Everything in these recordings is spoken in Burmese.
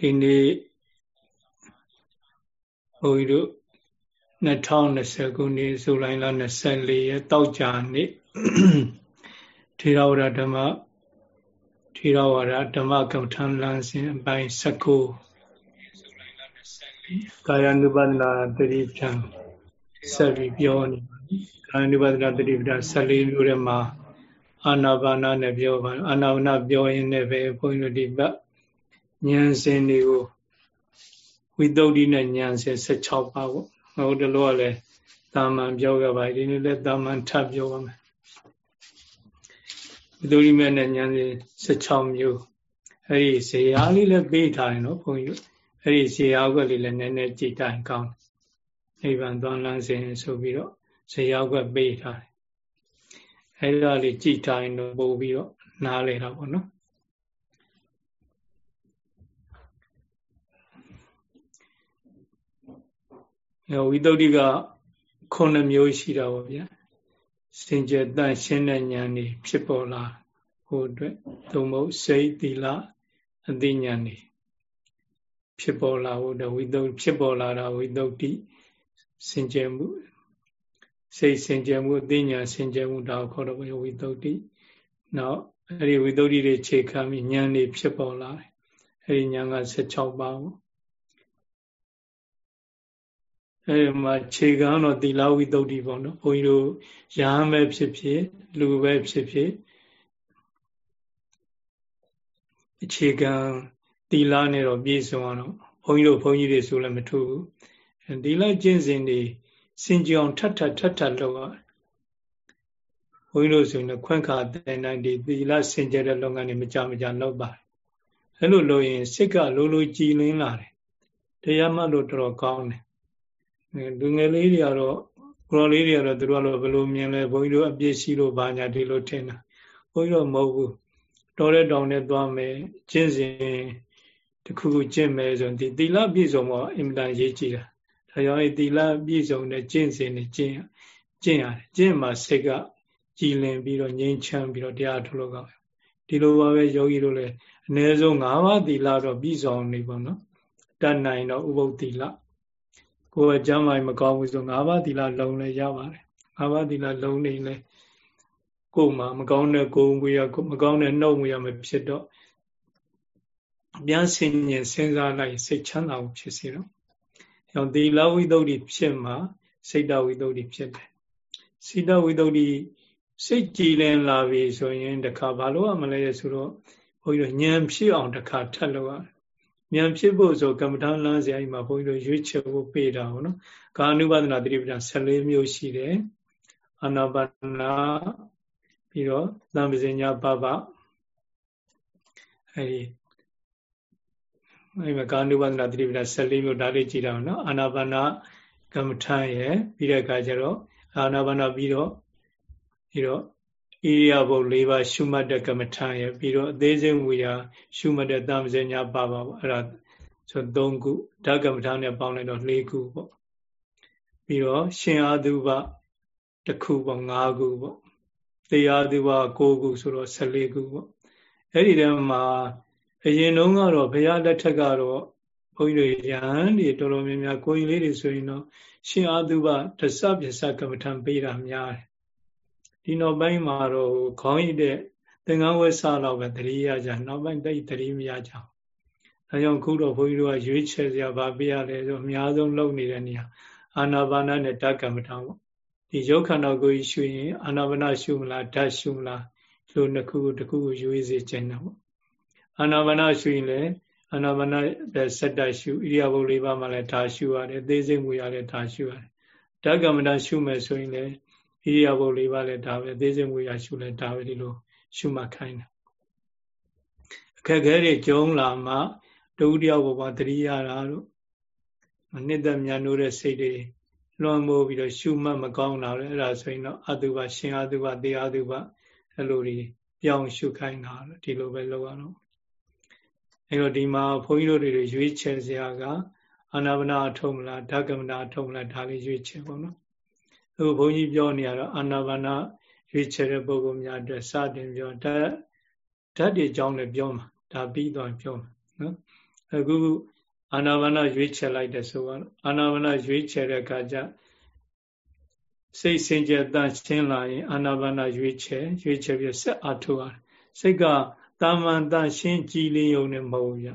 ဒီနေ့ဘုန်းကြီးတို့2020ခုနှစ်ဇူလိုင်လ24ရက်တောက်ကြနေ့ထေရဝါဒဓမ္မထေရဝါဒဓမ္မကမ္မထံလမ်းစဉ်အပိုင်း19ကာယ ानु ပါဒနာတတိပ္ပံဆက်ပြီးပြောနေပါပြီကာယ ानु ပါဒနာတတိပ္ပံ14မျိုးထဲမှာအာနာပါနာနဲ့ပြောပါအာနာပါနာပြောရင်းနဲ့ပဲဘုန်းကြီးတို့ဒီဘက် ဉာဏ်စဉ်တွေကိုဝိသုဒ္ဓိနဲ့ဉာဏ်စဉ်16ပါးပေါ့ဟိုတလောကလည်းတာမန်ပြောခဲ့ပါဒီနေ့လည်းတာမန်ထပ်ပြောပါမယ်ဝိသုဒ္ဓိမဲ့နဲ့ဉာဏ်စဉ်16မျိုးအဲ့ဒီဇေယျလေးလည်းပေးထားတယ်နော်ဘုန်းကြီးအဲ့ဒီဇေယျကွက်လေးလည်းနည်းနည်းကြည်တိုင်ကောင်းနိဗ္ဗာန်သွားလမ်းစဉ်ဆိုပြီးတော့ဇေယျကွက်ပေးထားတယ်အဲ့ဒါလေးကြည်တိုင်တော့ပို့ပြီးတော့နားလေတာပေါ့နော် ဝိတ္တုကခုနှစ်မျိုးရှိတာပေါ့ဗျာစင်ကြယ်တန့်ရှင်းတဲ့ဉာဏ်นี่ဖြစ်ပေါ်လာဟိုအတွက်သုံးဖို့စိတ်သီလအသိဉာဏ်นี่ဖြစ်ပေါ်လာဖို့ဝိတ္တုဖြစ်ပေါ်လာတာဝိတ္တုစင်ကြယ်မှုစိတ်စင်ကြယ်မှုအသိဉာဏ်စင်ကြယ်မှုဒါကိုခေါ်တော့ဝိတ္တုနောက်အဲ့ဒီဝိတ္တုတွေခြေခံပြီးဉာဏ်นี่ဖြစ်ပေါ်လာတယ်အဲ့ဒီဉာဏ်က16ပါးပေါ့ အဲဒီမှာခြေကံတော့သီလဝိတ္တုပေါ့နော်ဘုန်းကြီးတို့ရဟန်းပဲဖြစ်ဖြစ်လူပဲဖြစ်ဖြစ်အခြေခံသီလနဲ့တော့ပြည့်စုံအောင်ဘုန်းကြီးတို့ဘုန်းကြီးတွေဆိုလည်းမထူဘူးသီလကျင့်စဉ်တွေစင်ကြအောင်ထပ်ထပ်ထပ်ထပ်လုပ်ရဘုန်းကြီးတို့ဆိုရင်ခွင့်ခါတဲ့နိုင်ဒီသီလစင်ကြတဲ့လုပ်ငန်းတွေမကြမကြလုပ်ပါတယ်အဲ့လိုလုပ်ရင်စိတ်ကလိုလိုကြည်လင်းလာတယ်တရားမှတ်လို့တော်တော်ကောင်းတယ် လူငယ်လေးတွေကတော့ကိုရောလေးတွေကတော့သူတို့ကတော့ဘယ်လိုမြင်လဲဘုန်းကြီးတို့အပြည့်ရှိလို့ဘာညာဒီလိုထင်တာဘုန်းကြီးတို့မဟုတ်ဘူးတော်တဲ့တောင်နဲ့သွားမယ်ကျင့်စဉ်တခုခုကျင့်မယ်ဆိုရင်ဒီသီလပြည့်စုံတော့အင်မတန်ရေးကြည့်တာဒါကြောင့်ဒီသီလပြည့်စုံတဲ့ကျင့်စဉ်နဲ့ကျင့်ကျင့်ရတယ်ကျင့်မှစိတ်ကကြည်လင်ပြီးတော့ငြိမ်းချမ်းပြီးတော့တရားထုတ်လို့ကောင်းဒီလိုပါပဲယောဂီတို့လည်းအနည်းဆုံး၅ပါးသီလတော့ပြည့်စုံနေပါတော့တတ်နိုင်တော့ဥပုပ်သီလ ကိုယ်ကကျမ်းမာမကောင်းဘူးဆို၅ပါးသီလလုံလဲရပါတယ်၅ပါးသီလလုံနေလဲကိုယ်မှာမကောင်းတဲ့ကိုယ်ငွေရမကောင်းတဲ့နှုတ်ငွေရမဖြစ်တော့ပြန်ဆင်ញင်စဉ်းစားလိုက်စိတ်ချမ်းသာမှုဖြစ်စေတော့။ရောသီလဝိသုဒ္ဓိဖြစ်မှာစိတ်တဝိသုဒ္ဓိဖြစ်တယ်။စိတဝိသုဒ္ဓိစိတ်ကြည်လင်လာပြီဆိုရင်တခါဘာလို့ရမလဲဆိုတော့ဘုန်းကြီးတို့ဉာဏ်ဖြစ်အောင်တခါထပ်လို့ရတယ် ဉာဏ်ဖြစ်ဖို့ဆိုကမ္မထာလမ်းစရာကြီးမှာဘုန်းကြီးတို့ရွေးချယ်ဖို့ပေးတာပေါ့နော်ကာနုပါဒနာတတိပ္ပံ14မျိုးရှိတယ်အာနာပါနာပြီးတော့သံပဇင်ညာပပအဲဒီအဲဒီမှာကာနုပါဒနာတတိပ္ပံ14မျိုးဒါလေးကြည့်တာနော်အာနာပါနာကမ္မထာရဲ့ပြီးတဲ့အခါကျတော့အာနာပါနာပြီးတော့ပြီးတော့ ဣရိယာပုတ်၄ပါးရှုမှတ်တဲ့ကမ္မထာရဲ့ပြီးတော့အသေးစိတ်ဝေယရှုမှတ်တဲ့တမ္ပဇညာပါပါပေါ့အဲ့ဒါဆို၃ခုဓကမ္မထာနဲ့ပေါင်းလိုက်တော့၄ခုပေါ့ပြီးတော့ရှင်အာသုဘတစ်ခုပေါ့၅ခုပေါ့တရားသုဘ၉ခုဆိုတော့၁၄ခုပေါ့အဲ့ဒီတည်းမှာအရင်တုန်းကတော့ဘုရားလက်ထက်ကတော့ဘုန်းကြီးတွေရဟန်းတွေတော်တော်များများကိုကြီးလေးတွေဆိုရင်တော့ရှင်အာသုဘတစ္ဆပစ္စကမ္မထံပေးတာများတယ် ဒီနောက်ပိုင်းမှာတော့ခေါင်းရည်တဲ့သင်္ကန်းဝဲစားတော့ပဲတတိယကြနောက်ပိုင်းတိတ်တတိမရကြဘူး။ဒါကြောင့်ခုတော့ဘုန်းကြီးတို့ကရွေးချယ်စရာဗာပေးရလဲဆိုအများဆုံးလုပ်နေတဲ့နေရာအာနာပါနနဲ့ဓကမ္မထံပေါ့။ဒီရုပ်ခန္ဓာကိုယ်ကြီးရှုရင်အာနာပါနရှုမလားဓာတ်ရှုမလားဒီလိုနှစ်ခုကိုတစ်ခုကိုရွေးစေချင်တယ်ပေါ့။အာနာပါနရှုရင်လည်းအာနာပါနတဲ့စက်တရှုဣရိယာပုတ်လေးပါးမှလည်းဓာတ်ရှုရတယ်။သေစိတ်မူရတယ်ဓာတ်ရှုရတယ်။ဓကမ္မထံရှုမယ်ဆိုရင်လည်း ဣရိယာပုတ်လေးပါလည်းဒါပဲသေစိတ်မူရရှုလဲဒါပဲဒီလိုရှုမှတ်ခိုင်းတယ်အခက်ခဲတွေကြုံလာမှတဝုတယောက်ပေါ်မှာတတိယတာတို့နှစ်သက်မြတ်နိုးတဲ့စိတ်တွေလွန်မိုးပြီးတော့ရှုမှတ်မကောင်းတာလေအဲ့ဒါဆိုရင်တော့အတုပရှင်အတုပတေအတုပအဲ့လိုတွေပြောင်းရှုခိုင်းတာဒီလိုပဲလုပ်ရတော့အဲ့တော့ဒီမှာဘုန်းကြီးတို့တွေရွေးချယ်စရာကအာနာပါနာအထုံးမလားဓကမနာအထုံးမလားဒါလေးရွေးချယ်ပေါ့နော် အခုဘုန်းကြီးပြောနေရတော့အာနာပါနာရွေးချယ်တဲ့ပုဂ္ဂိုလ်များအတွက်စတင်ပြောဓာတ်ဓာတ်တွေအကြောင်းလည်းပြောမှာဒါပြီးတော့ပြောမှာနော်အခုအာနာပါနရွေးချယ်လိုက်တယ်ဆိုတော့အာနာပါနရွေးချယ်တဲ့အခါကျစိတ်စင်ကြယ်တန့်ရှင်းလာရင်အာနာပါနရွေးချယ်ရွေးချယ်ပြီးဆက်အားထုတ်ရတယ်စိတ်ကတာမန်တန့်ရှင်းကြည်လင်းရုံနဲ့မဟုတ်ဘူးဗျ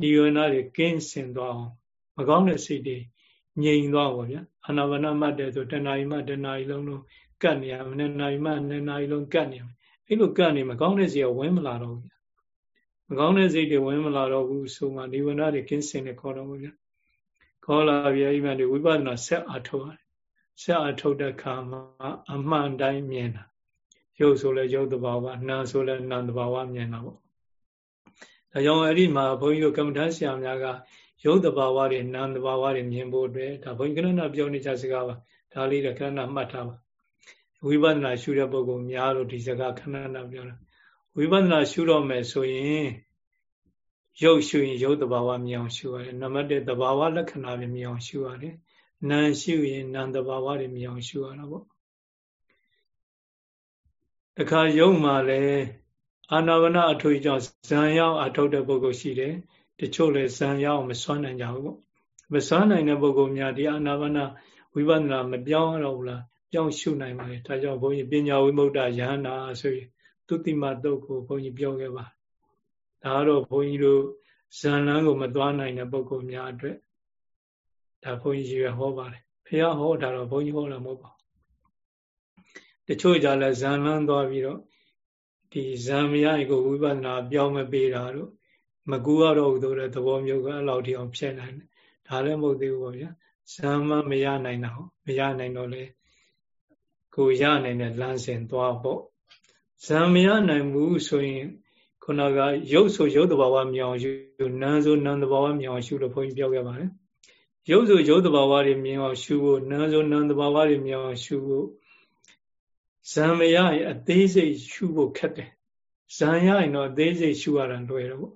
ဒီဝနာတွေကင်းစင်သွားအောင်မကောင်းတဲ့စိတ်တွေ ငြိမ်သွားပါဗျာအာနာပါနမှတ်တယ်ဆိုတဏှာကြီးမှတဏှာကြီးလုံးလုံးကတ်နေရမယ်နှစ်နာရီမှနှစ်နာရီလုံးကတ်နေရမယ်အဲ့လိုကတ်နေမကောင်းတဲ့စိတ်ကဝင်မလာတော့ဘူးဗျာမကောင်းတဲ့စိတ်တွေဝင်မလာတော့ဘူးဆိုမှဒီဝနာတွေကင်းစင်တယ်ခေါ်တော့ဘူးဗျာခေါ်လာပြီအိမ်မှာဒီဝိပဿနာဆက်အားထုတ်ရတယ်ဆက်အားထုတ်တဲ့အခါမှာအမှန်တိုင်းမြင်တာရုပ်ဆိုလဲရုပ်တဘာဝနာဆိုလဲနာတဘာဝမြင်တာပေါ့ဒါကြောင့်အဲ့ဒီမှာဘုန်းကြီးတို့ကမ္မဋ္ဌာန်းဆရာများက ရုပ်တဘာဝတွေနာတဘာဝတွေမြင်ဖို့အတွက်ဒါဘုန်းကြီးကရဏပြောနေကြစကားပါဒါလေးကရဏမှတ်ထားပါဝိပဿနာရှုတဲ့ပုဂ္ဂိုလ်များလို့ဒီစကားခဏခဏပြောတာဝိပဿနာရှုတော့မယ်ဆိုရင်ရုပ်ရှုရင်ရုပ်တဘာဝမြင်အောင်ရှုရတယ်နံပါတ်1တဘာဝလက္ခဏာတွေမြင်အောင်ရှုရတယ်နာမ်ရှုရင်နာမ်တဘာဝတွေမြင်အောင်ရှုရတာပေါ့တခါရုပ်မှာလည်းအာနာဝနအထွေကြောင့်ဇံရောက်အထုတ်တဲ့ပုဂ္ဂိုလ်ရှိတယ် တချို့လည်းဇံရောက်မစွမ်းနိုင်ကြဘူးပေါ့မစွမ်းနိုင်တဲ့ပုဂ္ဂိုလ်များဒီအာနာဝနဝိပဿနာမပြောင်းတော့ဘူးလားပြောင်းရှုနိုင်ပါလေဒါကြောင့်ဘုန်းကြီးပညာဝိမု ക്ത ယဟနာဆိုရင်သုတိမတုတ်ကိုဘုန်းကြီးပြောခဲ့ပါဒါကတော့ဘုန်းကြီးတို့ဇံလန်းကိုမသွားနိုင်တဲ့ပုဂ္ဂိုလ်များအတွက်ဒါဘုန်းကြီးရွယ်ဟောပါတယ်ဖះဟောတာတော့ဘုန်းကြီးဟောတာမဟုတ်ပါဘူးတချို့ကြလဲဇံလန်းသွားပြီးတော့ဒီဇံမရရင်ကိုဝိပဿနာပြောင်းမပေးတာတို့ မကူရတော့ဘူးဆိုတဲ့သဘောမျိုးကအဲ့လောက်ထိအောင်ဖြစ်နိုင်တယ်ဒါလည်းမဟုတ်သေးဘူးပေါ့ဗျာဇံမမရနိုင်တာဟုတ်မရနိုင်တော့လေကိုရနိုင်တဲ့လမ်းစဉ်သွားပေါ့ဇံမရနိုင်ဘူးဆိုရင်ခုနကရုပ်ဆိုရုပ်တဘာဝမြောင်ရှုနာမ်ဆိုနာမ်တဘာဝမြောင်ရှုလို့ဘုန်းကြီးပြောခဲ့ပါတယ်ရုပ်ဆိုရုပ်တဘာဝတွေမြင်အောင်ရှုဖို့နာမ်ဆိုနာမ်တဘာဝတွေမြင်အောင်ရှုဖို့ဇံမရရင်အသေးစိတ်ရှုဖို့ခက်တယ်ဇံရရင်တော့အသေးစိတ်ရှုရတာလွယ်တယ်ပေါ့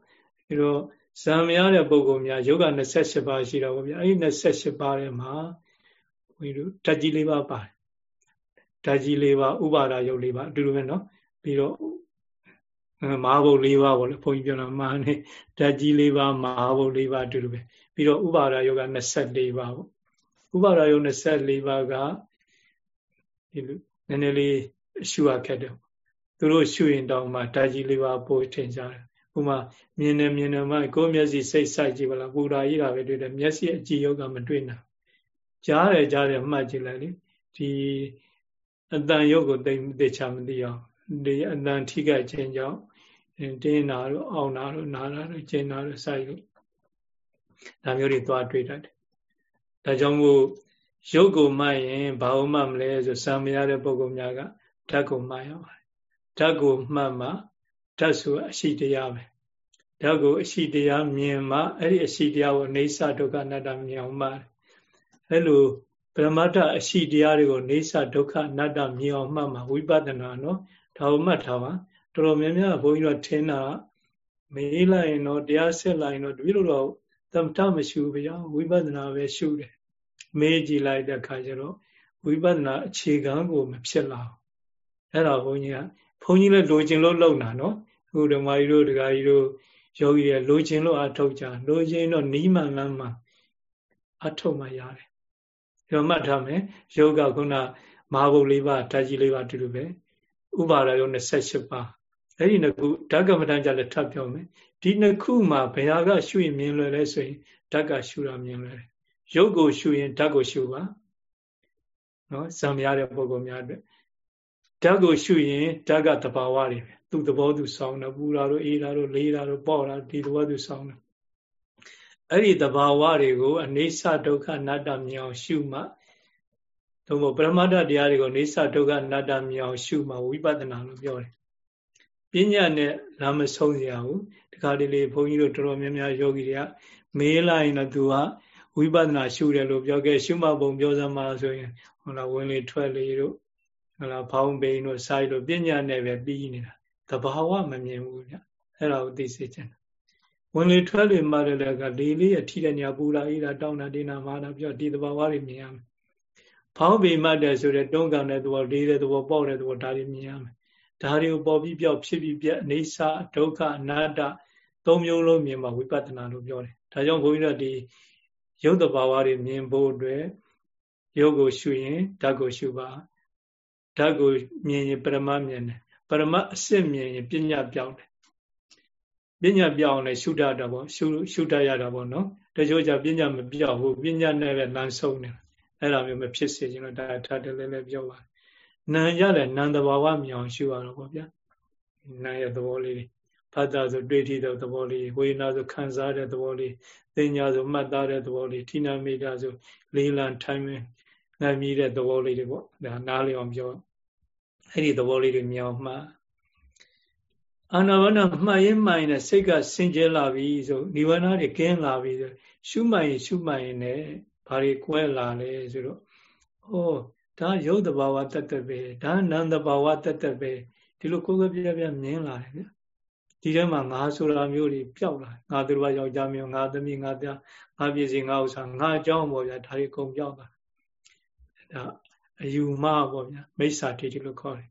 အဲတော့ဇံမရတဲ့ပုံကောင်များယောဂ28ပါးရှိတော့ဗျာအဲဒီ28ပါးထဲမှာဘုန်းကြီးတို့ဓာတ်ကြီး၄ပါးပါတယ်ဓာတ်ကြီး၄ပါးဥပါဒယုတ်၄ပါးအတူတူပဲเนาะပြီးတော့မဟာဘုတ်၄ပါးပေါ့လေဘုန်းကြီးပြောတာမာနေဓာတ်ကြီး၄ပါးမဟာဘုတ်၄ပါးအတူတူပဲပြီးတော့ဥပါဒယုတ်က24ပါးပေါ့ဥပါဒယုတ်24ပါးကဒီလိုနည်းနည်းလေးရှုရခက်တယ်သူတို့ရှုရင်တောင်မှဓာတ်ကြီးလေးပါပို့ထင်ကြတယ် ဥမာမြင်နေမြင်နေမှကိုယ်မျက်စိစိတ်ဆိုင်ကြည့်ပါလားပူတာကြီးတာပဲတွေ့တယ်မျက်စိအကြည့်ယောဂမတွေ့နိုင်ကြားတယ်ကြားတယ်မှတ်ကြည့်လိုက်လေဒီအတန်ရုပ်ကိုသိသိချာမသိအောင်ဒီအတန်ထိခိုက်ခြင်းကြောင့်တင်းနာတို့အောင်းနာတို့နာနာတို့ကျင်းနာတို့စိုက်လို့ဒါမျိုးတွေသွားတွေ့တတ်တယ်ဒါကြောင့်မို့ရုပ်ကိုမှတ်ရင်ဘာလို့မှတ်မလဲဆိုစံမရတဲ့ပုံကောင်များကဓာတ်ကိုမှတ်ရပါတယ်ဓာတ်ကိုမှတ်မှ ဓာတ်ဆိုအရှိတရားပဲဓာတ်ကိုအရှိတရားမြင်မှအဲ့ဒီအရှိတရားကိုအိဋ္ဌဒုက္ခအနတ္တမြင်အောင်မှအဲ့လိုပရမတ္ထအရှိတရားတွေကိုအိဋ္ဌဒုက္ခအနတ္တမြင်အောင်မှတ်မှဝိပဿနာနော်ဒါကိုမှတ်ထားပါတော်တော်များများဘုန်းကြီးတို့ထင်တာမေးလိုက်ရင်တော့တရားဆက်လိုက်ရင်တော့တပည့်တော်တော့သမထမရှိဘူးဗျာဝိပဿနာပဲရှုတယ်မေးကြည့်လိုက်တဲ့အခါကျတော့ဝိပဿနာအခြေခံကိုမဖြစ်လာဘူးအဲ့ဒါဘုန်းကြီးက ဘုန်းကြီးလည်းလိုချင်လို့လုံတာနော်အခုဓမ္မကြီးတို့ဒကာကြီးတို့ယောဂီတွေလိုချင်လို့အထုတ်ကြလိုချင်တော့နီးမှန်လမ်းမှအထုတ်မှရတယ်ဒီမှတ်ထားမယ်ယောဂခုနမဟာဘုတ်၄ပါးဓာတ်ကြီး၄ပါးတူတူပဲဥပါဒယော28ပါးအဲ့ဒီနှစ်ခုဓာတ်ကမ္မဋ္ဌာန်းကြလည်းထပ်ပြောမယ်ဒီနှစ်ခုမှာဘယ်ဟာကရှုရင်မြင်လွယ်လဲဆိုရင်ဓာတ်ကရှုတာမြင်လွယ်တယ်ရုပ်ကိုရှုရင်ဓာတ်ကိုရှုပါနော်ဇံရတဲ့ပုဂ္ဂိုလ်များအတွက် ဓာတ်ကိုရှုရင်ဓာတ်ကတဘာဝတွေပဲသူ့သဘောသူဆောင်းတယ်ပူတာတို့အေးတာတို့လေးတာတို့ပေါ့တာဒီသဘောသူဆောင်းတယ်အဲ့ဒီတဘာဝတွေကိုအနေဆဒုက္ခအနတ္တမြောင်ရှုမှသို့မဟုတ်ပရမတ္ထတရားတွေကိုအနေဆဒုက္ခအနတ္တမြောင်ရှုမှဝိပဿနာလို့ပြောတယ်ပညာနဲ့လာမဆုံးစရာဘူးဒီခါဒီလေးဘုန်းကြီးတို့တော်တော်များများယောဂီတွေကမေးလိုက်ရင်တော့သူကဝိပဿနာရှုတယ်လို့ပြောခဲ့ရှုမှတ်ပုံပြောစမှာဆိုရင်ဟုတ်လားဝင်လေထွက်လေတို့ ဟုတ်လားဘောင်းပိန်တို့စိုက်တို့ပညာနဲ့ပဲပြီးနေတာတဘာဝမမြင်ဘူးဗျအဲ့ဒါကိုသိစေချင်တယ်ဝင်လေထွက်လေမှတယ်လည်းကလေလေးရထိတဲ့ညာပူလာအေးတာတောင်းတာဒိနာမာတာပြောဒီတဘာဝတွေမြင်ရမယ်ဘောင်းပိန်မှတ်တယ်ဆိုတဲ့တွန်းကန်တဲ့သဘောလေးတဲ့သဘောပေါ့တဲ့သဘောဒါတွေမြင်ရမယ်ဒါတွေကိုပေါ်ပြီးပြောက်ဖြစ်ပြီးပြက်အိဋ္ဌဒုက္ခအနတ္တသုံးမျိုးလုံးမြင်မှဝိပဿနာလို့ပြောတယ်ဒါကြောင့်ဘုန်းကြီးတို့ဒီရုပ်တဘာဝတွေမြင်ဖို့အတွက်ရုပ်ကိုရှုရင်ဓာတ်ကိုရှုပါ ဓာတ်ကိုမြင်ရင်ပရမတ်မြင်တယ်ပရမတ်အစစ်မြင်ရင်ပညာပြောင်းတယ်ပညာပြောင်းလဲရှုတတ်တာပေါ့ရှုရှုတတ်ရတာပေါ့နော်တချို့ကြပညာမပြောင်းဘူးပညာနဲ့ပဲလမ်းဆုံးတယ်အဲ့လိုမျိုးမဖြစ်စေချင်တော့ဒါထပ်တယ်လည်းလည်းပြောပါနာရတဲ့နံတဘာဝမြောင်ရှုရတော့ပေါ့ဗျာနာရဲ့သဘောလေးတွေဖတ်တာဆိုတွေ့ထိတဲ့သဘောလေးဝေဒနာဆိုခံစားတဲ့သဘောလေးသင်ညာဆိုမှတ်သားတဲ့သဘောလေးဌိနမိတာဆိုလေးလံထိုင်မနိုင်မြည်တဲ့သဘောလေးတွေပေါ့ဒါနားလည်အောင်ပြော အဲ့ဒီသဘောလေးတွေမြောင်မှအာနာပါနမှတ်ရင်မှတ်ရင်စိတ်ကစင်ကြဲလာပြီဆိုនិဝရဏတွေကင်းလာပြီဆိုရှုမှတ်ရင်ရှုမှတ်ရင်လည်းဘာတွေကွဲလာလဲဆိုတော့ဟောဒါရုပ်တဘာဝတတ်တပဲဒါနန္တဘာဝတတ်တပဲဒီလိုကိုယ်ကပြပြမြင်လာတယ်ဗျဒီထဲမှာငါဆိုတာမျိုးတွေပျောက်လာငါသူတော်ယောက်ျားမျိုးငါသမီးငါသားငါပြည်စီငါဥစ္စာငါအကြောင်းပေါ့ဗျာဒါတွေကုန်ပျောက်လာဒါ အယူမပေါ့ဗျာမိစ္ဆာတိတိလို့ခေါ်တယ်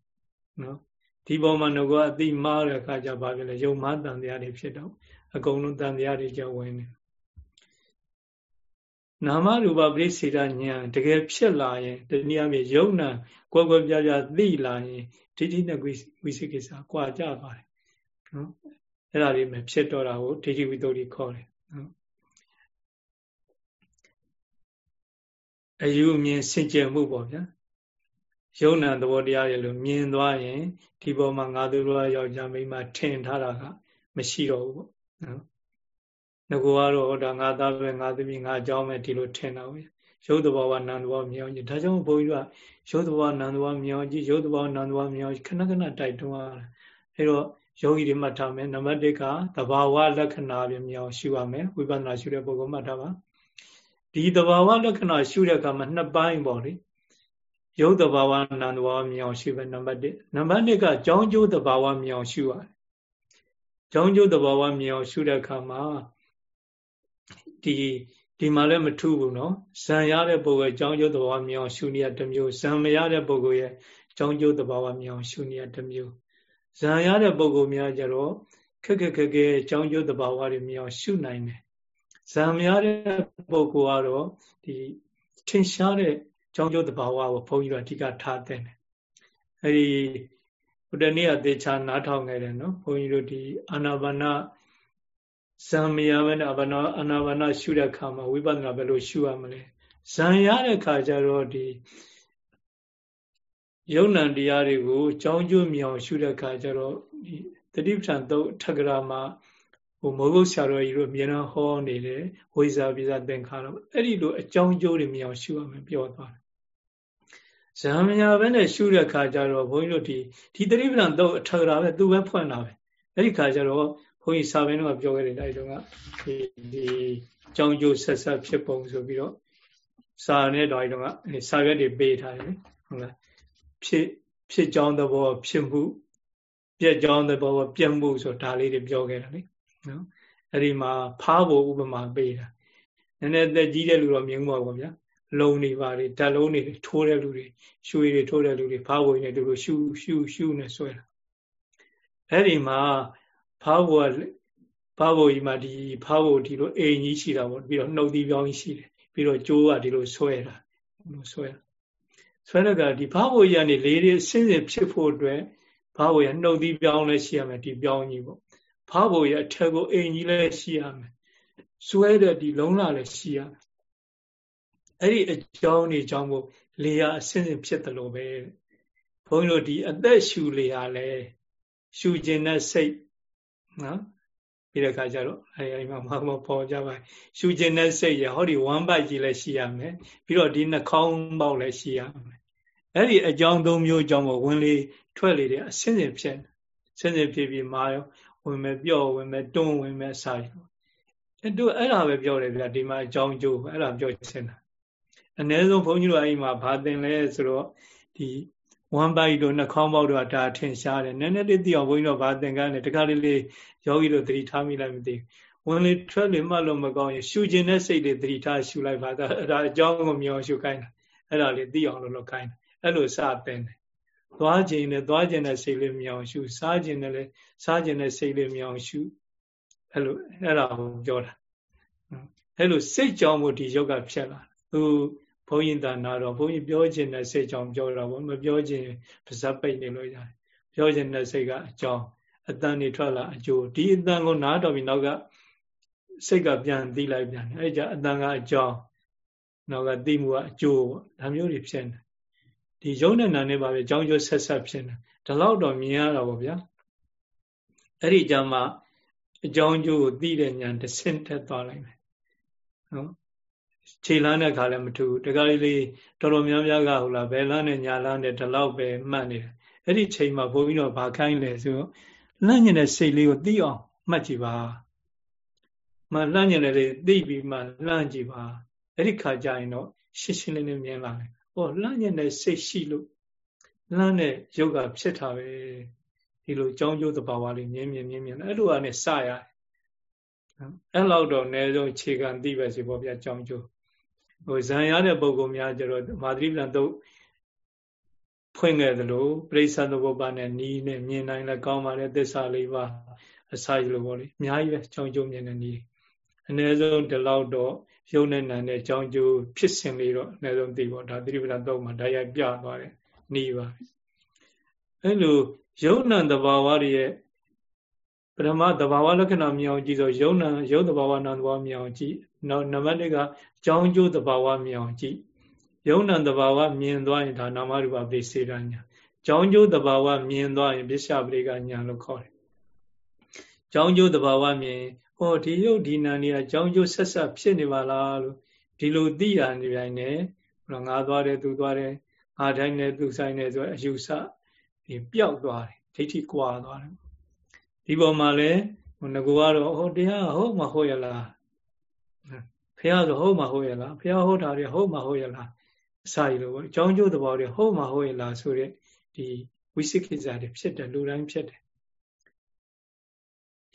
နော်ဒီပေါ်မှာငကောအတိမားတဲ့အခါကျဘာဖြစ်လဲယုံမတန်တရားတွေဖြစ်တော့အကုန်လုံးတန်တရားတွေကြောင့်ဝင်နေနာမရူပပရိစေတဉာဏ်တကယ်ဖြစ်လာရင်တနည်းအားဖြင့်ယုံနာကွယ်ကွယ်ပြားပြားသိလာရင်ဒိဋ္ဌိနဲ့ဝိသိကိစ္စကွာကြပါတယ်နော်အဲ့ဒါလေးမှဖြစ်တော့တာကိုဒိဋ္ဌိဝိတ္တုခေါ်တယ်နော်အယူမြင်စင်ကြယ်မှုပေါ့ဗျာ ယုံနာသဘောတရားတွေလို့မြင်သွားရင်ဒီပေါ်မှာငါတို့ရောယောက်ျားမိန်းမထင်ထားတာကမရှိတော့ဘူးပေါ့နော်ငါကတော့ဒါငါသားပဲငါသမီးငါအကြောင်းပဲဒီလိုထင်တာပဲရုပ်တဘောဝနန္တဘောမြောင်ကြီးဒါကြောင့်ဘုန်းကြီးကရုပ်တဘောနန္တဘောမြောင်ကြီးရုပ်တဘောနန္တဘောမြောင်ကြီးခဏခဏတိုက်တွန်းရတာအဲတော့ယောဂီတွေမှတ်ထားမယ်နံပါတ်1ကသဘာဝလက္ခဏာပြမြောင်ရှုရမယ်ဝိပဿနာရှုတဲ့ပုဂ္ဂိုလ်မှတ်ထားပါဒီသဘာဝလက္ခဏာရှုတဲ့အခါမှာနှစ်ပိုင်းပေါ့လေ ရုပ်တဘာဝနာမ်တဘာဝမြောင်ရှုပဲနံပါတ်1နံပါတ်2ကကြောင်းကျိုးတဘာဝမြောင်ရှုရတယ်ကြောင်းကျိုးတဘာဝမြောင်ရှုတဲ့အခါမှာဒီဒီမှာလည်းမထူးဘူးနော်ဇံရတဲ့ပုဂ္ဂိုလ်ကြောင်းကျိုးတဘာဝမြောင်ရှုနေရတစ်မျိုးဇံမရတဲ့ပုဂ္ဂိုလ်ရဲ့ကြောင်းကျိုးတဘာဝမြောင်ရှုနေရတစ်မျိုးဇံရတဲ့ပုဂ္ဂိုလ်များကြတော့ခက်ခက်ခက်ခဲကြောင်းကျိုးတဘာဝတွေမြောင်ရှုနိုင်တယ်ဇံမရတဲ့ပုဂ္ဂိုလ်ကတော့ဒီထင်ရှားတဲ့ ကြောင်းကျိုးတဘာဝကိုဘုန်းကြီးတို့အဓိကထားတဲ့တယ်အဲဒီဘုဒ္ဓနေ့အသေးချာနားထောင်ခဲ့တယ်နော်ဘုန်းကြီးတို့ဒီအာနာပါနာဇံမရဘဲနဲ့အာနာအာနာပါနာရှုတဲ့အခါမှာဝိပဿနာဘယ်လိုရှုရမလဲဇံရတဲ့အခါကျတော့ဒီယုံ nant တရားတွေကိုကြောင်းကျိုးမြောင်ရှုတဲ့အခါကျတော့ဒီတတိပဋ္ဌာန်သုံးထက္ကရာမှာဟိုမောဂုတ်ဆရာတော်ကြီးတို့အမြဲတမ်းဟောနေတယ်ဝိဇာပိဇာသင်္ခါရအဲ့ဒီလိုအကြောင်းကျိုးတွေမြောင်ရှုရမယ်ပြောသွားတယ် ဇာမညာပဲနဲ့ရှုတဲ့ခါကျတော့ဘုန်းကြီးတို့ဒီဒီတတိပ္ပံတော့အထရာပဲသူပဲဖွင့်တာပဲအဲ့ဒီခါကျတော့ဘုန်းကြီးစာပင်တော့ပြောခဲ့တယ်အဲဒီတော့ကဒီဒီကြောင်းကျိုးဆက်ဆက်ဖြစ်ပုံဆိုပြီးတော့စာနဲ့တော့အဲဒီတော့ကစာရွက်တွေပေးထားတယ်ဟုတ်လားဖြစ်ဖြစ်ကြောင်းသဘောဖြစ်မှုပြက်ကြောင်းသဘောပြက်မှုဆိုဒါလေးတွေပြောခဲ့တာလေနော်အဲ့ဒီမှာဖားဖို့ဥပမာပေးတာနည်းနည်းသက်ကြီးတဲ့လူတော့မြင်မှာပေါ့ဗျာ လုံနေပါလေဓာတ်လုံးတွေထိုးတဲ့လူတွေရွှေတွေထိုးတဲ့လူတွေဖားဝိနေတူလို့ရှူရှူရှူနဲ့ဆွဲတာအဲ့ဒီမှာဖားဝိဖားဝိမှာဒီဖားဝိဒီလိုအိမ်ကြီးရှိတာပေါ့ပြီးတော့နှုတ်သီးပြောင်းကြီးရှိတယ်ပြီးတော့ကြိုးကဒီလိုဆွဲတာလို့ဆွဲတာဆွဲတော့ကဒီဖားဝိရနေလေးတွေဆင်းဆင်းဖြစ်ဖို့အတွက်ဖားဝိရနှုတ်သီးပြောင်းလည်းရှိရမယ်ဒီပြောင်းကြီးပေါ့ဖားဝိရအထက်ကိုအိမ်ကြီးလည်းရှိရမယ်ဆွဲတဲ့ဒီလုံးလာလည်းရှိရမယ် အဲ့ဒီအကြောင်းတွေအကြောင်းကိုလေယာအစင်းစင်ဖြစ်တယ်လို့ပဲဘုန်းကြီးတို့ဒီအသက်ရှူလေယာလဲရှူခြင်းနဲ့စိတ်နော်ပြီးတဲ့အခါကျတော့အဲဒီမှာမမပေါ်ကြပါရှူခြင်းနဲ့စိတ်ရဟောဒီဝမ်းပိုက်ကြီးလည်းရှိရမယ်ပြီးတော့ဒီနှာခေါင်းပေါက်လည်းရှိရမယ်အဲ့ဒီအကြောင်းသုံးမျိုးအကြောင်းကိုဝင်လေထွက်လေတဲ့အစင်းစင်ဖြစ်စင်းစင်ဖြစ်ပြီးမာရောဝင်မဲ့ပြော့ဝင်မဲ့တွန်းဝင်မဲ့စာရီအဲ့တို့အဲ့ဒါပဲပြောတယ်ဗျာဒီမှာအကြောင်းကျိုးအဲ့ဒါပြောစင်တာ အ ਨੇ ဆုံးဘုန်းကြီးတို့အဲ့ဒီမှာဘာသင်လဲဆိုတော့ဒီဝမ်ပိုက်တို့နှာခေါင်းပေါက်တို့ဒါထင်ရှားတယ်နည်းနည်းလေးသိအောင်ဘုန်းကြီးတို့ဘာသင်ကန်းတယ်တခါလေးလေးယောဂီတို့သတိထားမိလိုက်မသိဘူးဝင်လေထွက်လေမှတ်လို့မကောင်းရင်ရှူခြင်းနဲ့စိတ်လေးသတိထားရှူလိုက်ပါဒါဒါအကြောင်းကိုမြောင်ရှူခိုင်းတာအဲ့ဒါလေးသိအောင်လို့လုပ်ခိုင်းတယ်အဲ့လိုစသင်တယ်သွားခြင်းနဲ့သွားခြင်းနဲ့စိတ်လေးမြောင်ရှူစားခြင်းနဲ့လည်းစားခြင်းနဲ့စိတ်လေးမြောင်ရှူအဲ့လိုအဲ့ဒါကိုပြောတာအဲ့လိုစိတ်ကြောင့်မို့ဒီယောဂဖြစ်လာသူ ဘုန်းကြီးသာနာတော့ဘုန်းကြီးပြောခြင်းနဲ့စိတ်ကြောင့်ပြောတာပေါ့မပြောခြင်းပါဇက်ပိတ်နေလို့ရတယ်ပြောခြင်းနဲ့စိတ်ကအကြောင်းအတန်နေထွက်လာအကျိုးဒီအတန်ကိုနားတော်ပြီးနောက်ကစိတ်ကပြန်သိလိုက်ပြန်တယ်အဲ့ကြအတန်ကအကြောင်းနောက်ကသိမှုကအကျိုးပေါ့ဒါမျိုးတွေဖြစ်နေဒီယုံနဲ့နာနဲ့ပါပဲအကြောင်းကျိုးဆက်ဆက်ဖြစ်နေဒါတော့တော့မြင်ရတာပေါ့ဗျာအဲ့ဒီကြမှာအကြောင်းကျိုးကိုသိတဲ့ဉာဏ်တစ်ဆင့်တက်သွားလိုက်မယ်နော် ခြေလမ်းတဲ့ခါလည်းမထူဘူးတခါလေးတော်တော်များများကဟုတ်လားဘယ်လမ်းနဲ့ညာလမ်းနဲ့ဒီလောက်ပဲမှတ်နေတယ်အဲ့ဒီချိန်မှာဘုန်းကြီးတို့ဘာခိုင်းလဲဆိုလန့်ညင်တဲ့စိတ်လေးကိုသိအောင်မှတ်ကြည့်ပါမှလန့်ညင်တဲ့လေးသိပြီးမှလန့်ကြည့်ပါအဲ့ဒီခါကျရင်တော့ရှင်းရှင်းလင်းလင်းမြင်လာတယ်ဟောလန့်ညင်တဲ့စိတ်ရှိလို့လန့်တဲ့ယုတ်ကဖြစ်တာပဲဒီလိုကြောင်းကျိုးသဘာဝလေးမြင်မြင်မြင်မြင်အဲ့လိုအနေစရတယ်အဲ့လောက်တော့အနည်းဆုံးခြေခံသိပဲစီပေါ့ဗျာကြောင်းကျိုး ဟိုဇံရတဲ့ပုံကောင်များကျတော့မာသရိပလန်တော့ဖွင့်ခဲ့သလိုပြိဿသဘောပါနဲ့နီးနဲ့မြင်နိုင်လဲကောင်းပါလေသစ္စာလေးပါအစာရလို့ပေါ့လေအများကြီးပဲကြောင်းကျိုးမြင်တဲ့နီးအနည်းဆုံးဒီလောက်တော့ရုပ်နဲ့နာနဲ့ကြောင်းကျိုးဖြစ်စဉ်လေးတော့အနည်းဆုံးသိပေါ့ဒါသတိပဋ္ဌာန်တော့မှဓာတ်ရိုက်ပြသွားတယ်နီးပါအဲ့လိုယုံနာတဘာဝရဲ့ပထမတဘာဝလက္ခဏာမြင်အောင်ကြည့်ဆိုယုံနာယုံတဘာဝနာတဘာဝမြင်အောင်ကြည့်နောက်နံပါတ်1က ကြောင်းကျိုးတဘာဝမြင်အောင်ကြည့်ယုံနာတဘာဝမြင်သွားရင်ဒါနာမရူပပိစေတညာကြောင်းကျိုးတဘာဝမြင်သွားရင်ပစ္စယပရိကညာလို့ခေါ်တယ်ကြောင်းကျိုးတဘာဝမြင်ဟောဒီယုတ်ဒီနာနေကကြောင်းကျိုးဆက်ဆက်ဖြစ်နေပါလားလို့ဒီလိုသိရနေတိုင်းနဲ့ငါသွားတယ်သူသွားတယ်ငါတိုင်းနဲ့သူဆိုင်တယ်ဆိုအယူဆဒီပျောက်သွားတယ်ဒိဋ္ဌိကွာသွားတယ်ဒီပေါ်မှာလဲငကူကတော့ဟောတရားဟုတ်မဟုတ်ရလား ဖះဆိုဟုတ်မဟုတ်ရလားဖះဟုတ်တာတွေဟုတ်မဟုတ်ရလားအစာရီလိုပေါ့အကြောင်းကျိုးသဘောတွေဟုတ်မဟုတ်ရလားဆိုတဲ့ဒီဝိသိကိစ္စတွေဖြစ်တယ်လူတိုင်းဖြစ်တယ်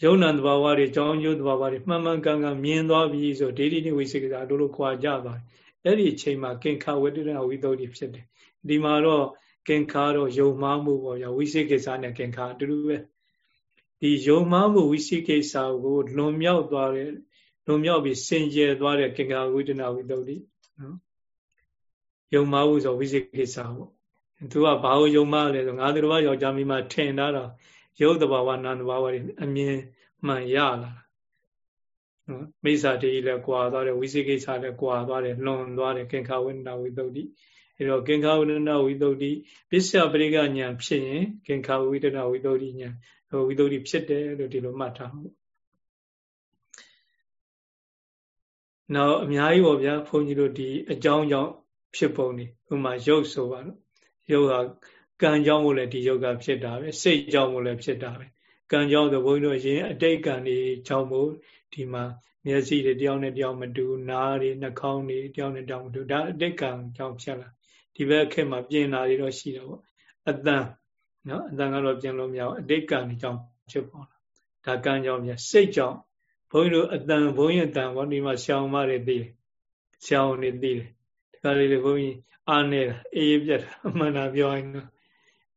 ယုံနံသဘာဝတွေကြောင်းကျိုးသဘာဝတွေမှန်မှန်ကန်ကန်မြင်သွားပြီဆိုဒိဋ္ဌိနဲ့ဝိသိကိစ္စတို့လိုခွာကြသွားတယ်အဲ့ဒီအချိန်မှာကင်္ခဝိတ္တရဝိသုဒ္ဓိဖြစ်တယ်ဒီမှာတော့ကင်္ခါတော့ယုံမှားမှုပေါ့ဗျာဝိသိကိစ္စနဲ့ကင်္ခါအတူတူပဲဒီယုံမှားမှုဝိသိကိစ္စကိုလွန်မြောက်သွားတဲ့ လွန်မြောက်ပြီးစင်ကြယ်သွားတဲ့ကင်္ခါဝိတ္တနာဝိသုဒ္ဓိနော်ယုံမှားမှုဆိုဝိသိကိစ္စပေါ့သူကဘာလို့ယုံမှားလဲဆိုငါတို့ဘာယောက်ျားမိမထင်တာတော့ယုတ်တဘာဝနာတဘာဝတွေအမြင်မှန်ရလာနော်မိစ္ဆာတေကြီးလည်းကွာသွားတယ်ဝိသိကိစ္စလည်းကွာသွားတယ်လွန်သွားတယ်ကင်္ခဝိတ္တနာဝိသုဒ္ဓိအဲတော့ကင်္ခဝိတ္တနာဝိသုဒ္ဓိပစ္စယပရိကညာဖြစ်ရင်ကင်္ခဝိတ္တနာဝိသုဒ္ဓိညာဝိသုဒ္ဓိဖြစ်တယ်လို့ဒီလိုမှတ်ထားမှု နောက်အများကြီးပေါ့ဗျာဘုန်းကြီးတို့ဒီအကြောင်းကြောင့်ဖြစ်ပုံနေဥမာရုပ်ဆိုပါတော့ရုပ်ဟာကံကြောင့်မို့လည်းဒီရုပ်ကဖြစ်တာပဲစိတ်ကြောင့်မို့လည်းဖြစ်တာပဲကံကြောင့်ဆိုဘုန်းကြီးတို့ရင်အတိတ်ကံတွေကြောင့်မို့ဒီမှာမျက်စိတွေတယောက်နဲ့တယောက်မတူနားတွေနှာခေါင်းတွေတယောက်နဲ့တယောက်မတူဒါအတိတ်ကံကြောင့်ဖြစ်လာဒီဘက်အခက်မှာပြင်လာတွေတော့ရှိတယ်ပေါ့အတန်နော်အတန်ကတော့ပြင်လို့မရဘူးအတိတ်ကံကြောင့်ဖြစ်ပေါ်လာဒါကံကြောင့်ပြစိတ်ကြောင့် ဘုန်းကြီးတို့အတန်ဘုန်းကြီးအတန်ဘောဒီမှာဆောင်းမတွေသိတယ်ဆောင်းနေသိတယ်ဒီကလေးတွေဘုန်းကြီးအားနေတာအေးပြက်တာအမှန်တရားပြောရင်တော့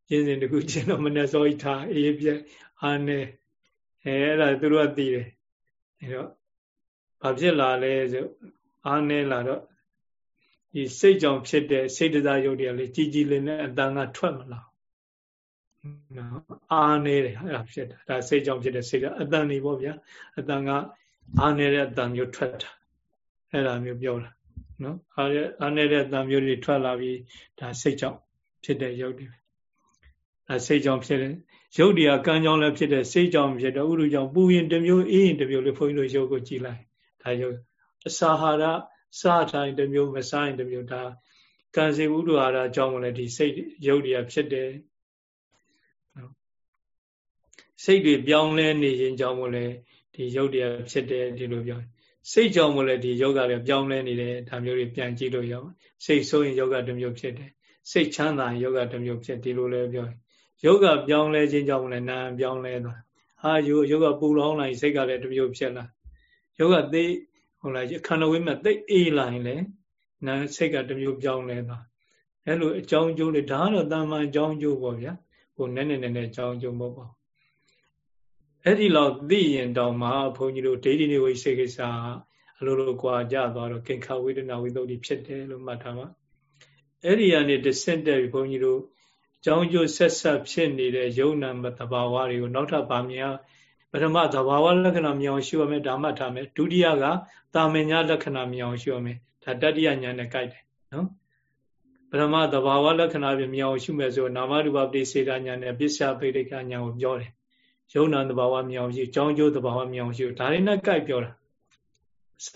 ကျင်းစဉ်တခုချင်းတော့မနဲ့စောဤထားအေးပြက်အားနေအဲအဲ့ဒါသူတို့ကသိတယ်အဲတော့ဘာဖြစ်လာလဲဆိုအားနေလာတော့ဒီစိတ်ကြောင့်ဖြစ်တဲ့စိတ်တရားယုတ်တရားလေးကြီးကြီးလေးနဲ့အတန်ကထွက်မလာ နော်အားနေတယ်အဲ့ဒါဖြစ်တာဒါစိတ်ကြောင့်ဖြစ်တဲ့စိတ်ကအတန်နေပေါ့ဗျာအတန်ကအားနေတဲ့အတန်မျိုးထွက်တာအဲ့ဒါမျိုးပြောတာနော်အားရအားနေတဲ့အတန်မျိုးတွေထွက်လာပြီးဒါစိတ်ကြောင့်ဖြစ်တဲ့ယုတ်တွေဒါစိတ်ကြောင့်ဖြစ်တဲ့ရုပ်တရားကံကြောင့်လည်းဖြစ်တဲ့စိတ်ကြောင့်ဖြစ်တဲ့ဥရုကြောင့်ပူရင်တစ်မျိုးအေးရင်တစ်မျိုးလေးဘုန်းကြီးတို့ရုပ်ကိုကြည်လိုက်ဒါရုပ်အစာဟာရစားထိုင်တစ်မျိုးမစားရင်တစ်မျိုးဒါကံစေဥဒ္ဓဟာရအကြောင်းလည်းဒီစိတ်ရုပ်တရားဖြစ်တယ် စိတ်တွေပြောင်းလဲနေရင်ကြောင့်မို့လဲဒီရုပ်တရားဖြစ်တယ်ဒီလိုပြောစိတ်ကြောင့်မို့လဲဒီယောဂလည်းပြောင်းလဲနေတယ်ဒါမျိုးတွေပြန်ကြည့်လို့ရအောင်စိတ်ဆိုးရင်ယောဂတစ်မျိုးဖြစ်တယ်စိတ်ချမ်းသာရင်ယောဂတစ်မျိုးဖြစ်ဒီလိုလဲပြောယောဂပြောင်းလဲခြင်းကြောင့်မို့လဲနာပြောင်းလဲသွားဟာယောယောဂပူလောင်းလာရင်စိတ်ကလည်းတစ်မျိုးဖြစ်လာယောဂသိဟုတ်လားခန္ဓာဝိမသိအေးလာရင်လည်းနာစိတ်ကတစ်မျိုးပြောင်းလဲသွားအဲလိုအကြောင်းကျိုးလေဒါကတော့တာမန်အကြောင်းကျိုးပေါ့ဗျာဟိုနည်းနည်းနည်းနည်းအကြောင်းကျိုးမဟုတ်ပါဘူး အဲ့ဒီလောက်သိရင်တောင်မှဘုန်းကြီးတို့ဒိဋ္ဌိနေဝိစေကိစ္စအလိုလိုကွာကြသွားတော့ကင်္ခဝေဒနာဝိသုဒ္ဓိဖြစ်တယ်လို့မှတ်ထားပါအဲ့ဒီကနေတဆင့်တက်ပြီးဘုန်းကြီးတို့ကြောင်းကျိုးဆက်ဆက်ဖြစ်နေတဲ့ယုံနာမတဘာဝတွေကိုနောက်ထပ်ဗာမြင်ပထမသဘာဝလက္ခဏာမြင်အောင်ရှုရမယ်ဒါမှတ်ထားမယ်ဒုတိယကတာမညာလက္ခဏာမြင်အောင်ရှုရမယ်ဒါတတိယဉာဏ်နဲ့ကြိုက်တယ်နော်ပထမသဘာဝလက္ခဏာမြင်အောင်ရှုမယ်ဆိုနာမရူပပတိစေတဉာဏ်နဲ့ပစ္စယပိဋကဉာဏ်ကိုပြောတယ် ယုံနာသဘာဝမြင်အောင်ရှုကြောင်းကျိုးသဘာဝမြင်အောင်ရှုဒါတွေနဲ့ကြိုက်ပြောတာ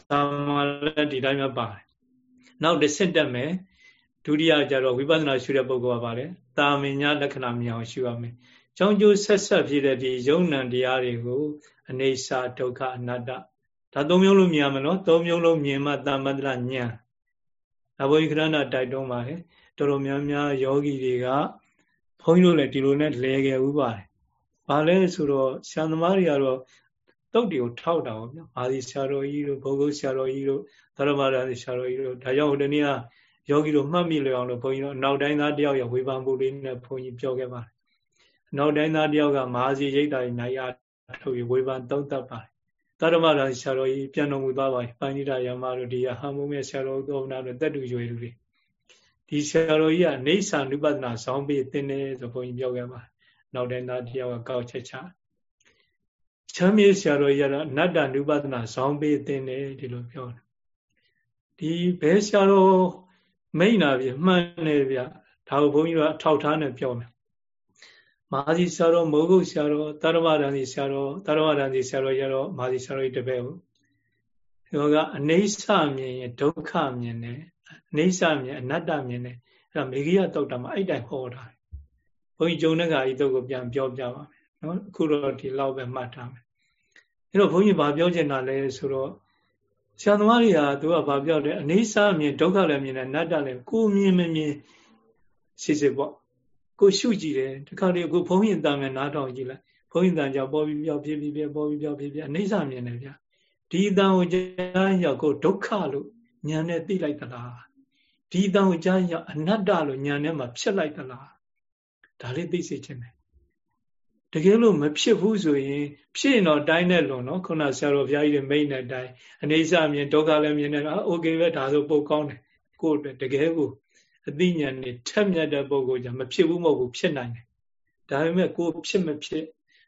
သာမလည်းဒီတိုင်းပဲပါတယ်နောက်တစ်ဆင့်တက်မယ်ဒုတိယကျတော့ဝိပဿနာရှုတဲ့ပုဂ္ဂိုလ်ကပါတယ်တာမညာလက္ခဏာမြင်အောင်ရှုရမယ်ကြောင်းကျိုးဆက်ဆက်ဖြစ်တဲ့ဒီယုံ nant တရားတွေကိုအနေစာဒုက္ခအနတ္တဒါသုံးမျိုးလုံးမြင်ရမယ်နော်သုံးမျိုးလုံးမြင်မှတမ္မတ္တဉာဏ်ဒါဘုရားခရဏတိုက်တွန်းပါတယ်တော်တော်များများယောဂီတွေကဘုန်းကြီးတို့လည်းဒီလိုနဲ့လဲခဲ့ဥပါတယ် ဘာလဲဆိုတော့ဆရာသမားတွေကတော့တုတ်တွေကိုထောက်တာပေါ့ဗျာ။မာသီဆရာတော်ကြီးတို့ဘုဂုတ်ဆရာတော်ကြီးတို့သရမရာဆရာတော်ကြီးတို့ဒါကြောင့်ဟိုတနေ့ကယောဂီတို့မှတ်မိလျအောင်လို့ဘုန်းကြီးတို့အနောက်တိုင်းသားတယောက်ရဲ့ဝေဖန်မှုလေးနဲ့ဘုန်းကြီးပြောခဲ့ပါတယ်။အနောက်တိုင်းသားတယောက်ကမာစီရိတ်တာကြီးနိုင်ရထုတ်ပြီးဝေဖန်သုံးသပ်ပါတယ်။သရမရာဆရာတော်ကြီးပြန်တော်မူသွားပါပြီ။ပန္နိဒယမတို့ဒီဟမုံရဲ့ဆရာတော်သောနာတို့တက်တူရွယ်လူတွေဒီဆရာတော်ကြီးကအိဋ္ဌာနုပဒနာဇောင်းပေးသင်တယ်ဆိုဘုန်းကြီးပြောခဲ့ပါတယ်။ နောက်တိုင်းသားတယောက်ကကောက်ချက်ချချမ်းမြေဆရာတော်ကြီးကတော့အနတ္တနုပဒနာဇောင်းပေးသင်တယ်ဒီလိုပြောတယ်။ဒီဘယ်ဆရာတော်မိန်နာပြီမှန်တယ်ဗျဒါကိုဘုန်းကြီးကအထောက်ထားနဲ့ပြောမယ်မာဇီဆရာတော်မိုးကုတ်ဆရာတော်တရဝရံစီဆရာတော်တရဝရံစီဆရာတော်ရတော့မာဇီဆရာတော်ကြီးတပည့်ကိုဒီကအနိစ္စမြင်ရင်ဒုက္ခမြင်တယ်အိဋ္ဌမြင်အနတ္တမြင်တယ်အဲ့ဒါမေဂိယတုတ်တာမှာအဲ့တိုင်ဟောတာ ဘုန်းကြီးဂျုံတဲ့ကဤတုတ်ကိုပြန်ပြောပြပါမယ်နော်အခုတော့ဒီလောက်ပဲမှတ်ထားမယ်အဲ့တော့ဘုန်းကြီးဘာပြောချင်တာလဲဆိုတော့ဆရာသမားတွေဟာသူကဘာပြောလဲအနေစာမြင်ဒုက္ခလည်းမြင်တယ်နတ္တလည်းကိုမြင်မမြင်စစ်စစ်ပေါ့ကိုရှုကြည့်တယ်တခါတည်းကိုဘုန်းကြီးတန်မယ်နားထောင်ကြည့်လိုက်ဘုန်းကြီးတန်ကြောင့်ပေါ်ပြီးပြောဖြစ်ပြီးပြပေါ်ပြီးပြောဖြစ်ပြီးအနေစာမြင်တယ်ဗျဒီတန်ကိုကြားရောက်ကိုဒုက္ခလို့ညာနဲ့သိလိုက်သလားဒီတန်ကိုကြားရောက်အနတ္တလို့ညာနဲ့မှဖြစ်လိုက်သလား ဒါလေးသိစေခြင်းပဲတကယ်လို့မဖြစ်ဘူးဆိုရင် ဖြစ်ရင်တော့တိုင်းနဲ့လွန်နော်ခုနဆရာတော်ဘုရားကြီးတွေမိတ်နဲ့တိုင်းအနေစာမြင်ဒုက္ခလည်းမြင်နေတာအိုကေပဲဒါဆိုပုတ်ကောင်းတယ်ကိုယ်တကယ်ကိုအသိဉာဏ်နဲ့ထက်မြက်တဲ့ပုဂ္ဂိုလ်じゃမဖြစ်ဘူးမဟုတ်ဘူးဖြစ်နိုင်တယ်ဒါပေမဲ့ကိုယ်ဖြစ်မဖြစ်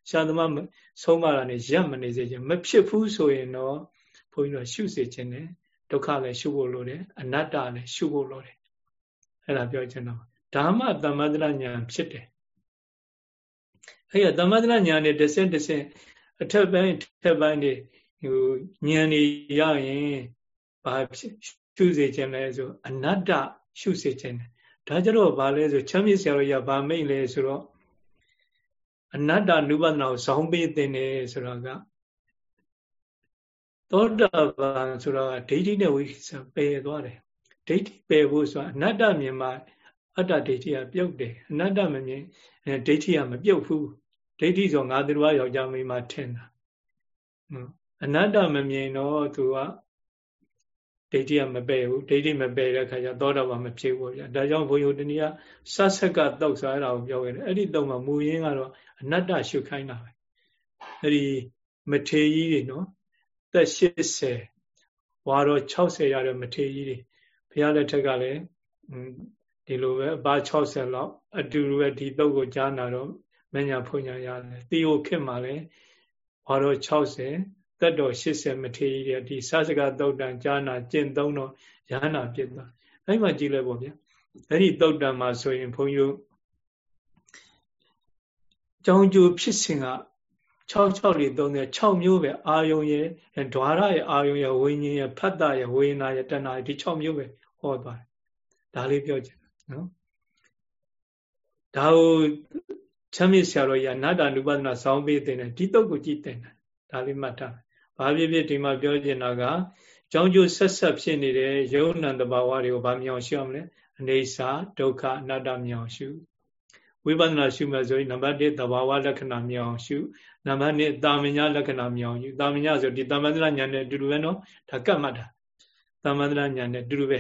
ရှာသမားဆုံးမတာနဲ့ရပ်မနေစေခြင်းမဖြစ်ဘူးဆိုရင်တော့ဘုန်းကြီးတို့ရှုစေခြင်းနဲ့ဒုက္ခလည်းရှုဖို့လိုတယ်အနတ္တလည်းရှုဖို့လိုတယ်အဲ့ဒါပြောချင်တော့ ဓမ္မသမထဉာဏ်ဖြစ်တယ်အဲ့ရသမထဉာဏ်နဲ့တစ်ဆင့်တစ်ဆင့်အထက်ပိုင်းထက်ပိုင်းတွေဟိုဉာဏ်နေရရင်ဘာဖြစ်ရှုစေခြင်းလဲဆိုအနတ္တရှုစေခြင်းဒါကြတော့ဘာလဲဆိုချမ်းမြေဆရာတော်ကြီးကဗာမိတ်လဲဆိုတော့အနတ္တနုပဒနာကိုဇောင်းပေးတင်တယ်ဆိုတော့ကသောတာပန်ဆိုတော့ဒိဋ္ဌိနဲ့ဝိသပယ်သွားတယ်ဒိဋ္ဌိပယ်ဖို့ဆိုတာအနတ္တမြင်မှ အတ္တဒိဋ္ဌိကပြုတ်တယ်အနတ္တမမြင်ဒိဋ္ဌိကမပြုတ်ဘူးဒိဋ္ဌိဆိုငါသူတော်ယောက်ျားမိန်းမထင်တာအနတ္တမမြင်တော့သူကဒိဋ္ဌိကမပယ်ဘူးဒိဋ္ဌိမပယ်တဲ့ခါကျသောတာပန်မဖြစ်ဘူးဗျာဒါကြောင့်ဘုရားတနည်းဆတ်ဆက်ကတောက်စားရတာကိုပြောခဲ့တယ်အဲ့ဒီတော့မှမူရင်းကတော့အနတ္တရှုခိုင်းတာပဲအဲ့ဒီမထေကြီးတွေနော်သက်80ဝါတော့60ရတဲ့မထေကြီးတွေဘုရားလက်ထက်ကလည်း ဒီလိုပဲအပါ60လောက်အတူတူပဲဒီတုတ်ကိုကြားနာတော့မညာဖွညာရတယ်တီဟိုခေတ်မှာလည်းဝါတော့60တက်တော်80မထေကြီးတွေဒီစစကတုတ်တန်ကြားနာကျင့်သုံးတော့ရဟနာပြစ်သွားအဲ့မှာကြည့်လိုက်ပေါ့ဗျာအဲ့ဒီတုတ်တန်မှာဆိုရင်ဘုန်းကြီးတို့ကြောင်းကျိုးဖြစ်စဉ်က66လေး36မျိုးပဲအာယုံရဲ့ဓွာရရဲ့အာယုံရဲ့ဝိညာဉ်ရဲ့ဖတ်တာရဲ့ဝေဒနာရဲ့တဏှာရဲ့ဒီ6မျိုးပဲဟောသွားတယ်ဒါလေးပြောချင်တယ် နော်ဒါကိုချမ်းမြေဆရာတော်ကြီးကနာတာနုပဒနာဆောင်းပေးတဲ့ဒီတုတ်ကိုကြည့်တဲ့ဒါလေးမှတ်ထားဘာဖြစ်ဖြစ်ဒီမှာပြောချင်တာကကြောင်းကျိုးဆက်ဆက်ဖြစ်နေတဲ့ယုံနံတဘာဝတွေကိုဗာမြောင်ရှုအောင်လဲအနေစာဒုက္ခအနတ္တမြောင်ရှုဝိပဿနာရှုမှဆိုရင်နံပါတ်1သဘာဝလက္ခဏာမြောင်ရှုနံပါတ်2တာမညာလက္ခဏာမြောင်ရှုတာမညာဆိုဒီတာမန္တရညာနဲ့အတူတူပဲနော်ဒါကတ်မှတ်တာတာမန္တရညာနဲ့အတူတူပဲ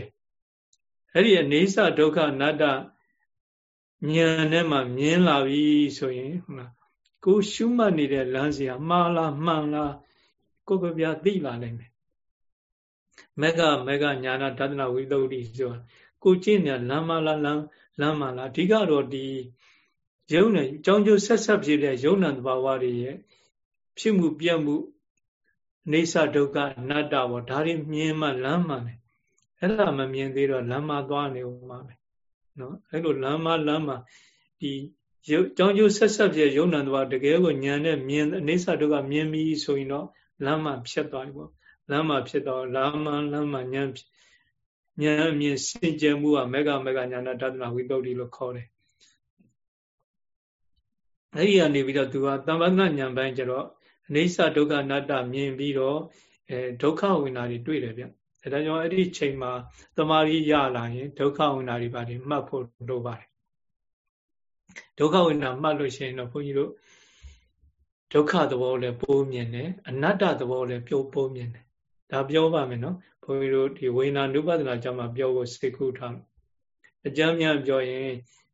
အဲ့ဒီအနေစာဒုက္ခအနတ္တဉာဏ်နဲ့မှမြင်လာပြီဆိုရင်ဟုတ်လားကိုရှုမှတ်နေတဲ့လမ်းစီကမှားလားမှန်လားကိုယ်ကပြသိလာနိုင်မယ်မက်ကမက်ကညာနာတဒနာဝိသုဒ္ဓိဆိုကိုကျင့်နေလမ်းမလားလမ်းလမ်းမလားအဓိကတော့ဒီယုံနဲ့ကြောင်းကျိုးဆက်ဆက်ဖြစ်တဲ့ယုံနံတဘာဝတွေရဲ့ဖြစ်မှုပြတ်မှုနေသဒုက္ခအနတ္တဘောဒါတွေမြင်မှလမ်းမှတယ် အဲ့ဒါမမြင်သေးတော့လမ်းမသွားနေဦးမှာပဲနော်အဲ့လိုလမ်းမလမ်းမဒီရုပ်ကြောင်းကျိုးဆက်ဆက်ပြရုံဏတဘာတကယ်ကိုညံနဲ့မြင်အနေဆဒုက္ခမြင်ပြီးဆိုရင်တော့လမ်းမဖြစ်သွားပြီပေါ့လမ်းမဖြစ်တော့လမ်းမလမ်းမညံညံမြင်စင်ကြယ်မှုကမေဃမေဃညာနာတဒနာဝိတုဒ္ဓိလို့ခေါ်တယ်အဲ့ဒီကနေပြီးတော့သူကတမ္ပဒနာဉာဏ်ပိုင်းကျတော့အနေဆဒုက္ခအနတ္တမြင်ပြီးတော့အဲဒုက္ခဝိနာတွေတွေ့တယ်ဗျ ဒါကြောင့်အဲ့ဒီချိန်မှာတမာရီရလာရင်ဒုက္ခဝိနာတွေပါတယ်မှတ်ဖို့လိုပါတယ်ဒုက္ခဝိနာမှတ်လို့ရှိရင်တော့ဘုန်းကြီးတို့ဒုက္ခသဘောလည်းပိုးမြင်တယ်အနတ္တသဘောလည်းပြောပိုးမြင်တယ်ဒါပြောပါမယ်နော်ဘုန်းကြီးတို့ဒီဝိညာဉ်နုပဒနာကြောင့်မှပြောဖို့စိတ်ကူးထားအကြမ်းများပြောရင်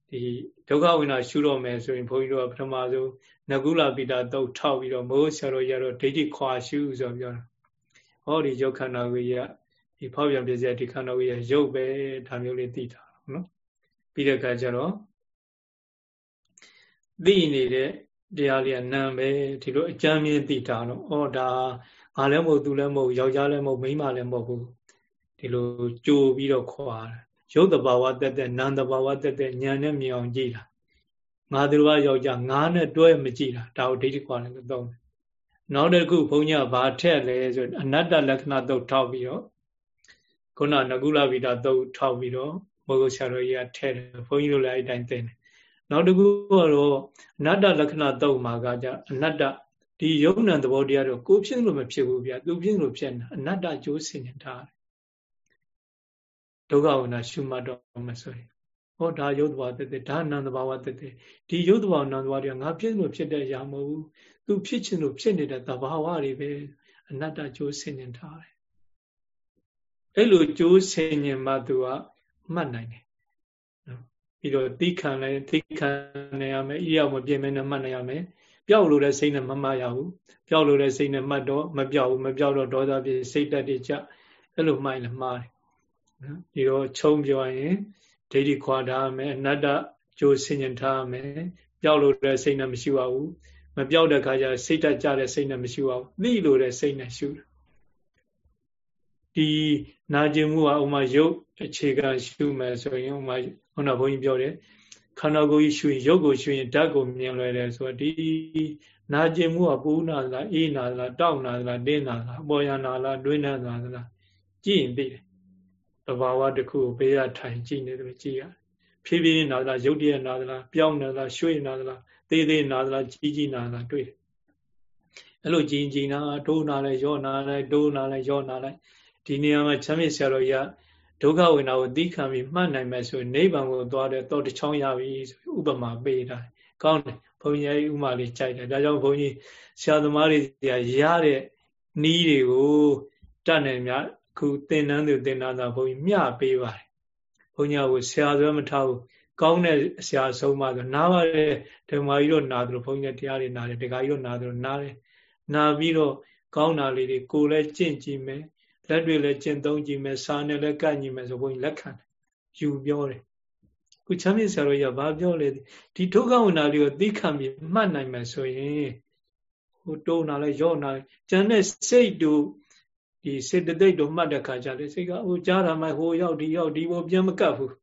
ဒီဒုက္ခဝိနာရှုတော့မယ်ဆိုရင်ဘုန်းကြီးတို့ကပထမဆုံးနကုလပိတာတုတ်ထောက်ပြီးတော့မိုးဆရာတော်ရတော့ဒိဋ္ဌိခွာရှုဆိုပြောတာဟောဒီရုပ်ခန္ဓာကိုယ်ကြီးက ဒီဖောက်ပြန်ပြည့်စည်ဒီခန္ဓာကိုယ်ကြီးရုပ်ပဲဒါမျိုးလေးသိတာနော်ပြီးတဲ့အခါကျတော့သိနေတဲ့တရားလေးကနာမ်ပဲဒီလိုအကြမ်းမြင်သိတာတော့ဩဒါငါလည်းမဟုတ်သူလည်းမဟုတ်ယောက်ျားလည်းမဟုတ်မိန်းမလည်းမဟုတ်ဘူးဒီလိုကြိုပြီးတော့ခွာရုပ်တဘာဝတက်တဲ့နာမ်တဘာဝတက်တဲ့ဉာဏ်နဲ့မြင်အောင်ကြည့်တာငါသူတော်ယောက်ျားငါနဲ့တွဲမကြည့်တာဒါကိုဒိဋ္ဌိခွာတယ်လို့သုံးတယ်နောက်တစ်ခုဘုန်းကြီးကဘာထက်လဲဆိုအနတ္တလက္ခဏာသုတ်ထောက်ပြီးတော့ ခုနနကုလဗိဒသုတ်ထောက်ပြီးတော့မောဂုဆရာတော်ကြီးကထည့်တယ်ဘုန်းကြီးတို့လည်းအဲ့တိုင်းသင်တယ်နောက်တစ်ခုကတော့အနတ္တလက္ခဏာသုတ်မှာကကြအနတ္တဒီယုံ nant သဘောတရားတော့ကိုဖြစ်လို့မဖြစ်ဘူးဗျာသူဖြစ်လို့ဖြစ်နေအနတ္တကျိုးဆင်နေတာဒုက္ခဝနာရှုမှတ်တော့မဆိုရင်ဟောဒါယုတ်တဘာတက်တဲ့ဒါနန္တဘာဝတက်တဲ့ဒီယုတ်တဘာနန္တဘာတွေကငါဖြစ်လို့ဖြစ်တဲ့အရာမဟုတ်ဘူးသူဖြစ်ခြင်းလို့ဖြစ်နေတဲ့သဘာဝတွေပဲအနတ္တကျိုးဆင်ញင်ထားတယ် အဲ့လိုကျိုးဆင်ញင်မှသူကမှတ်နိုင်တယ်နော်ပြီးတော့သိခံလဲသိခံနေရမယ်ဣရိယာမပြင်းမဲနဲ့မှတ်နိုင်ရမယ်ပျောက်လို့လည်းစိတ်နဲ့မမှတ်ရဘူးပျောက်လို့လည်းစိတ်နဲ့မှတ်တော့မပျောက်ဘူးမပျောက်တော့ဒေါသဖြစ်စိတ်တက်တည်ကြအဲ့လိုမှိုင်းလည်းမှားတယ်နော်ဒီတော့ခြုံပြောရင်ဒိဋ္ဌိခွာထားမယ်အနတ္တကြိုးဆင်ញင်ထားမယ်ပျောက်လို့လည်းစိတ်နဲ့မရှိပါဘူးမပြောက်တဲ့ခါကျစိတ်တက်ကြတဲ့စိတ်နဲ့မရှိပါဘူးသိလို့တဲ့စိတ်နဲ့ရှု ဒီနာကျင်မှုကဥမာရုပ်အခြေခံရှုမယ်ဆိုရင်ဥမာခုနဘုန်းကြီးပြောတယ်ခန္ဓာကိုယ်ကြီးရှုရင်ရုပ်ကိုရှုရင်ဓာတ်ကိုမြင်လွယ်တယ်ဆိုတော့ဒီနာကျင်မှုကပူနာလားအေးနာလားတောက်နာလားတင်းနာလားအပေါ်ရနာလားတွင်းနာလားကြည့်ရင်သိတယ်တဘာဝတစ်ခုကိုဘေးရထိုင်ကြည့်နေတယ်ကြည့်ရဖြည်းဖြည်းနာလားရုပ်တရက်နာလားပြောင်းနာလားရွှေ့နာလားသေးသေးနာသလားကြီးကြီးနာလားတွေ့တယ်အဲ့လိုကြီးကြီးနာတိုးနာလဲရောနာလဲတိုးနာလဲရောနာလဲ ဒီနေရာမှာချမ်းမြေဆရာတော်ကြီးကဒုက္ခဝေဒနာကိုသိခံပြီးမှတ်နိုင်မယ်ဆိုရင်နိဗ္ဗာန်ကိုသွားတဲ့တော့တစ်ချောင်းရပြီဆိုဥပမာပေးတာကောင်းတယ်ဘုန်းကြီးဥမာလေးကြိုက်တယ်ဒါကြောင့်ဘုန်းကြီးဆရာသမားတွေရတဲ့နီးတွေကိုတတ်နိုင်များခုသင်တန်းသူသင်တန်းသာဘုန်းကြီးမျှပေးပါတယ်ဘုန်းကြီးကဆရာဆွဲမထားဘူးကောင်းတဲ့ဆရာဆုံးမှဆိုနားပါတဲ့ဓမ္မကြီးတော့နာတယ်ဘုန်းကြီးတရားတွေနာတယ်ဒကာကြီးတော့နာတယ်နားတယ်နာပြီးတော့ကောင်းတာလေးတွေကိုယ်လည်းကြင့်ကြည့်မယ် လက်တွေလည်းကျင့်သုံးကြည့်မယ်စာနဲ့လည်းကန့်ကြည့်မယ်ဆိုဘုန်းကြီးလက်ခံတယ်ယူပြောတယ်ခုချမ်းမြေဆရာတော်ကြီးကဘာပြောလဲဒီဒုက္ခဝိနာလေးကိုသိခံပြီးမှတ်နိုင်မယ်ဆိုရင်ဟိုတိုးနာလဲရော့နာလဲကျန်တဲ့စိတ်တို့ဒီစေတသိက်တို့မှတ်တဲ့ခါကျလေစိတ်ကဟိုကြားတာမှဟိုရောက်ဒီရောက်ဒီဘိုပြန်မကပ်ဘူး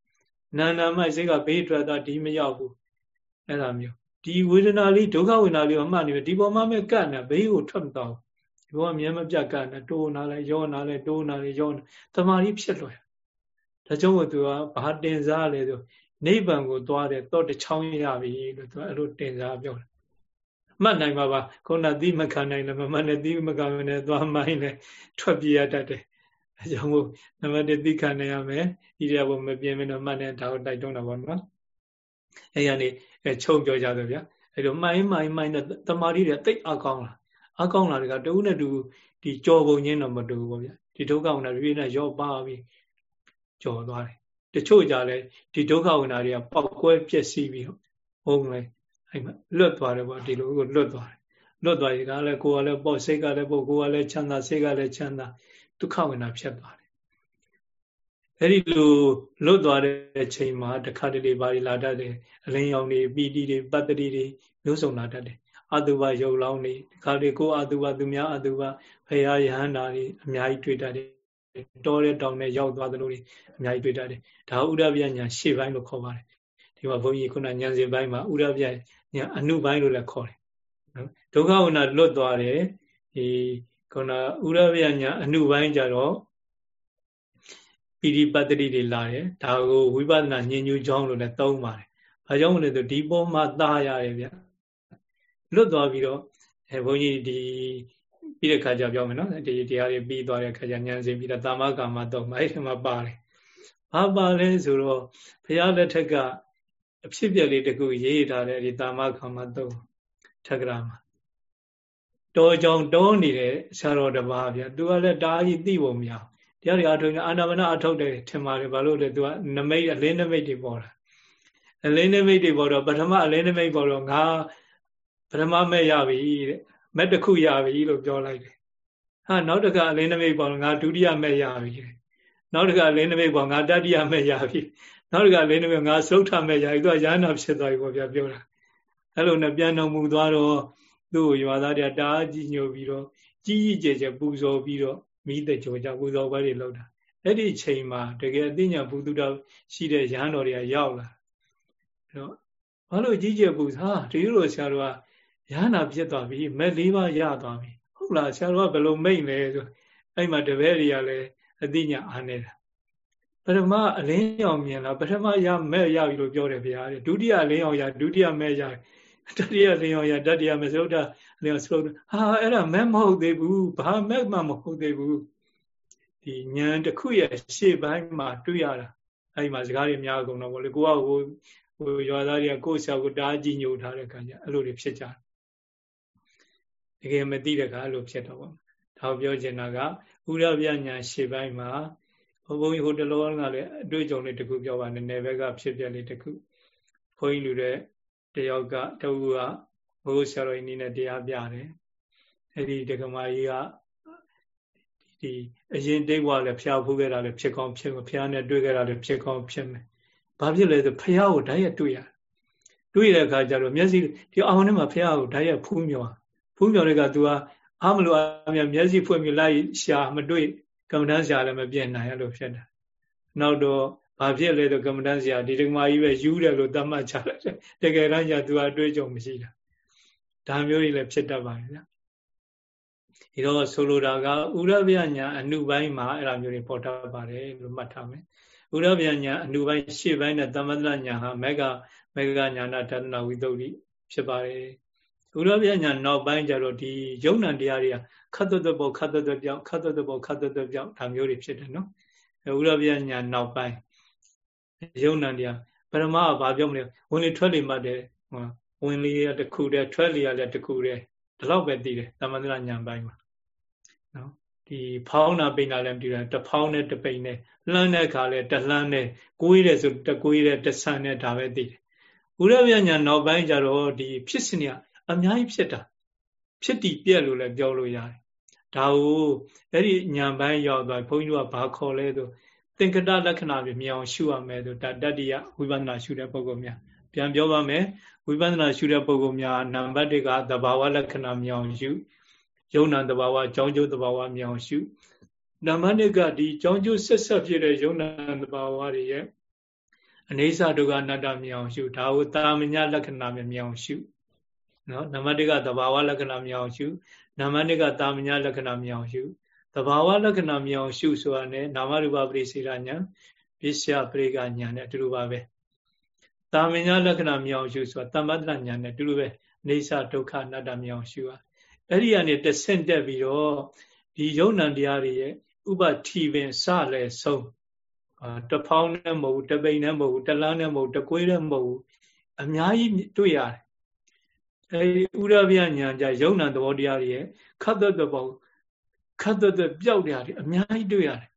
နာနာမှစိတ်ကဘေးထွက်တာဒီမရောက်ဘူးအဲ့လိုမျိုးဒီဝေဒနာလေးဒုက္ခဝေဒနာလေးကိုမှတ်နေပြီဒီပေါ်မှာမဲ့ကတ်နေဘေးကိုထွက်မတော့ဒီ ပေါ်ကမြဲမပြတ်ကတ်နေတိုးနာလဲရောနာလဲတိုးနာလဲရောနာတမာရီဖြစ်လွယ်ဒါကြောင့်မို့သူကဘာတင်စားလဲဆိုနိဗ္ဗာန်ကိုသွားတယ်တော့တချောင်းရပြီလို့သူအဲ့လိုတင်စားပြောတယ်မှတ်နိုင်ပါပါခုနသီးမခံနိုင်လည်းမမှတ်နဲ့သီးမခံနဲ့သွားမိုင်းနဲ့ထွက်ပြေးရတတ်တယ်အဲကြောင့်မို့နံပါတ်1သိခံနေရမယ်ဣရိယာပုမပြင်းမလို့မှတ်တဲ့ဒါကိုတိုက်တွန်းတာပေါ့နော်အဲရနေချုံပြောကြတယ်ဗျာအဲလိုမိုင်းမိုင်းမိုင်းနဲ့တမာရီတွေတိတ်အကောင်းလာ အကောင်းလာတွေကတူနဲ့တူဒီကြော်ပုံချင်းတော့မတူဘူးပေါ့ဗျာဒီဒုက္ခဝနာတွေနဲ့ရော့ပါပြီးကြော်သွားတယ်တချို့ကြလဲဒီဒုက္ခဝနာတွေကပောက်ကွဲပြက်စီးပြီးဟုတ်လေအဲ့မှာလွတ်သွားတယ်ပေါ့ဒီလိုကိုလွတ်သွားတယ်လွတ်သွားရင်ကလည်းကိုယ်ကလည်းပေါ့စိတ်ကလည်းပေါ့ကိုယ်ကလည်းချမ်းသာစိတ်ကလည်းချမ်းသာဒုက္ခဝေဒနာဖြစ်သွားတယ်အဲ့ဒီလိုလွတ်သွားတဲ့ချိန်မှာတခါတလေပါလာတတ်တယ်အလင်းရောင်တွေပီတိတွေပတ္တိတွေမျိုးစုံလာတတ်တယ် အတုပယုတ်လောင်းတွေဒီခါလေးကိုအတုပသူများအတုပဖရာယဟန္တာတွေအများကြီးတွေ့တတ်တယ်တောတဲ့တောင်နဲ့ရောက်သွားသလိုတွေအများကြီးတွေ့တတ်တယ်ဒါဥရပြညာရှေ့ပိုင်းလို့ခေါ်ပါတယ်ဒီမှာဘုန်းကြီးခုနဉာဏ်စဉ်ပိုင်းမှာဥရပြညာအနုပိုင်းလို့လည်းခေါ်တယ်နော်ဒုက္ခဝနာလွတ်သွားတယ်ဒီခုနဥရပြညာအနုပိုင်းကြတော့ပိရိပတ္တိတွေလာတယ်ဒါကိုဝိပဿနာဉာဏ်ညူကြောင်းလို့လည်းသုံးပါတယ်ဘာကြောင့်လဲဆိုဒီပေါ်မှာသားရတယ်ဗျ လွတ်သွားပြီးတော့အဲဘုန်းကြီးဒီပြီးတဲ့ခါကျပြောမယ်နော်ဒီတရားတွေပြီးသွားတဲ့ခါကျဉာဏ်စဉ်ပြီးတော့တာမကာမတော့အဲ့ဒီမှာပါတယ်ဘာပါလဲဆိုတော့ဘုရားလက်ထက်ကအဖြစ်ပြက်လေးတခုရေးထားတဲ့ဒီတာမကာမတော့ထက်ကရာမှာတောကြောင်တောနေတဲ့ဆရာတော်တပါးဗျသူကလည်းတားကြီးသိဖို့မရတရားတွေအထုံးအာနာမနာအထုတ်တယ်ထင်ပါတယ်ဘာလို့လဲသူကနမိတ်အလင်းနမိတ်တွေပေါ်တာအလင်းနမိတ်တွေပေါ်တော့ပထမအလင်းနမိတ်ပေါ်တော့ငါ ပထမမဲ့ရပြီတဲ့မဲ့တစ်ခုရပြီလို့ပြောလိုက်တယ်ဟာနောက်တစ်ခါအလင်းနမိတ်ပေါ်ငါဒုတိယမဲ့ရပြီတဲ့နောက်တစ်ခါအလင်းနမိတ်ပေါ်ငါတတိယမဲ့ရပြီနောက်တစ်ခါအလင်းနမိတ်ငါသုတ်ထမဲ့ရပြီသူကရဟနာဖြစ်သွားပြီပေါ့ဗျာပြောတာအဲ့လိုနဲ့ပြန်တော်မူသွားတော့သူ့ကိုရွာသားတွေကတားကြည့်ညိုပြီးတော့ကြီးကြီးကျယ်ကျယ်ပူဇော်ပြီးတော့မိတဲ့ကြောကြပူဇော်ပွဲတွေလုပ်တာအဲ့ဒီချိန်မှာတကယ်အသိဉာဏ်ဘုသူတော်ရှိတဲ့ရဟန်းတော်တွေကရောက်လာအဲ့တော့ဘာလို့ကြီးကျယ်ပူဟာဒီလိုဆရာတော်က ရဟနာဖြစ်သွားပြီမဲ့လေးပါးရသွားပြီဟုတ်လားဆရာတော်ကဘယ်လိုမိတ်လဲဆိုအဲ့မှာတပည့်တွေကလည်းအသိဉာဏ်အားနေတာပထမအလင်းရောင်မြင်လားပထမရမဲ့ရပြီလို့ပြောတယ်ဗျာဒုတိယအလင်းရောင်ရဒုတိယမဲ့ရတတိယလင်းရောင်ရတတိယမဲ့သုဒ္ဓလင်းရောင်သုဒ္ဓဟာအဲ့ဒါမဲ့မဟုတ်သေးဘူးဘာမဲ့မှမဟုတ်သေးဘူးဒီဉာဏ်တစ်ခုရဲ့ရှေ့ပိုင်းမှာတွေ့ရတာအဲ့ဒီမှာစကားတွေများကုန်တော့ဗောလေကိုကဟိုဟိုရွာသားတွေကကိုယ့်ဆရာကိုတားကြည့်ညိုထားတဲ့ခံကြအဲ့လိုတွေဖြစ်ကြတယ် တကယ်မသိတဲ့ကအဲ့လိုဖြစ်တော့ပေါ့ဒါပြောချင်တာကဥရပြညာရှေ့ပိုင်းမှာဘုန်းကြီးဟိုတလောကလည်းအတွေ့အကြုံလေးတခုပြောပါနည်းနည်းဘက်ကဖြစ်ပြလေးတခုဘုန်းကြီးလူတဲ့တယောက်ကတဝူကဘုရားဆရာတော်ကြီးနဲ့တရားပြတယ်အဲ့ဒီဒကမာကြီးကဒီအရင်တိတ်ဘဝလည်းဖျားဖူးခဲ့တာလည်းဖြစ်ကောင်းဖြစ်မယ်ဖျားနဲ့တွေ့ခဲ့တာလည်းဖြစ်ကောင်းဖြစ်မယ်ဘာဖြစ်လဲဆိုဖျားကိုဓာတ်ရတွေ့ရတွေ့ရတဲ့အခါကျတော့မျက်စိဒီအောင်ထဲမှာဖျားကိုဓာတ်ရဖူးမြော် ဖူးမြော်တဲ့က तू ကအားမလို့အမြမျက်စိဖွင့်ပြီးလိုက်ရှာမတွေ့ကမ္မဋ္ဌာန်းရှာလည်းမပြည့်နိုင်ရလို့ဖြစ်တာနောက်တော့ဘာဖြစ်လဲဆိုကမ္မဋ္ဌာန်းရှာဒီတက္ကမကြီးပဲယူတယ်လို့သတ်မှတ်ချလိုက်တယ်တကယ်တမ်းကျ तू အတွေ့အကြုံမရှိတာဒါမျိုးတွေလည်းဖြစ်တတ်ပါဗျာဒီတော့ဆိုလိုတာကဥရဗျညာအနုပိုင်းမှာအဲ့လိုမျိုးတွေပေါ်တတ်ပါတယ်လို့မှတ်ထားမယ်ဥရဗျညာအနုပိုင်းရှေ့ပိုင်းနဲ့သမထညာဟာမေဃမေဃညာနာတဏ္ဍဝိတ္တုဖြစ်ပါတယ် ဥရဗျညာနောက်ပိုင်းကျတော့ဒီယုံ nant တရားတွေကခတ်သွတ်ဘောခတ်သွတ်ပြောင်းခတ်သွတ်ဘောခတ်သွတ်ပြောင်းဒါမျိုးတွေဖြစ်တယ်နော်ဥရဗျညာနောက်ပိုင်းယုံ nant တရားပရမကဘာပြောမလဲဝင်လေထွက်လေမှတ်တယ်ဝင်လေရတခုတည်းထွက်လေရလည်းတခုတည်းဒီလောက်ပဲသိတယ်သမထညာပိုင်းမှာနော်ဒီဖောင်းတာပိန်တာလည်းမတူတယ်တဖောင်းနဲ့တပိန်နဲ့လှမ်းတဲ့ခါလဲတလှမ်းနဲ့ကိုးရဲဆိုတကိုးရဲတဆန်နဲ့ဒါပဲသိတယ်ဥရပြညာနောက်ပိုင်းကျတော့ဒီဖြစ်စဉ်က အများကြီးဖြစ်တာဖြစ်တည်ပြက်လို့လည်းပြောလို့ရတယ်ဒါကိုအဲ့ဒီညာပိုင်းရောက်သွားဘုန်းကြီးတို့ကဘာခေါ်လဲဆိုသင်္ကတလက္ခဏာတွေမြင်အောင်ရှုရမယ်ဆိုဒါတတ္တိယဝိပဿနာရှုတဲ့ပုဂ္ဂိုလ်များပြန်ပြောပါမယ်ဝိပဿနာရှုတဲ့ပုဂ္ဂိုလ်များနံပါတ်1ကသဘာဝလက္ခဏာမြင်အောင်ရှုယုံနာတဘာဝအကြောင်းကျိုးတဘာဝမြောင်ရှုနံပါတ်1ကဒီအကြောင်းကျိုးဆက်ဆက်ဖြစ်တဲ့ယုံနာတဘာဝတွေရဲ့အနေစာဒုက္ခအနတ္တမြောင်ရှုဒါကိုတာမညာလက္ခဏာမြောင်ရှု နော်နံပါတ်1ကတဘာဝလက္ခဏာမြောင်ရှုနံပါတ်2ကတာမညာလက္ခဏာမြောင်ရှုတဘာဝလက္ခဏာမြောင်ရှုဆိုတာ ਨੇ နာမရူပပရိစေရညာပစ္စယပရိကညာနဲ့အတူတူပါပဲတာမညာလက္ခဏာမြောင်ရှုဆိုတာတမ္ပတ္တညာနဲ့အတူတူပဲနေစာဒုက္ခအနတ္တမြောင်ရှုอ่ะအဲ့ဒီကနေတဆင့်တက်ပြီးတော့ဒီယုံ nant တရားတွေရဲ့ဥပထီပင်စလဲဆုံးတဖောင်းနဲ့မဟုတ်ဘူးတပိန်နဲ့မဟုတ်ဘူးတလန်းနဲ့မဟုတ်တကွေးနဲ့မဟုတ်ဘူးအများကြီးတွေ့ရတယ် အဲဒီဥရဗျညာကြယုံ nant သဘောတရားတွေရဲ့ခတ်သက်သက်ပေါ့ခတ်သက်သက်ပျောက်တရားတွေအများကြီးတွေ့ရတယ်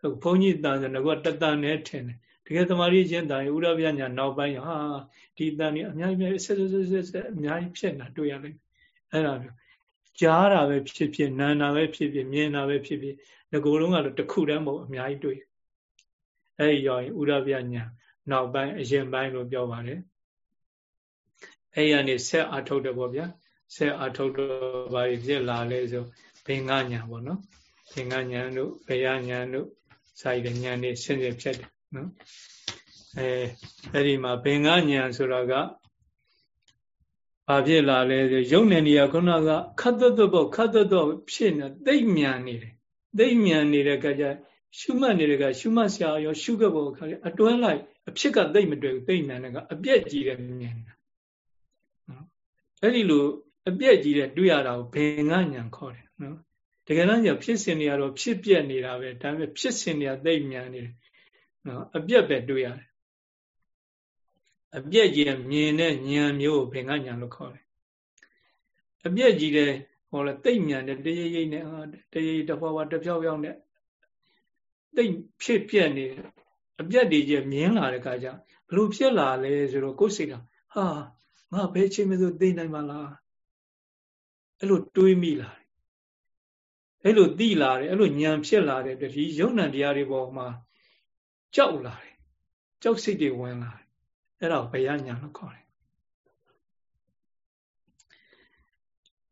ဟုတ်ဘုန်းကြီးတန်ဆိုတော့ကတတန်နဲ့ထင်တယ်တကယ်တမာရီချင်းတာဥရပြညာနောက်ပိုင်းဟာဒီတန်นี่အများကြီးဆက်ဆက်ဆက်ဆက်အများကြီးဖြစ်နေတာတွေ့ရလိမ့်မယ်အဲ့ဒါမျိုးကြားတာပဲဖြစ်ဖြစ်နာတာပဲဖြစ်ဖြစ်မြင်တာပဲဖြစ်ဖြစ်ငကိုယ်လုံးကတော့တစ်ခုတည်းမဟုတ်အများကြီးတွေ့အဲ့ဒီရောက်ရင်ဥရပြညာနောက်ပိုင်းအရင်ပိုင်းလို့ပြောပါတယ် အဲ့ရနေဆက်အထုတ်တယ်ပေါ့ဗျာဆက်အထုတ်တော့ဘာဖြစ်လာလဲဆိုဘင်္ဂညာပေါ့နော်ဘင်္ဂညာတို့ဘယညာတို့စာရည်ညာနေဆင်းရဲဖြစ်တယ်နော်အဲအဲ့ဒီမှာဘင်္ဂညာဆိုတာကဘာဖြစ်လာလဲဆိုရုပ်နယ်နေရာခုနကခတ်သွတ်သွတ်ပေါ့ခတ်သွတ်သွတ်ဖြစ်နေသိမ့်မြန်နေတယ်သိမ့်မြန်နေတဲ့ကကြရှုမှတ်နေတဲ့ကရှုမှတ်ဆရာရောရှုခဲ့ဖို့ခါလေအတွဲလိုက်အဖြစ်ကသိမ့်မတွေ့ဘူးသိမ့်မြန်တဲ့ကအပြက်ကြီးတယ်မြင်နေတာနော် အဲ့ဒီလိုအပြက်ကြီးတဲ့တွေ့ရတာကိုဘင်္ဂညာခေါ်တယ်နော်တကယ်တော့ဖြစ်စဉ်တွေကတော့ဖြစ်ပြက်နေတာပဲဒါပေမဲ့ဖြစ်စဉ်တွေကသိမ့်မြန်နေတယ်နော်အပြက်ပဲတွေ့ရတယ်အပြက်ကြီးမြင်တဲ့ဉာဏ်မျိုးကိုဘင်္ဂဉာဏ်လို့ခေါ်တယ်အပြက်ကြီးတဲ့ဟောလဲတိတ်မြန်တဲ့တရရိပ်နဲ့တရရိပ်တစ်ဖွာဖွာတစ်ဖြောက်ဖြောက်နဲ့တိတ်ဖြစ်ပြက်နေအပြက်တွေကြီးမြင်လာတဲ့အခါကျဘလို့ဖြစ်လာလဲဆိုတော့ကိုယ်စိတ်ကဟာ ငါဘယ်ချိန်မှဆိုသိနိုင်မှာလားအဲ့လိုတွေးမိလာတယ်အဲ့လိုသိလာတယ်အဲ့လိုဉာဏ်ဖြစ်လာတဲ့ဒီယုံ nant တရားတွေပေါ်မှာကြောက်လာတယ်ကြောက်စိတ်တွေဝင်လာတယ်အဲ့ဒါဘယညာလို့ခေါ်တယ်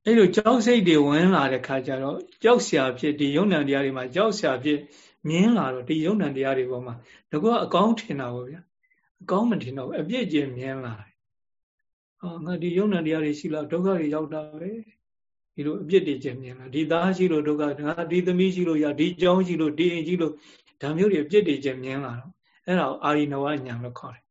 အဲ့လိုကြောက်စိတ်တွေဝင်လာတဲ့ခါကျတော့ကြောက်စရာဖြစ်ဒီယုံ nant တရားတွေမှာကြောက်စရာဖြစ်မြင်လာတော့ဒီယုံ nant တရားတွေပေါ်မှာငါကအကောင်းထင်တာပေါ့ဗျာအကောင်းမထင်တော့အပြည့်ကျင်မြင်လာတယ် ဟောငါဒီယုံ nant တရားတွေရှိလားဒုက္ခတွေရောက်တာပဲဒီလိုအပြစ်တွေကျင်မြင်လာဒီသားရှိလို့ဒုက္ခငါဒီသမီးရှိလို့ရဒီကြောင်းရှိလို့ဒီအိမ်ရှိလို့ဒါမျိုးတွေအပြစ်တွေကျင်မြင်လာတော့အဲ့ဒါကိုအာရိနဝညာလို့ခေါ်တယ်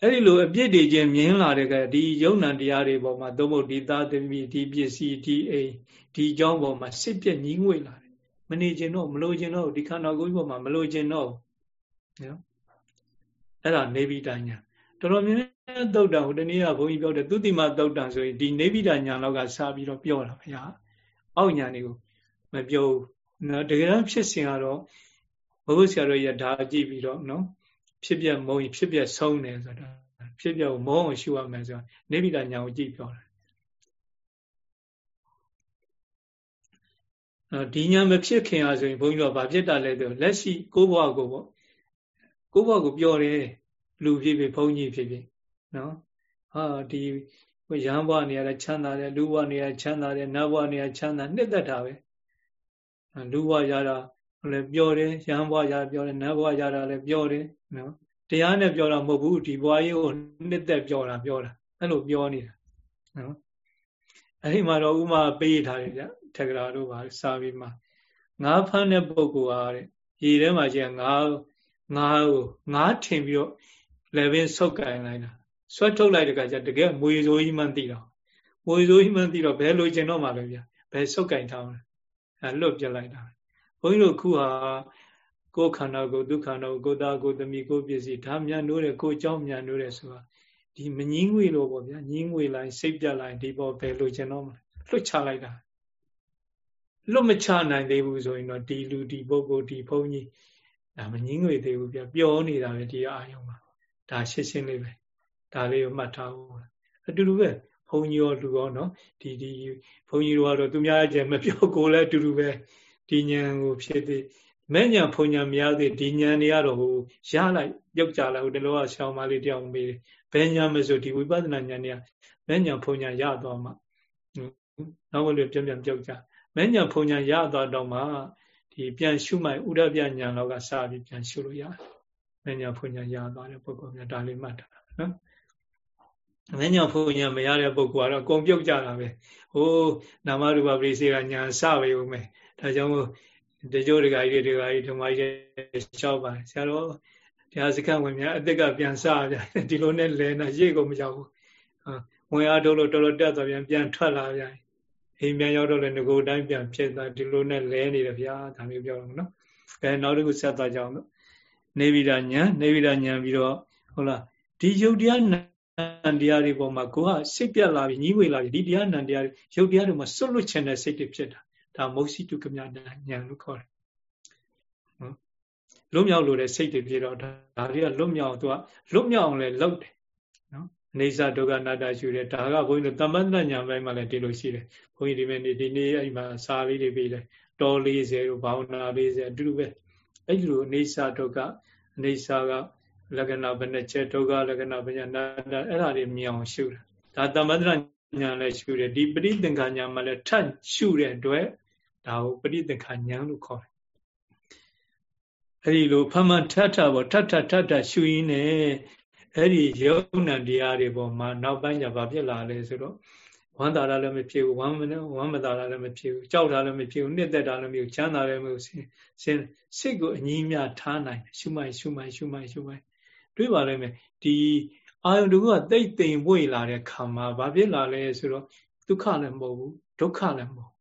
အဲ့ဒီလိုအပြစ်တွေချင်းမြင်လာတဲ့ကဒီယုံ nant တရားတွေပေါ်မှာသို့မဟုတ်ဒီသားသမီးဒီပစ္စည်းဒီအိမ်ဒီအကြောင်းပေါ်မှာစစ်ပြက်ညီးငွေလာတယ်မနေခြင်းတော့မလို့ခြင်းတော့ဒီခန္ဓာကိုယ်ပေါ်မှာမလို့ခြင်းတော့နော်အဲ့ဒါနေဗိတညာတော်တော်များများ သုတ်တံဟိုတနည်းကဘုန်းကြီးပြောတယ်သူတိမသုတ်တံဆိုရင်ဒီနေဗိတညာလောက်ကစပြီးတော့ပြောတာဗျာအောက်ညာတွေကိုမပြောဘူးနော်တကယ်တော့ဖြစ်စဉ်ကတော့ဘုရားဆရာတော်ကြီးကဒါကြည့်ပြီးတော့နော်ဖြစ်ပြမုံဖြစ်ပြဆုံးတယ်ဆိုတာဖြစ်ပြကိုမုံအောင်ရှုရမယ်ဆိုတာနေဗိဒညာကိုကြည့်ပြောတယ်အဲဒီညာမဖြစ်ခင်အားဆိုရင်ဘုန်းကြီးတို့ကဘာဖြစ်တာလဲဆိုလက်ရှိကိုဘဝကိုပေါ့ကိုဘဝကိုပြောတယ်လူဖြစ်ဖြစ်ဘုန်းကြီးဖြစ်ဖြစ် နော်ဟာဒီရဟန်းဘဝနေရာချမ်းသာတယ်လူဘဝနေရာချမ်းသာတယ်နတ်ဘဝနေရာချမ်းသာနှစ်သက်တာပဲလူဘဝရတာလည်းပြောတယ်ရဟန်းဘဝရပြောတယ်နတ်ဘဝရတာလည်းပြောတယ်နော်တရားနဲ့ပြောတာမဟုတ်ဘူးဒီဘဝကြီးကိုနှစ်သက်ပြောတာပြောတာအဲ့လိုပြောနေတာနော်အဲ့ဒီမှာတော့ဥမာပေးထားတယ်ဗျထက်ကရာတို့ပါစာပြီးမှငါးဖမ်းတဲ့ပုဂ္ဂိုလ်ဟာတဲ့ရေထဲမှာကျငါးငါးကိုငါးထင်ပြီးတော့လည်းပင်ဆုပ်ကင်လိုက်တာ ဆွဲထုတ်လိုက်တဲ့ခါကျတကယ်မွေဆိုးကြီးမှန်းသိတော့မွေဆိုးကြီးမှန်းသိတော့ဘယ်လိုကျင်တော့မှာလဲဗျဘယ်ဆုပ်ကင်ထားမလဲအဲလွတ်ပြလိုက်တာဘုန်းကြီးတို့ခုဟာကိုယ်ခန္ဓာကိုယ်ဒုက္ခနာကိုယ်သားကိုယ်သမီးကိုယ်ပစ္စည်းဒါမြန်နိုးတယ်ကိုယ်ကြောင့်မြန်နိုးတယ်ဆိုတာဒီမငင်းငွေလို့ပေါ့ဗျာငင်းငွေလိုက်စိတ်ပြက်လိုက်ဒီပေါ်ဘယ်လိုကျင်တော့မလဲလွတ်ချလိုက်တာလွတ်မချနိုင်သေးဘူးဆိုရင်တော့ဒီလူဒီပုဂ္ဂိုလ်ဒီဘုန်းကြီးဒါမငင်းငွေသေးဘူးဗျာပျော်နေတာပဲဒီအာယုံမှာဒါရှင်းရှင်းလေးပဲ ဒါလေးကိုမှတ်ထားဖို့အတူတူပဲဘုန်းကြီးရောလူရောနော်ဒီဒီဘုန်းကြီးတို့ကတော့သူများအကျယ်မပြောကိုလည်းအတူတူပဲဒီဉာဏ်ကိုဖြစ်သေးမဲ့ညာဖုန်ညာမရသေးဒီညာနေရတော့ဟိုရလိုက်ပြုတ်ကြလိုက်ဟိုတလောကရှောင်းမလေးတယောက်မေးတယ်ဘယ်ညာမဆိုဒီဝိပဿနာညာနေရမဲ့ညာဖုန်ညာရသွားမှနောက်မလို့ပြန်ပြန်ပြုတ်ကြမဲ့ညာဖုန်ညာရသွားတော့မှဒီပြန်ရှုမှဥဒပြညာလောက်ကစပြီးပြန်ရှုလို့ရတယ်မဲ့ညာဖုန်ညာရသွားတဲ့ပုဂ္ဂိုလ်များဒါလေးမှတ်တာနော် မညာဖုန်ညာမရတဲ့ပုဂ္ဂိုလ်ကတော့အကုန်ပြုတ်ကြတာပဲဟိုနာမရူပပရိစေကညာစပဲဦးမယ်ဒါကြောင့်တကြိုးတကာကြီးတွေတကာကြီးဓမ္မကြီးရှောက်ပါဆရာတော်တရားစခန်းဝင်များအစ်စ်ကပြန်စပြဒီလိုနဲ့လဲနေရေကုန်မကြောက်ဘူးဝင်အားထုတ်လို့တော်တော်တက်သွားပြန်ပြန်ထွက်လာပြန်အိမ်ပြန်ရောက်တော့လည်းငကိုတိုင်းပြန်ဖြစ်သွားဒီလိုနဲ့လဲနေတယ်ဗျာဒါမျိုးပြောတော့နော်အဲနောက်တစ်ခုဆက်သွားကြအောင်လို့နေဗိဒညာနေဗိဒညာပြီးတော့ဟုတ်လားဒီယုတ်တရား နံတရားတွေပေါ်မှာကိုကစိတ်ပြက်လာပြီညီးဝေလာပြီဒီတရားနံတရားတွေယုတ်တရားတွေမှာစွတ်လွတ်ချင်တဲ့စိတ်တွေဖြစ်တာဒါမုတ်စီတုကမြဉာဏ်လို့ခေါ်တယ်နော်လွတ်မြောက်လို့တဲ့စိတ်တွေဖြစ်တော့ဒါတွေကလွတ်မြောက်သူကလွတ်မြောက်အောင်လည်းလုပ်တယ်နော်အနေစာဒုက္ခနာတာရှုတယ်ဒါကဘုန်းကြီးတို့တမ္ပတ္တညာဘက်မှာလည်းဒီလိုရှိတယ်ဘုန်းကြီးဒီမဲ့ဒီနေ့အဲ့မှာစာလေးတွေပေးတယ်တော်40တို့ဘာဝနာ40အတူတူပဲအဲ့ဒီလိုအနေစာဒုက္ခအနေစာက လက္ခဏာဘယ်နှချက်ဒုက္ခလက္ခဏာဘယ်ညာနာတာအဲ့ဒါတွေမြင်အောင်ရှုတာဒါတမ္ပတ္တညာလည်းရှုတယ်ဒီပရိသင်္ခာညာမှာလည်းထပ်ရှုတဲ့အတွက်ဒါကိုပရိသင်္ခာညာလို့ခေါ်တယ်အဲ့ဒီလိုဖမှန်ထထပေါ့ထထထထရှုရင်းနဲ့အဲ့ဒီယုံနံတရားတွေပေါ်မှာနောက်ပိုင်းကျဘာဖြစ်လာလဲဆိုတော့ဝမ်းသာတာလည်းမဖြစ်ဘူးဝမ်းမဝမ်းမသာတာလည်းမဖြစ်ဘူးကြောက်တာလည်းမဖြစ်ဘူးနှစ်သက်တာလည်းမဖြစ်ဘူးချမ်းသာလည်းမဟုတ်ဘူးစင်စိတ်ကိုအငြင်းများထားနိုင်ရှုမှန်ရှုမှန်ရှုမှန်ရှုမှန် တွေးပါလိမ့်မယ်ဒီအာယုန်တကူကတိတ်တိမ်ပွေလာတဲ့ခါမှာဘာဖြစ်လာလဲဆိုတော့ဒုက္ခလည်းမဟုတ်ဘူးဒုက္ခလည်းမဟုတ်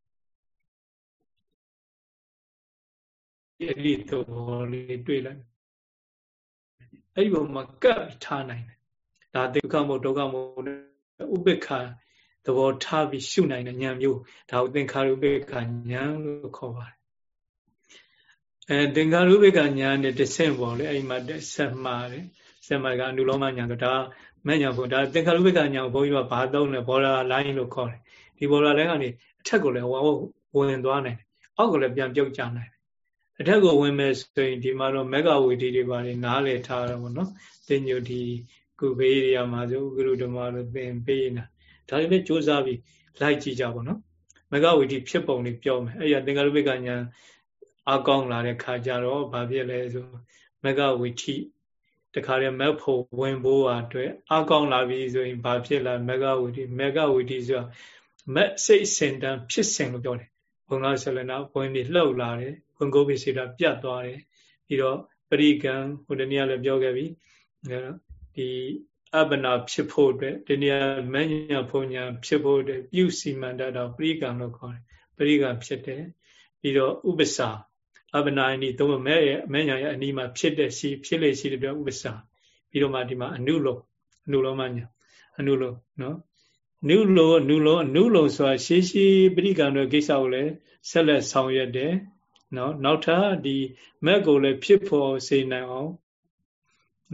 အဲ့ဒီသဘောလေးတွေ့လိုက်အဲ့ဒီပုံမှာကပ်ထားနိုင်တယ်ဒါဒုက္ခမို့ဒုက္ခမို့ဥပေက္ခသဘောထားပြီးရှုနိုင်တဲ့ဉာဏ်မျိုးဒါကိုသင်္ခါရုပ္ပေက္ခဉာဏ်လို့ခေါ်ပါတယ် အဲသင်္ခါရုပ္ပေက္ခဉာဏ်နဲ့တစ်ဆင့်ပေါ်လေအဲ့ဒီမှာဆက်မှားတယ်ဆက်မှားကအနုလောမဉာဏ်ဆိုဒါမဲ့ညာဘုဒါသင်္ခါရုပ္ပေက္ခဉာဏ်ကိုဘုန်းကြီးကဘာသုံးလဲဘောရာလိုင်းလို့ခေါ်တယ်ဒီဘောရာလိုင်းကနေအထက်ကိုလည်းဝင်သွားနိုင်တယ်အောက်ကိုလည်းပြန်ပြုတ်ကျနိုင်တယ်အထက်ကိုဝင်မဲ့ဆိုရင်ဒီမှာတော့မဂဝီတီတွေပါနေနားလေထားတော့ဗောနော်တင်ညိုဒီကုဘေးရိယာမှာဆိုဥက္ကရုဓမ္မတို့သင်ပေးနေတာဒါတွေလည်းစ조사ပြီးလိုက်ကြည့်ကြပါနော်မဂဝီတီဖြစ်ပုံလေးပြောမယ်အဲ့ရသင်္ကာရုပ္ပကညာ အကောင်းလာတဲ့ခါကျတော့ဘာဖြစ်လဲဆိုမဂဝီတီတခါတည်းမက်ဖို့ဝင်ဖို့အတွက်အကောင်းလာပြီဆိုရင်ဘာဖြစ်လာမဂဝီတီမဂဝီတီဆိုတာမက်စိတ်စင်တန်ဖြစ်စဉ်လို့ပြောတယ်ဘုံကဆလနာဘုံတွေလှုပ်လာတယ်ဝင်ကိုပိစေတာပြတ်သွားတယ်ပြီးတော့ပရိကံဟိုတနည်းလည်းပြောခဲ့ပြီဒီအပနာဖြစ်ဖို့အတွက်ဒီနေရာမဉ္ဇဏ်ဘုံညာဖြစ်ဖို့အတွက်ပြုစီမန္တတော့ပရိကံလို့ခေါ်တယ်ပရိကံဖြစ်တယ်ပြီးတော့ဥပ္ပစာ အပနာအနီသုံးမဲ့ရဲ့အမဉ္ဇဏ်ရဲ့အနီမှာဖြစ်တဲ့ရှိဖြစ်လေရှိတယ်ပြောဥပ္ပစာပြီးတော့မှဒီမှာအနုလောအနုလောမညာအနုလောနော်နုလောအနုလောအနုလောဆိုတာရှေးရှေးပရိကံတို့ကိစ္စကိုလည်းဆက်လက်ဆောင်ရွက်တယ်နော်နောက်ထပ်ဒီမက်ကိုလည်းဖြစ်ဖို့စေနိုင်အောင်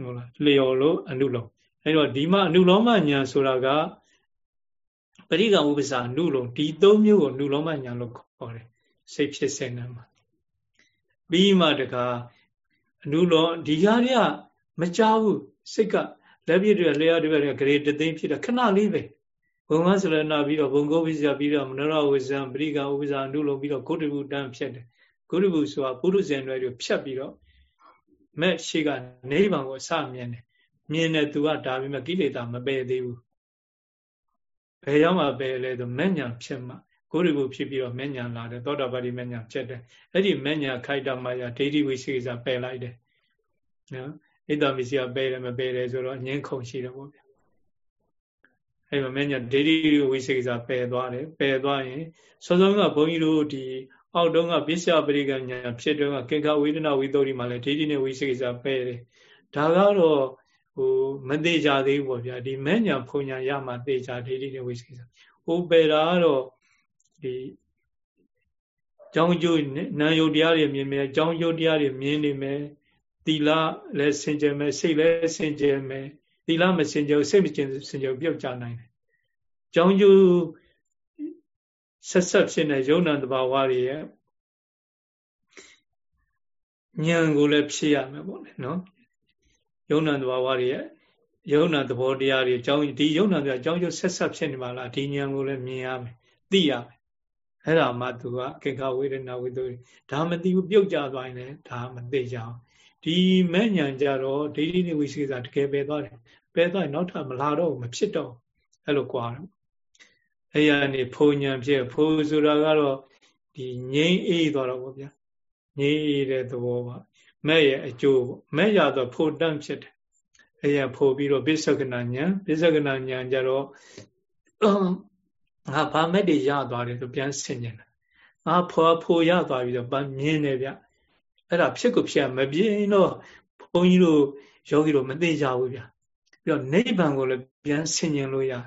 ဟုတ်လားလျော်လို့အနုလောအဲတော့ဒီမှာအနုလောမညာဆိုတာကပရိကံဥပ္ပစာအနုလောဒီသုံးမျိုးကိုအနုလောမညာလို့ခေါ်တယ်စိတ်ဖြစ်စေနိုင်မှာ ပြီးမှတကားအနုလောဒီဟာတွေကမကြောက်ဘူးစိတ်ကလက်ပြည့်တွေလျှော်တွေဂရေတသိန်းဖြစ်တာခဏလေးပဲဘုံမဆလနာပြီးတော့ဘုံကိုဝိဇ္ဇာပြီးတော့မနောရဝိဇ္ဇံပရိကံဥပ္ပစာအနုလောပြီးတော့ဂုတ္တဗုတံဖြစ်တယ်ဂုရုဘုဆိုတာပုရုဇဉ်တွေဖြတ်ပြီးတော့မဲ့ရှိကနေဗံကိုအစမြင်တယ်မြင်တဲ့သူကဒါပေမဲ့ကိလေသာမပယ်သေးဘူးဘယ်ရောက်မှပယ်လဲဆိုမဲ့ညာဖြစ်မှ ဂုရုဘုဖြစ်ပြီးတော့မဲ့ညာလာတယ်သောတာပတိမဲ့ညာဖြစ်တယ်အဲ့ဒီမဲ့ညာခိုက်တာမှရဒိဋ္ဌိဝိသေစာပယ်လိုက်တယ်နော်ဣဒ္ဓမစ္စယပယ်တယ်မပယ်တယ်ဆိုတော့ငင်းခုန်ရှိတယ်ပေါ့ဗျာအဲ့မှာမဲ့ညာဒိဋ္ဌိဝိသေစာပယ်သွားတယ်ပယ်သွားရင်စောစောကဘုန်းကြီးတို့ဒီအောက်တုန်းကပစ္စယပရိကညာဖြစ်တုန်းကကင်္ခဝေဒနာဝိသုဒ္ဓိမှာလည်းဒိဋ္ဌိနဲ့ဝိသေကိစ္စပဲတယ်ဒါကတော့ဟိုမသေးကြသေးဘူးပေါ့ဗျာဒီမဲ့ညာဖုံညာရမှသေချာဒိဋ္ဌိနဲ့ဝိသေကိစ္စဟိုပယ်တာကတော့ ဒီကြောင်းကျိုးနာယုတ်တရားတွေမြင်မယ်ကြောင်းကျိုးတရားတွေမြင်နေမယ်သီလလည်းစင်ကြယ်မယ်စိတ်လည်းစင်ကြယ်မယ်သီလမစင်ကြယ်စိတ်မစင်စင်ကြယ်ပြုတ်ကြနိုင်တယ်ကြောင်းကျိုးဆက်ဆက်ဖြစ်တဲ့ယုံနာတဘာဝတွေရဲ့ဉာဏ်ကိုလည်းဖြည့်ရမယ်ပေါ့လေနော်ယုံနာတဘာဝတွေရဲ့ယုံနာသဘောတရားတွေအကြောင်းဒီယုံနာတွေအကြောင်းကျဆက်ဆက်ဖြစ်နေပါလားဒီဉာဏ်ကိုလည်းမြင်ရမယ်သိရမယ် အဲ့ဒါမှသူကကေခဝေဒနာဝိသုဒါမသိဘူးပြုတ်ကြသွားရင်လည်းဒါမသိကြအောင်ဒီမဲ့ဉာဏ်ကြတော့ဒိဋ္ဌိနေဝိသေစာတကယ်ပဲသွားတယ်ပဲသွားရင်နောက်ထပ်မလာတော့မဖြစ်တော့အဲ့လိုကွာတော့အဲ့ရနေဖုံညာဖြစ်ဖိုးဆိုတာကတော့ဒီငြိမ်းအေးသွားတော့ဗောဗျာငြိမ်းအေးတဲ့သဘောပါမဲ့ရဲ့အကျိုးပေါ့မဲ့ရတော့ဖို့တန့်ဖြစ်တယ်အဲ့ရဖို့ပြီးတော့ပိဿကနာညာပိဿကနာညာကြတော့ ငါဘာမဲ့တွေရသွားတယ်ဆိုပြန်ဆင်ញင်တာငါဖော်ဖို့ရသွားပြီးတော့ဗမြင်တယ်ဗျအဲ့ဒါဖြစ်ကိုဖြစ်မပြင်းတော့ဘုန်းကြီးတို့ယောဂီတို့မသိကြဘူးဗျပြီးတော့နိဗ္ဗာန်ကိုလည်းပြန်ဆင်ញင်လို့ရတယ်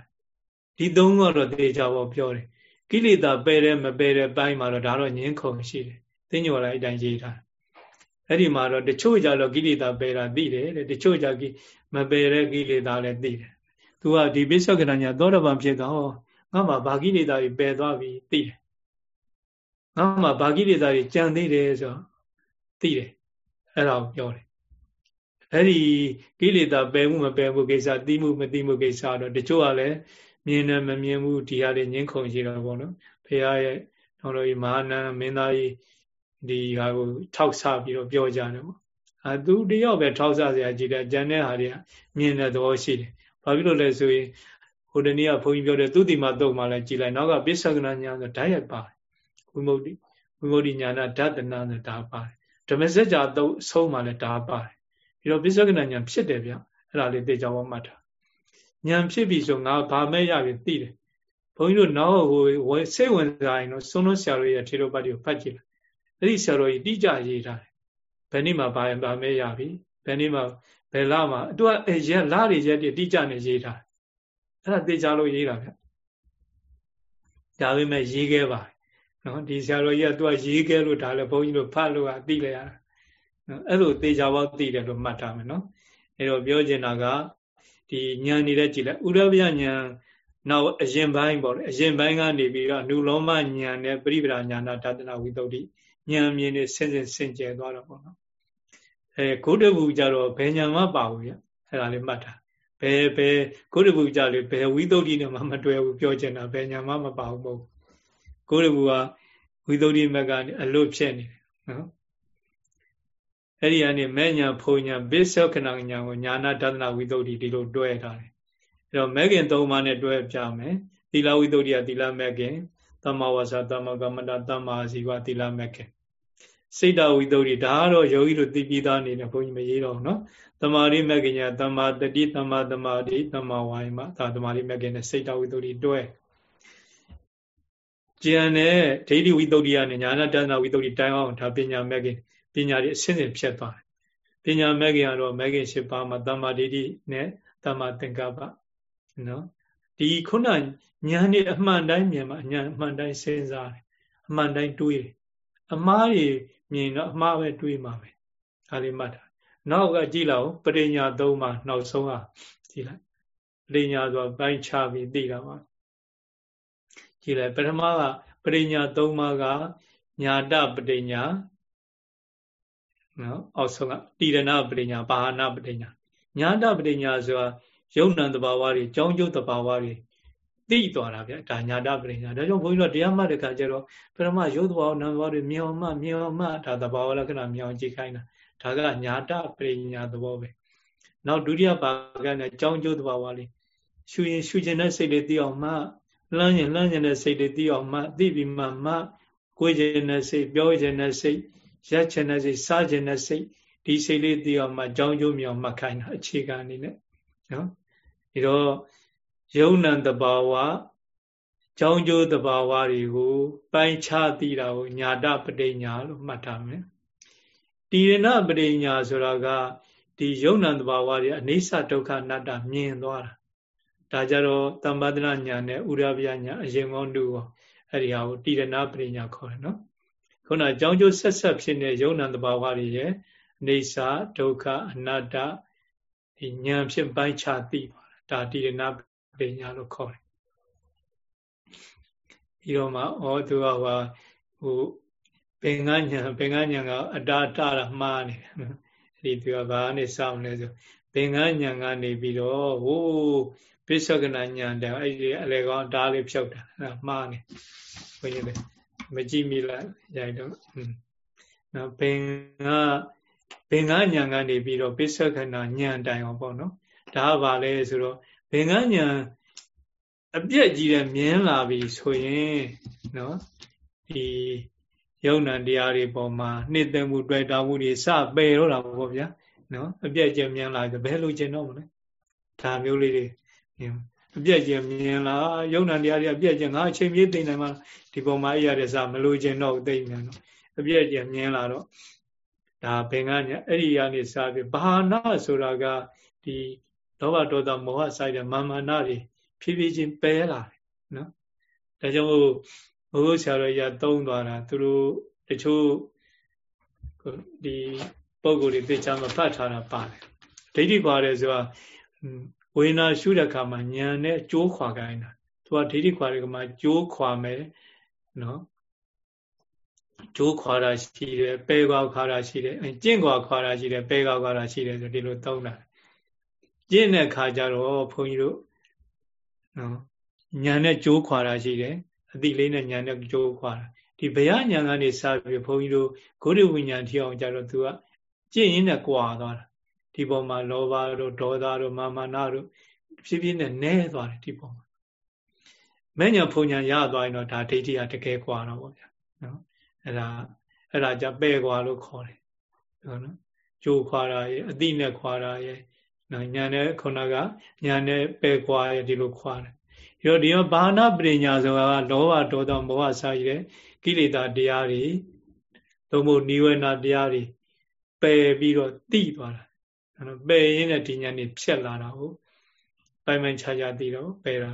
ဒီသုံးကတော့သေချာပေါ့ပြောတယ်ကိလေသာပယ်တယ်မပယ်တဲ့ပိုင်းမှာတော့ဒါတော့ငင်းခုန်ရှိတယ်သိညော်လိုက်အတိုင်းရေးထားအဲ့ဒီမှာတော့တချို့ကြတော့ကိလေသာပယ်တာသိတယ်တဲ့တချို့ကြကိမပယ်တဲ့ကိလေသာလည်းသိတယ်သူကဒီပိဿကရညာသောတပန်ဖြစ်တော့ ငါမှဘာကိလေသာတွေပယ်သွားပြီသိတယ်ငါမှဘာကိလေသာတွေကြံသေးတယ်ဆိုတော့သိတယ်အဲ့ဒါကိုပြောတယ်အဲ့ဒီကိလေသာပယ်မှုမပယ်မှုကိစ္စသိမှုမသိမှုကိစ္စတော့တချို့ကလည်းမြင်တယ်မမြင်ဘူးဒီဟာတွေငင်းခုန်ရှိတော့ဗောနော်ဖခင်ရဲ့တော်တော်ကြီးမဟာနန္မင်းသားကြီးဒီဟာကိုထောက်ဆပြီးတော့ပြောကြတယ်ပေါ့အဲသူတယောက်ပဲထောက်ဆစရာကြည့်တယ်ကျန်တဲ့ဟာတွေကမြင်တဲ့သဘောရှိတယ်ဘာဖြစ်လို့လဲဆိုရင် ဟိုတနေ့ကဘုန်းကြီးပြောတယ်သူတိမတုတ်မှလည်းကြည်လိုက်နောက်ကပိဿကနာညာဆိုဓာတ်ရိုက်ပါတယ်ဝိမု ക്തി ဝိမု ക്തി ညာနာဓာတနာဆိုဒါပါတယ်ဓမ္မစကြာတုတ်ဆုံးမှလည်းဒါပါတယ်ပြီးတော့ပိဿကနာညာဖြစ်တယ်ဗျအဲ့ဒါလေးသိကြအောင်မှတ်တာညာဖြစ်ပြီဆိုငါဗာမဲ့ရပြီသိတယ်ဘုန်းကြီးတို့နောက်ဟိုစိတ်ဝင်စားရင်တော့ဆုံးလို့ဆရာတို့ရဲ့ထေရပတ်တွေကိုဖတ်ကြည့်လိုက်အဲ့ဒီဆရာတော်ကြီးတိကျရေးထားတယ်ဘယ်နေ့မှဘာဗာမဲ့ရပြီဘယ်နေ့မှဘယ်လမှာသူကရက်လတွေရက်တိကျနေရေးထားတယ် အဲ့ဒါသိကြလို့ရေးတာဗျဒါပေမဲ့ရေးခဲ့ပါတယ်နော်ဒီဆရာတော်ကြီးကသူကရေးခဲ့လို့ဒါလည်းဘုန်းကြီးတို့ဖတ်လို့ကသိလိုက်ရတာနော်အဲ့လိုသေချာပေါက်သိတယ်လို့မှတ်ထားမယ်နော်အဲ့တော့ပြောချင်တာကဒီဉာဏ်နေတဲ့ကြည်လိုက်ဥရဗျဉာဏ်နောက်အရင်ပိုင်းပေါ့လေအရင်ပိုင်းကနေပြီးတော့နုလောမဉာဏ်နဲ့ပရိပဒဉာဏတတနာဝိသုဒ္ဓိဉာဏ်မြင်နေဆင်ဆင်စင်ကြယ်သွားတော့ပေါ့နော်အဲဂုတ္တဘူကြတော့ဘယ်ဉာဏ်မှပါဘူးရအဲ့ဒါလေးမှတ်တာ ဘယ်ဘယ်ဂုတ္တဘူကြလေဘယ်ဝိသုဒ္ဓိနဲ့မှမတွဲဘူးပြောချင်တာဘယ်ဉာဏ်မှမပါဘူးပေါ့ဂုတ္တဘူကဝိသုဒ္ဓိမက်ကအလွတ်ဖြစ်နေတယ်နော်အဲ့ဒီကနေမဲ့ညာဖုံညာဘိသောခဏညာကိုညာနာတဒနာဝိသုဒ္ဓိဒီလိုတွဲထားတယ်အဲ့တော့မဲ့ခင်၃ပါးနဲ့တွဲပြမယ်သီလဝိသုဒ္ဓိကသီလမဲ့ခင်သမ္မာဝါစာသမ္မာကမ္မတာသမ္မာအာဇီဝသီလမဲ့ခင် စိတ်တဝိသုဒ္ဓိဒါကတော့ယောဂီတို့သိပြီးသားအနေနဲ့ဘုန်းကြီးမရေးတော့ဘူးနော်တမာရိမဲ့ခင်ညာတမ္မာတတိတမ္မာတမာတိတမ္မာဝါယမဒါတမာရိမဲ့ခင်နဲ့စိတ်တဝိသုဒ္ဓိတွဲကျန်တဲ့ဒိဋ္ဌိဝိသုဒ္ဓိကနေညာနာတဏ္ဍဝိသုဒ္ဓိတိုင်းအောင်ဒါပညာမဲ့ခင်ပညာတွေအစဉ်စဉ်ဖြတ်သွားတယ်ပညာမဲ့ခင်ကတော့မဲ့ခင်၈ပါးမှာတမ္မာဒိဋ္ဌိနဲ့တမ္မာသင်္ကပ္ပနော်ဒီခုနညာနဲ့အမှန်တိုင်းမြင်မှာညာအမှန်တိုင်းစဉ်းစားတယ်အမှန်တိုင်းတွေးတယ်အမှားတွေ မြင်တော့အမှားပဲတွေးမှာပဲဒါလေးမှတ်တာနောက်ကကြည့်လောက်ပရိညာသုံးပါနောက်ဆုံးကကြည့်လိုက်ပရိညာဆိုပိုင်းခြားပြီးသိတာပါကြည့်လိုက်ပထမကပရိညာသုံးပါးကညာတပရိညာနော်အောက်ဆုံးကတိရဏပရိညာဘာဟာနာပရိညာညာတပရိညာဆိုတာယုံနံတဘာဝတွေကြောင်းကျုပ်တဘာဝတွေ သိသွားတာဗျဒါညာတပရိညာဒါကြောင့်ဘုန်းကြီးတို့တရားမှတ်တဲ့ခါကျတော့ပထမယုတ်တဘာဝနံတဘာဝတွေမြောင်မှမြောင်မှဒါတဘာဝလက္ခဏာမြောင်ကြည့်ခိုင်းတာဒါကညာတပရိညာသဘောပဲနောက်ဒုတိယဘာကနဲ့ကြောင်းကျုပ်တဘာဝလေးရှူရင်ရှူခြင်းတဲ့စိတ်လေးသိအောင်မှလှမ်းရင်လှမ်းခြင်းတဲ့စိတ်လေးသိအောင်မှသိပြီးမှမှကိုယ်ခြင်းတဲ့စိတ်ပြောခြင်းတဲ့စိတ်ရက်ခြင်းတဲ့စိတ်စားခြင်းတဲ့စိတ်ဒီစိတ်လေးသိအောင်မှကြောင်းကျိုးမြောင်မှခိုင်းတာအခြေခံအနေနဲ့နော်ဒီတော့ ယုံ nant တဘာဝကြောင်းကျိုးတဘာဝတွေကို ပိုင်းခြားသိတာကိုညာတပဋိညာလို့မှတ်ထားမယ်တိရဏပဋိညာဆိုတာကဒီယုံ nant တဘာဝတွေအနေဆဒုက္ခအနတ္တမြင်သွားတာဒါကြတော့တမ္ပဒနာညာနဲ့ဥရဗျာညာအရင်ကောနုကောအဲ့ဒီဟာကိုတိရဏပဋိညာခေါ်တယ်နော်ခုနကြောင်းကျိုးဆက်ဆက်ဖြစ်တဲ့ယုံ nant တဘာဝတွေရဲ့အနေဆဒုက္ခအနတ္တဒီဉာဏ်ဖြင့်ပိုင်းခြားသိပါဒါတိရဏပ ညာလို့ခေါ်တယ်ပြီးတော့မှဩသူကဟိုဟိုပင်ကညာပင်ကညာကအတာတတာမှားနေတယ်အဲ့ဒီသူကဘာနဲ့စောင့်လဲဆိုပင်ကညာကနေပြီးတော့ဟိုပိဿကနာညာတဲ့အဲ့ဒီအလေကောင်ဒါလေးဖြုတ်တာအဲ့မှားနေဘုန်းကြီးတွေမကြည့်မိလိုက်ရိုက်တော့နော်ပင်ကဘင်္ဂညာကနေပြီးတော့ပိဿကနာညာတိုင်အောင်ပေါ့နော်ဒါကဘာလဲဆိုတော့ ဘင်္ဂညာအပြက်ကြီးတဲ့မြင်လာပြီဆိုရင်နော်ဒီယုံနံတရားတွေပေါ်မှာနှစ်သက်မှုတွေ့တာမှုတွေစပယ်တော့တာပေါ့ဗျာနော်အပြက်ကျမြင်လာပြီဘယ်လိုကျင်တော့မလဲဒါမျိုးလေးတွေအပြက်ကျမြင်လာယုံနံတရားတွေအပြက်ကျငါအချိန်ပြေးသိနေမှာဒီပုံမှာအရာတွေစမလို့ကျင်တော့သိနေတော့အပြက်ကျမြင်လာတော့ဒါဘင်္ဂညာအဲ့ဒီကနေစပြီးဘာနာဆိုတာကဒီ လောဘဒေါသမောဟဆိုင်တဲ့မာမာနတွေဖြည်းဖြည်းချင်းပယ်လာတယ်နော်ဒါကြောင့်မို့ဘုရားဆရာတော်ကြီးသုံးသွားတာသူတို့တချို့ဒီပုံကိုယ်တွေသိချာမဖတ်ထားတာပါတယ်ဒိဋ္ဌိပါတယ်ဆိုတာဝေနာရှုတဲ့အခါမှာဉာဏ်နဲ့ကြိုးခွာခိုင်းတာသူကဒိဋ္ဌိခွာတဲ့အခါမှာကြိုးခွာမယ်နော်ကြိုးခွာတာရှိတယ်ပဲခွာခွာတာရှိတယ်ကျင့်ခွာခွာတာရှိတယ်ပဲခွာခွာတာရှိတယ်ဆိုဒီလိုသုံးတာ ကျင့်တဲ့အခါကျတော့ဘုန်းကြီးတို့နော်ညာနဲ့ကြိုးခွာတာရှိတယ်အတိလေးနဲ့ညာနဲ့ကြိုးခွာတာဒီဘယညာကနေစပြီးဘုန်းကြီးတို့ဂုဏဝိညာဉ်ထီအောင်ကြတော့သူကကျင့်ရင်းနဲ့ကွာသွားတာဒီပုံမှာလောဘတို့ဒေါသတို့မာမာနတို့ဖြည်းဖြည်းနဲ့နဲသွားတယ်ဒီပုံမှာမဲ့ညာဖုန်ညာရသွားရင်တော့ဒါဒိဋ္ဌိကတကယ်ကွာတော့ဗောဗျာနော်အဲ့ဒါအဲ့ဒါကြပဲ့ကွာလို့ခေါ်တယ်နော်ကြိုးခွာတာရဲ့အတိနဲ့ခွာတာရဲ့ နော်ညာနဲ့ခုနကညာနဲ့ပဲ့ကွာရဲ့ဒီလိုခွာတယ်ဒီတော့ဒီတော့ဘာနာပရိညာဆိုတာကလောဘဒေါသမောဟစာရည်ကိလေသာတရားတွေသို့မဟုတ်နိဝေနတရားတွေပယ်ပြီးတော့တိသွားတာအဲ့တော့ပယ်ရင်းနဲ့ဒီညာနေဖြက်လာတာကိုပိုင်ပိုင်ခြားခြားသိတော့ပယ်တာ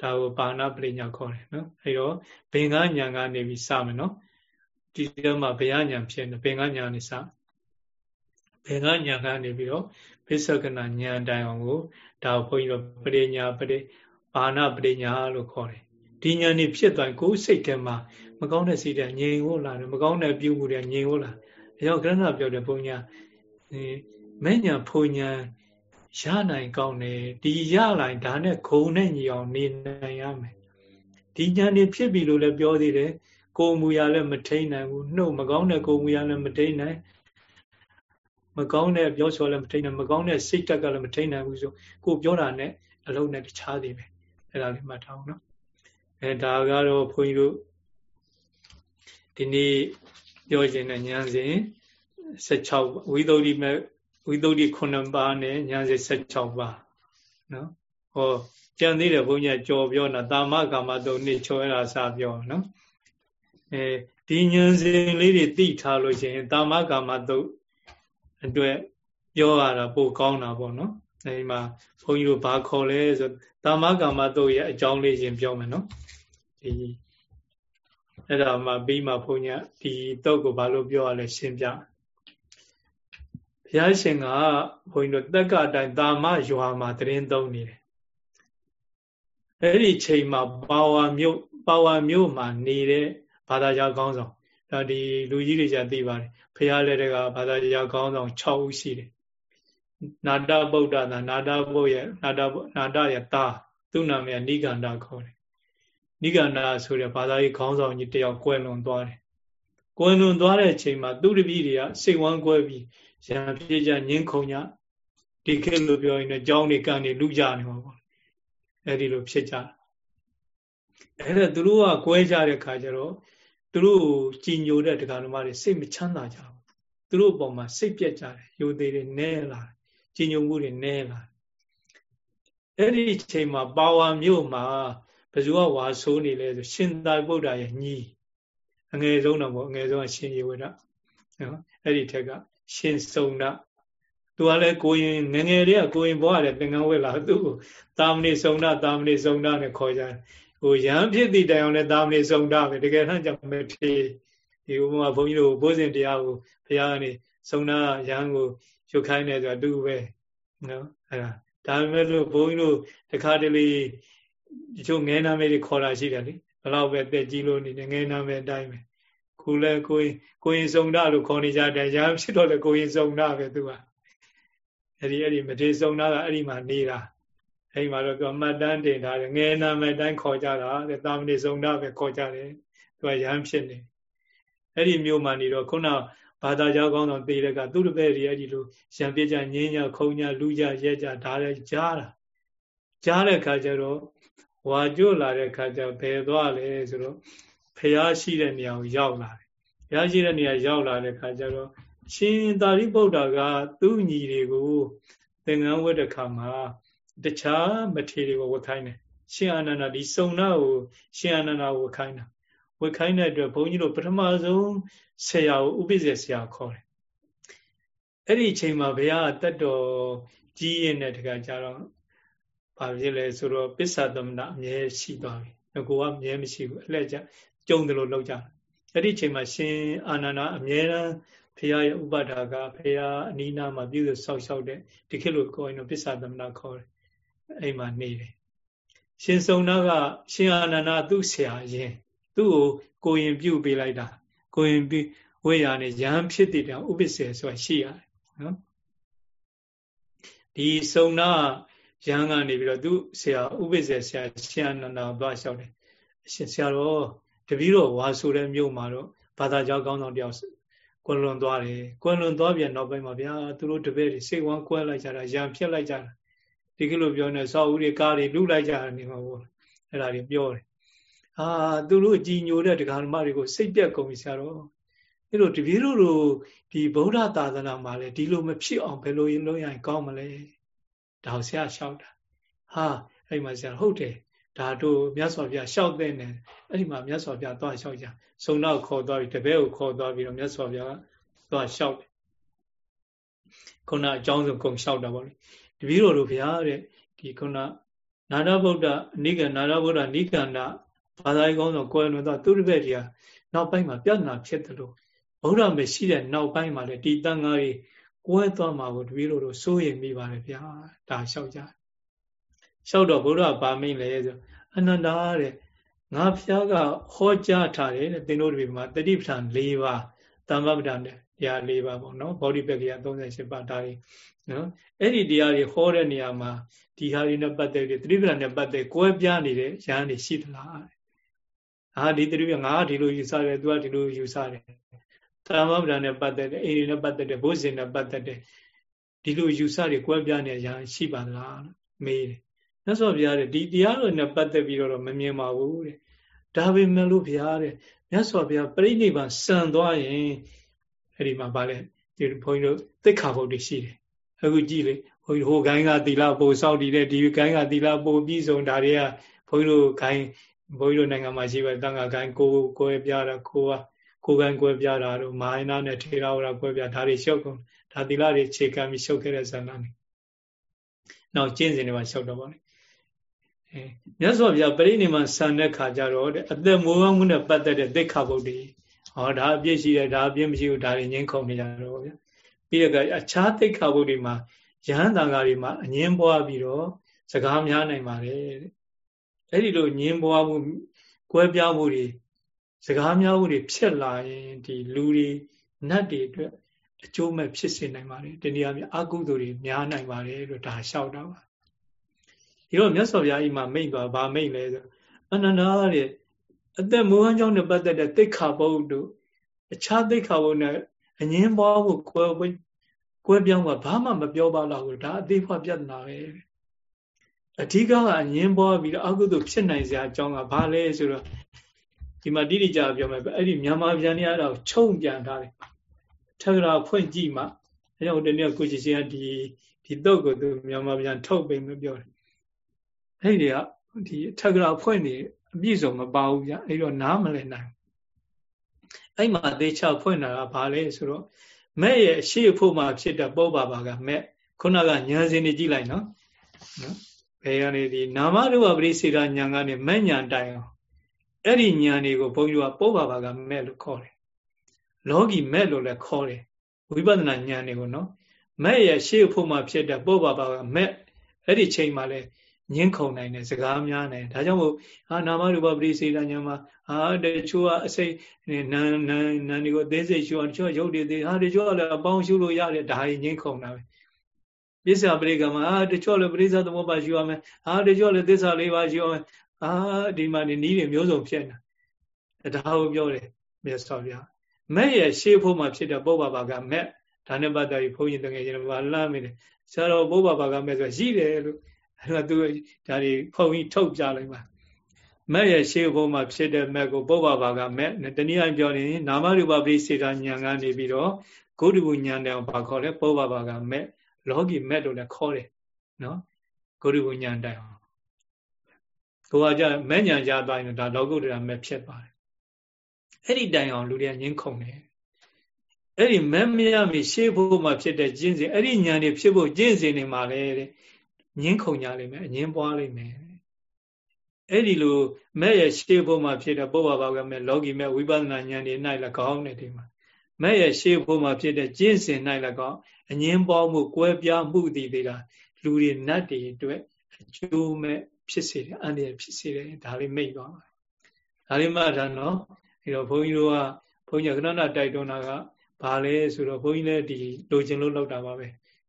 ဒါကိုဘာနာပရိညာခေါ်တယ်နော်အဲ့တော့ဘင်္ဂညာကနေပြီးစမယ်နော်ဒီတော့မှဘယညာဖြစ်နေဘင်္ဂညာနေစဘင်္ဂညာကနေပြီးတော့ ပိဿကနာညာတိုင်အောင်ကိုဒါကိုဘုန်းကြီးတို့ပရိညာပရိဘာနာပရိညာလို့ခေါ်တယ်ဒီညာနေဖြစ်သွားကိုယ်စိတ်ထဲမှာမကောင်းတဲ့စိတ်တွေငြိမ်ဖို့လာတယ်မကောင်းတဲ့ပြုမှုတွေငြိမ်ဖို့လာအဲကြောင့်ကရဏပြောတဲ့ဘုန်းကြီးမဲ့ညာဖုန်ညာရနိုင်ကောင်းတယ်ဒီရလိုက်ဒါနဲ့ဂုံနဲ့ညီအောင်နေနိုင်ရမယ်ဒီညာနေဖြစ်ပြီလို့လည်းပြောသေးတယ်ကိုယ်မူရလည်းမထိန်နိုင်ဘူးနှုတ်မကောင်းတဲ့ကိုယ်မူရလည်းမထိန်နိုင် မကောင်းတဲ့ပြောဆိုလည်းမထိန်နိုင်မကောင်းတဲ့စိတ်တက်ကလည်းမထိန်နိုင်ဘူးဆိုကိုပြောတာနဲ့အလုံးနဲ့တခြားသေးပဲအဲ့ဒါလေးမှတ်ထားအောင်နော်အဲဒါကတော့ဘုန်းကြီးတို့ဒီနေ့ပြောခြင်းတဲ့ဉာဏ်စဉ်16ဝိသုဒ္ဓိမဲ့ဝိသုဒ္ဓိ9ပါးနဲ့ဉာဏ်စဉ်16ပါးနော်ဟောကြံသေးတယ်ဘုန်းကြီးကြော်ပြောတာတာမကာမတုံနှစ်ချောရတာစပြောနော်အဲဒီဉာဏ်စဉ်လေးတွေသိထားလို့ရှိရင်တာမကာမတုံ အတွက်ပြောရတာပိုကောင်းတာပေါ့နော်အဲဒီမှာဘုန်းကြီးတို့ဘာခေါ်လဲဆိုတာမကာမတုတ်ရဲ့အကြောင်းလေးရှင်ပြောမယ်နော်ဒီအဲ့ဒါမှပြီးမှဘုန်းကြီးဒီတုတ်ကိုဘာလို့ပြောရလဲရှင်းပြဘုရားရှင်ကဘုန်းကြီးတို့တက်ကအတိုင်းတာမရွာမှာတရင်သုံးနေတယ်အဲ့ဒီချိန်မှာပါဝါမြို့ပါဝါမြို့မှာနေတဲ့ဘာသာကြားကောင်းဆောင် ဒါဒီလူကြီးတွေじゃသိပါတယ်ဘုရားလက်ထက်ကဘာသာကြားကောင်းဆောင်6ဦးရှိတယ်နာတဗုဒ္ဓသာနာတဗုဒ္ဓရဲ့နာတနာတရဲ့တာသူ့နာမည်နိဂန္ဓခေါ်တယ်နိဂန္ဓဆိုတဲ့ဘာသာရေးခေါင်းဆောင်ကြီးတယောက်ကွယ်လွန်သွားတယ်ကွယ်လွန်သွားတဲ့အချိန်မှာသူတပည့်တွေကစိတ်ဝမ်းကွဲပြီးရံပြေကြငင်းခုန်ကြဒီခေတ်လိုပြောရင်လည်းကြောင်းတွေကန်တွေလူကြနေမှာပေါ့အဲ့ဒီလိုဖြစ်ကြအဲ့ဒါသူတို့ကကွဲကြတဲ့ခါကျတော့ သူတို့ကြည်ညိုတဲ့တရားဓမ္မတွေစိတ်မချမ်းသာကြဘူးသူတို့အပေါ်မှာစိတ်ပြက်ကြတယ်ယိုသေးတွေနဲလာတယ်ကြည်ညိုမှုတွေနဲလာအဲ့ဒီအချိန်မှာပါဝါမြို့မှာဘယ်သူကဝါဆိုးနေလဲဆိုရှင်သာဗုဒ္ဓရဲ့ညီအငယ်ဆုံးတော့ပေါ့အငယ်ဆုံးကရှင်ယေဝဒနော်အဲ့ဒီထက်ကရှင်စုံနာသူကလည်းကိုရင်ငငယ်လေးကကိုရင်ဘွားလည်းသင်္ကန်းဝက်လာသူ့ကိုတာမဏိစုံနာတာမဏိစုံနာနဲ့ခေါ်ကြတယ် ဟိုရဟန်းဖြစ်သည့်တိုင်အောင်လည်းတာမဏိစုံနာပဲတကယ်တမ်းကြောင့်မထေဒီဥပမာဘုန်းကြီးတို့ဘိုးစဉ်တရားကိုဘုရားကနေစုံနာရဟန်းကိုရုတ်ခိုင်းတယ်ဆိုတာတူပဲနော်အဲ့ဒါဒါပေမဲ့လို့ဘုန်းကြီးတို့တခါတလေဒီချို့ငဲနာမဲတွေခေါ်တာရှိတယ်လေဘလောက်ပဲတက်ကြီးလို့နေတယ်ငဲနာမဲအတိုင်းပဲခုလဲကိုရင်ကိုရင်စုံတာလို့ခေါ်နေကြတယ်ရဟန်းဖြစ်တော့လေကိုရင်စုံတာပဲသူကအဲ့ဒီအဲ့ဒီမထေစုံတာကအဲ့ဒီမှာနေတာ အဲ့ဒီမှာတော့သူမှတ်တမ်းတင်ထားတယ်ငဲနာမဲအတိုင်းခေါ်ကြတာတဲ့တာမဏိစုံတာပဲခေါ်ကြတယ်သူကရဟန်းဖြစ်နေအဲ့ဒီမျိုးမှနေတော့ခုနဘာသာကြောင်းကောင်းဆောင်သေတဲ့ကသူ့တပည့်တွေအဲ့ဒီလိုရံပြကြငင်းကြခုံကြလူကြရဲကြဒါလည်းကြားတာကြားတဲ့ခါကျတော့ဝါကျွတ်လာတဲ့ခါကျဘယ်သွားလဲဆိုတော့ဖះရှိတဲ့နေရာကိုရောက်လာတယ်ဖះရှိတဲ့နေရာရောက်လာတဲ့ခါကျတော့ရှင်သာရိပုတ္တရာကသူ့ညီတွေကိုသင်္ကန်းဝတ်တဲ့ခါမှာ တခြားမထေတွေကိုဝတ်ခိုင်းတယ်ရှင်အာနန္ဒာဒီစုံနာကိုရှင်အာနန္ဒာဝတ်ခိုင်းတာဝတ်ခိုင်းတဲ့အတွက်ဘုန်းကြီးတို့ပထမဆုံးဆရာကိုဥပိ္ပဇေဆရာခေါ်တယ်အဲ့ဒီအချိန်မှာဘုရားတတ်တော်ကြီးရင်တဲ့တခါကျတော့ဘာဖြစ်လဲဆိုတော့ပစ္ဆသမဏအမြဲရှိသွားပြီငကိုကအမြဲမရှိဘူးအလှည့်ကျကြုံတယ်လို့လောက်ကြအဲ့ဒီအချိန်မှာရှင်အာနန္ဒာအမြဲတမ်းဖရာရဲ့ဥပဒါကဖရာအနီးနားမှာပြုလို့ဆောက်ရှောက်တဲ့ဒီခေတ်လိုခေါ်ရင်တော့ပစ္စာသမဏခေါ်တယ် အဲ့မှာနေတယ်ရှင်စုံနာကရှင်အာနန္ဒသူ့ဆရာရင်သူ့ကိုကိုရင်ပြုတ်ပေးလိုက်တာကိုရင်ပြုဝိရနဲ့ယဟန်ဖြစ်တဲ့ဥပ္ပစေဆိုတာရှိရတယ်နော်ဒီစုံနာယဟန်ကနေပြီးတော့သူ့ဆရာဥပ္ပစေဆရာရှင်အာနန္ဒကိုသွားလျှောက်တယ်အရှင်ဆရာတော်တပည့်တော်ဝါဆိုတဲ့မြို့မှာတော့ဘာသာကြောင်းကောင်းဆောင်တယောက်ကွယ်လွန်သွားတယ်ကွယ်လွန်သွားပြန်နောက်ပိုင်းမှာဗျာသူတို့တပည့်တွေစိတ်ဝမ်းကွဲလိုက်ကြတာရံဖြစ်လိုက်ကြတာ ဒီကလိုပြောနေစောက်ဦးတွေကားတွေလူလိုက်ကြတာနေမှာပေါ့အဲ့ဒါတွေပြောတယ်အာသူတို့ကြည်ညိုတဲ့ဒကာဓမ္မတွေကိုစိတ်ပြက်ကုန်ပြီဆရာတော်အဲ့လိုတပည့်တို့လိုဒီဗုဒ္ဓသာသနာမှာလေဒီလိုမဖြစ်အောင်ဘယ်လိုလုပ်ရင်ကောင်းမလဲဒါကိုဆရာလျှောက်တာဟာအဲ့မှာဆရာဟုတ်တယ်ဒါတို့မြတ်စွာဘုရားလျှောက်တဲ့နဲ့အဲ့ဒီမှာမြတ်စွာဘုရားသွားလျှောက်ကြစုံတော့ခေါ်သွားပြီးတပည့်ကိုခေါ်သွားပြီးတော့မြတ်စွာဘုရားကသွားလျှောက်တယ်ခုနအကြောင်းစုံကုန်လျှောက်တာပေါ့လေ တပည့်တော်တို့ဘုရားတဲ့ဒီခုနနာရဗုဒ္ဓအနိကနာရဗုဒ္ဓနိကန္ဒဘာသာရေးကောင်းဆောင်ကွယ်လွန်တော့သူတပည့်တွေကနောက်ပိုင်းမှာပြဿနာဖြစ်တယ်လို့ဗုဒ္ဓမရှိတဲ့နောက်ပိုင်းမှာလည်းဒီတန်ဃာကြီးကွဲသွားမှာကိုတပည့်တော်တို့စိုးရိမ်မိပါတယ်ဗျာဒါလျှောက်ကြလျှောက်တော့ဘုရားဗာမိန်လေဆိုအနန္တာတဲ့ငါဖျားကဟောကြားထားတယ်တဲ့သင်တို့တွေမှာတတိပဌာန်၄ပါးတမ္ပပဒံတ ရား၄ပါးပေါ့နော်ဗောဓိပက္ခယ38ပါးဒါတွေနော်အဲ့ဒီတရားတွေဟောတဲ့နေရာမှာဒီဟာတွေနဲ့ပတ်သက်ပြီးတတိပဌာန်နဲ့ပတ်သက်ကွဲပြားနေတဲ့ရဟန်းတွေရှိသလားအာဒီတတိပငါကဒီလိုယူဆတယ်သူကဒီလိုယူဆတယ်တမ္ပပဒံနဲ့ပတ်သက်တယ်အိမ်တွေနဲ့ပတ်သက်တယ်ဘုဇင်နဲ့ပတ်သက်တယ်ဒီလိုယူဆတွေကွဲပြားနေတဲ့ရဟန်းရှိပါသလားမေးတယ်မြတ်စွာဘုရားတဲ့ဒီတရားတော်နဲ့ပတ်သက်ပြီးတော့မမြင်ပါဘူးတဲ့ဒါပေမဲ့လို့ဘုရားတဲ့မြတ်စွာဘုရားပြိဋိဘံစံသွားရင် အဲ့ဒီမှာဗာလဲဒီဘုန်းကြီးတို့သိက္ခာပုဒ်တွေရှိတယ်အခုကြည့်လေဘုန်းကြီးဟိုကိုင်းကသီလပို့စောင့်တည်တဲ့ဒီကိုင်းကသီလပို့ပြီးဆုံးဒါတွေကဘုန်းကြီးတို့ကိုင်းဘုန်းကြီးတို့နိုင်ငံမှာရှိပါတန်ခါကိုင်းကိုကိုယ်ပြတာကိုကကိုကိုင်းကိုယ်ပြတာတို့မာယနာနဲ့ထေရဝါဒကိုယ်ပြဒါတွေရှုပ်ကုန်ဒါသီလတွေခြေခံပြီးရှုပ်ခဲ့တဲ့ဇာတ်လမ်းတွေနောက်ကျင့်စဉ်တွေမှာရှုပ်တော့ပါလေမြတ်စွာဘုရားပရိနိဗ္ဗာန်ဆန်တဲ့ခါကျတော့တဲ့အသက်မိုးကောင်းမှုနဲ့ပတ်သက်တဲ့သိက္ခာပုဒ်တွေ ဟောဒါအပြည့်ရှိတယ်ဒါအပြည့်မရှိဘူးဒါတွေငင်းခုန်နေကြတော့ဗျာပြီးတော့အခြားသိက္ခာပုဒ်တွေမှာယဟန်တန်ဃာတွေမှာအငင်းပွားပြီးတော့စကားများနိုင်ပါတယ်တဲ့အဲ့ဒီလိုငင်းပွားမှုကွဲပြားမှုတွေစကားများမှုတွေဖြစ်လာရင်ဒီလူတွေနတ်တွေအတွက်အကျိုးမဲ့ဖြစ်စေနိုင်ပါတယ်တနည်းအားဖြင့်အကုသိုလ်တွေများနိုင်ပါတယ်လို့ဒါလျှောက်တာပါဒီတော့မြတ်စွာဘုရားကြီးမှာမိန့်သွားဗာမိန့်လဲဆိုအနန္ဒာတဲ့ အသက်မူဟန်ကြောင့်နဲ့ပတ်သက်တဲ့သိက္ခာပုဒ်တို့အခြားသိက္ခာပုဒ်နဲ့အငင်းပွားဖို့ကွယ်ကွယ်ပြောင်းကဘာမှမပြောပါတော့ဘူးဒါအသေးဖွားပြဿနာပဲအဓိကကအငင်းပွားပြီးတော့အကုသို့ဖြစ်နိုင်စရာအကြောင်းကဘာလဲဆိုတော့ဒီမှာတိတိကျပြောမယ်အဲ့ဒီမြန်မာပြန်နေရတော့ခြုံပြန်ထားတယ်ထက်ကရာဖွင့်ကြည့်မှအဲကြောင့်တနေ့ကိုကြည်ချင်းကဒီဒီတုတ်ကိုသူမြန်မာပြန်ထုတ်ပေးမပြောတယ်အဲ့ဒီကဒီထက်ကရာဖွင့်နေ အပြည့်စုံမပါဘူးဗျအဲ့တော့နားမလည်နိုင်အဲ့မှာသေချာဖွင့်တာကဘာလဲဆိုတော့မဲ့ရဲ့အရှိဖို့မှာဖြစ်တဲ့ပုပ္ပါပါကမဲ့ခုနကညာစင်နေကြည့်လိုက်နော်နော်ဘယ်ကနေဒီနာမရူပပရိစေတာညာကနေမဲ့ညာတိုင်အောင်အဲ့ဒီညာတွေကိုဘုန်းကြီးကပုပ္ပါပါကမဲ့လို့ခေါ်တယ်လောကီမဲ့လို့လည်းခေါ်တယ်ဝိပဿနာညာတွေကိုနော်မဲ့ရဲ့ရှေ့ဖို့မှာဖြစ်တဲ့ပုပ္ပါပါကမဲ့အဲ့ဒီချိန်မှာလဲ ညင်းခုန်နိုင်တဲ့စကားများနေဒါကြောင့်မို့ဟာနာမရူပပရိစေတညာမှာဟာတချို့ကအစိတ်နန်းနန်းနန်းဒီကိုအသေးစိတ်ရှုအောင်တချို့ရုပ်တွေသေးဟာတချို့ကလည်းအပေါင်းရှုလို့ရတယ်ဒါကြီးညင်းခုန်တာပဲပစ္စယပရိကမှာဟာတချို့လည်းပရိသသမုပ္ပါရှုရမယ်ဟာတချို့လည်းသစ္စာလေးပါးရှုရမယ်အာဒီမှာနီးတွေမျိုးစုံဖြစ်နေတာဒါကိုပြောတယ်မြတ်စွာဘုရားမဲ့ရဲ့ရှေးဖို့မှာဖြစ်တဲ့ပုပ္ပဘာကမဲ့ဒါနဲ့ပတ်သက်ပြီးဘုန်းကြီးတကယ်ကျွန်တော်ကလှမ်းမိတယ်ဆရာတော်ပုပ္ပဘာကမဲ့ဆိုရှိတယ်လို့ အဲ့တော့သူဒါတွေဖုံကြီးထုတ်ပြလိုက်ပါမဲ့ရဲ့ရှေ့ဘုံမှာဖြစ်တဲ့မဲ့ကိုပုဗ္ဗဘာကမဲ့တနည်းအားပြောရင်နာမရူပပရိစေတာဉာဏ်ကနေပြီးတော့ဂုတ္တဘုဉာဏ်တောင်ဘာခေါ်လဲပုဗ္ဗဘာကမဲ့လောကီမဲ့လို့လည်းခေါ်တယ်နော်ဂုတ္တဘုဉာဏ်တိုင်အောင်ကိုကကြမဲ့ဉာဏ်ကြသွားရင်ဒါလောကုတ္တရာမဲ့ဖြစ်ပါတယ်အဲ့ဒီတိုင်အောင်လူတွေကငင်းခုန်တယ်အဲ့ဒီမဲ့မရမီရှေ့ဘုံမှာဖြစ်တဲ့ကျင့်စဉ်အဲ့ဒီဉာဏ်တွေဖြစ်ဖို့ကျင့်စဉ်နေမှာလေတဲ့ ငင်းခုန်ကြလိမ့်မယ်အငင်းပွားလိမ့်မယ်အဲ့ဒီလိုမဲ့ရဲ့ရှေ့ဖို့မှာဖြစ်တဲ့ပုဗ္ဗဘာကမဲ့လောကီမဲ့ဝိပဿနာဉာဏ်တွေ၌၎င်းနေဒီမှာမဲ့ရဲ့ရှေးဖို့မှာဖြစ်တဲ့ကျင့်စဉ်၌၎င်းအငင်းပေါမှုကွဲပြားမှုတည်သေးတာလူတွေနတ်တွေအတွက်အကျိုးမဲ့ဖြစ်စေတယ်အန္တရာယ်ဖြစ်စေတယ်ဒါလေးမိတ်သွားပါဒါလေးမှဒါနော်အဲတော့ဘုန်းကြီးတို့ကဘုန်းကြီးကခဏခဏတိုက်တွန်းတာကဘာလဲဆိုတော့ဘုန်းကြီးလည်းဒီလိုချင်လို့လောက်တာပါပဲ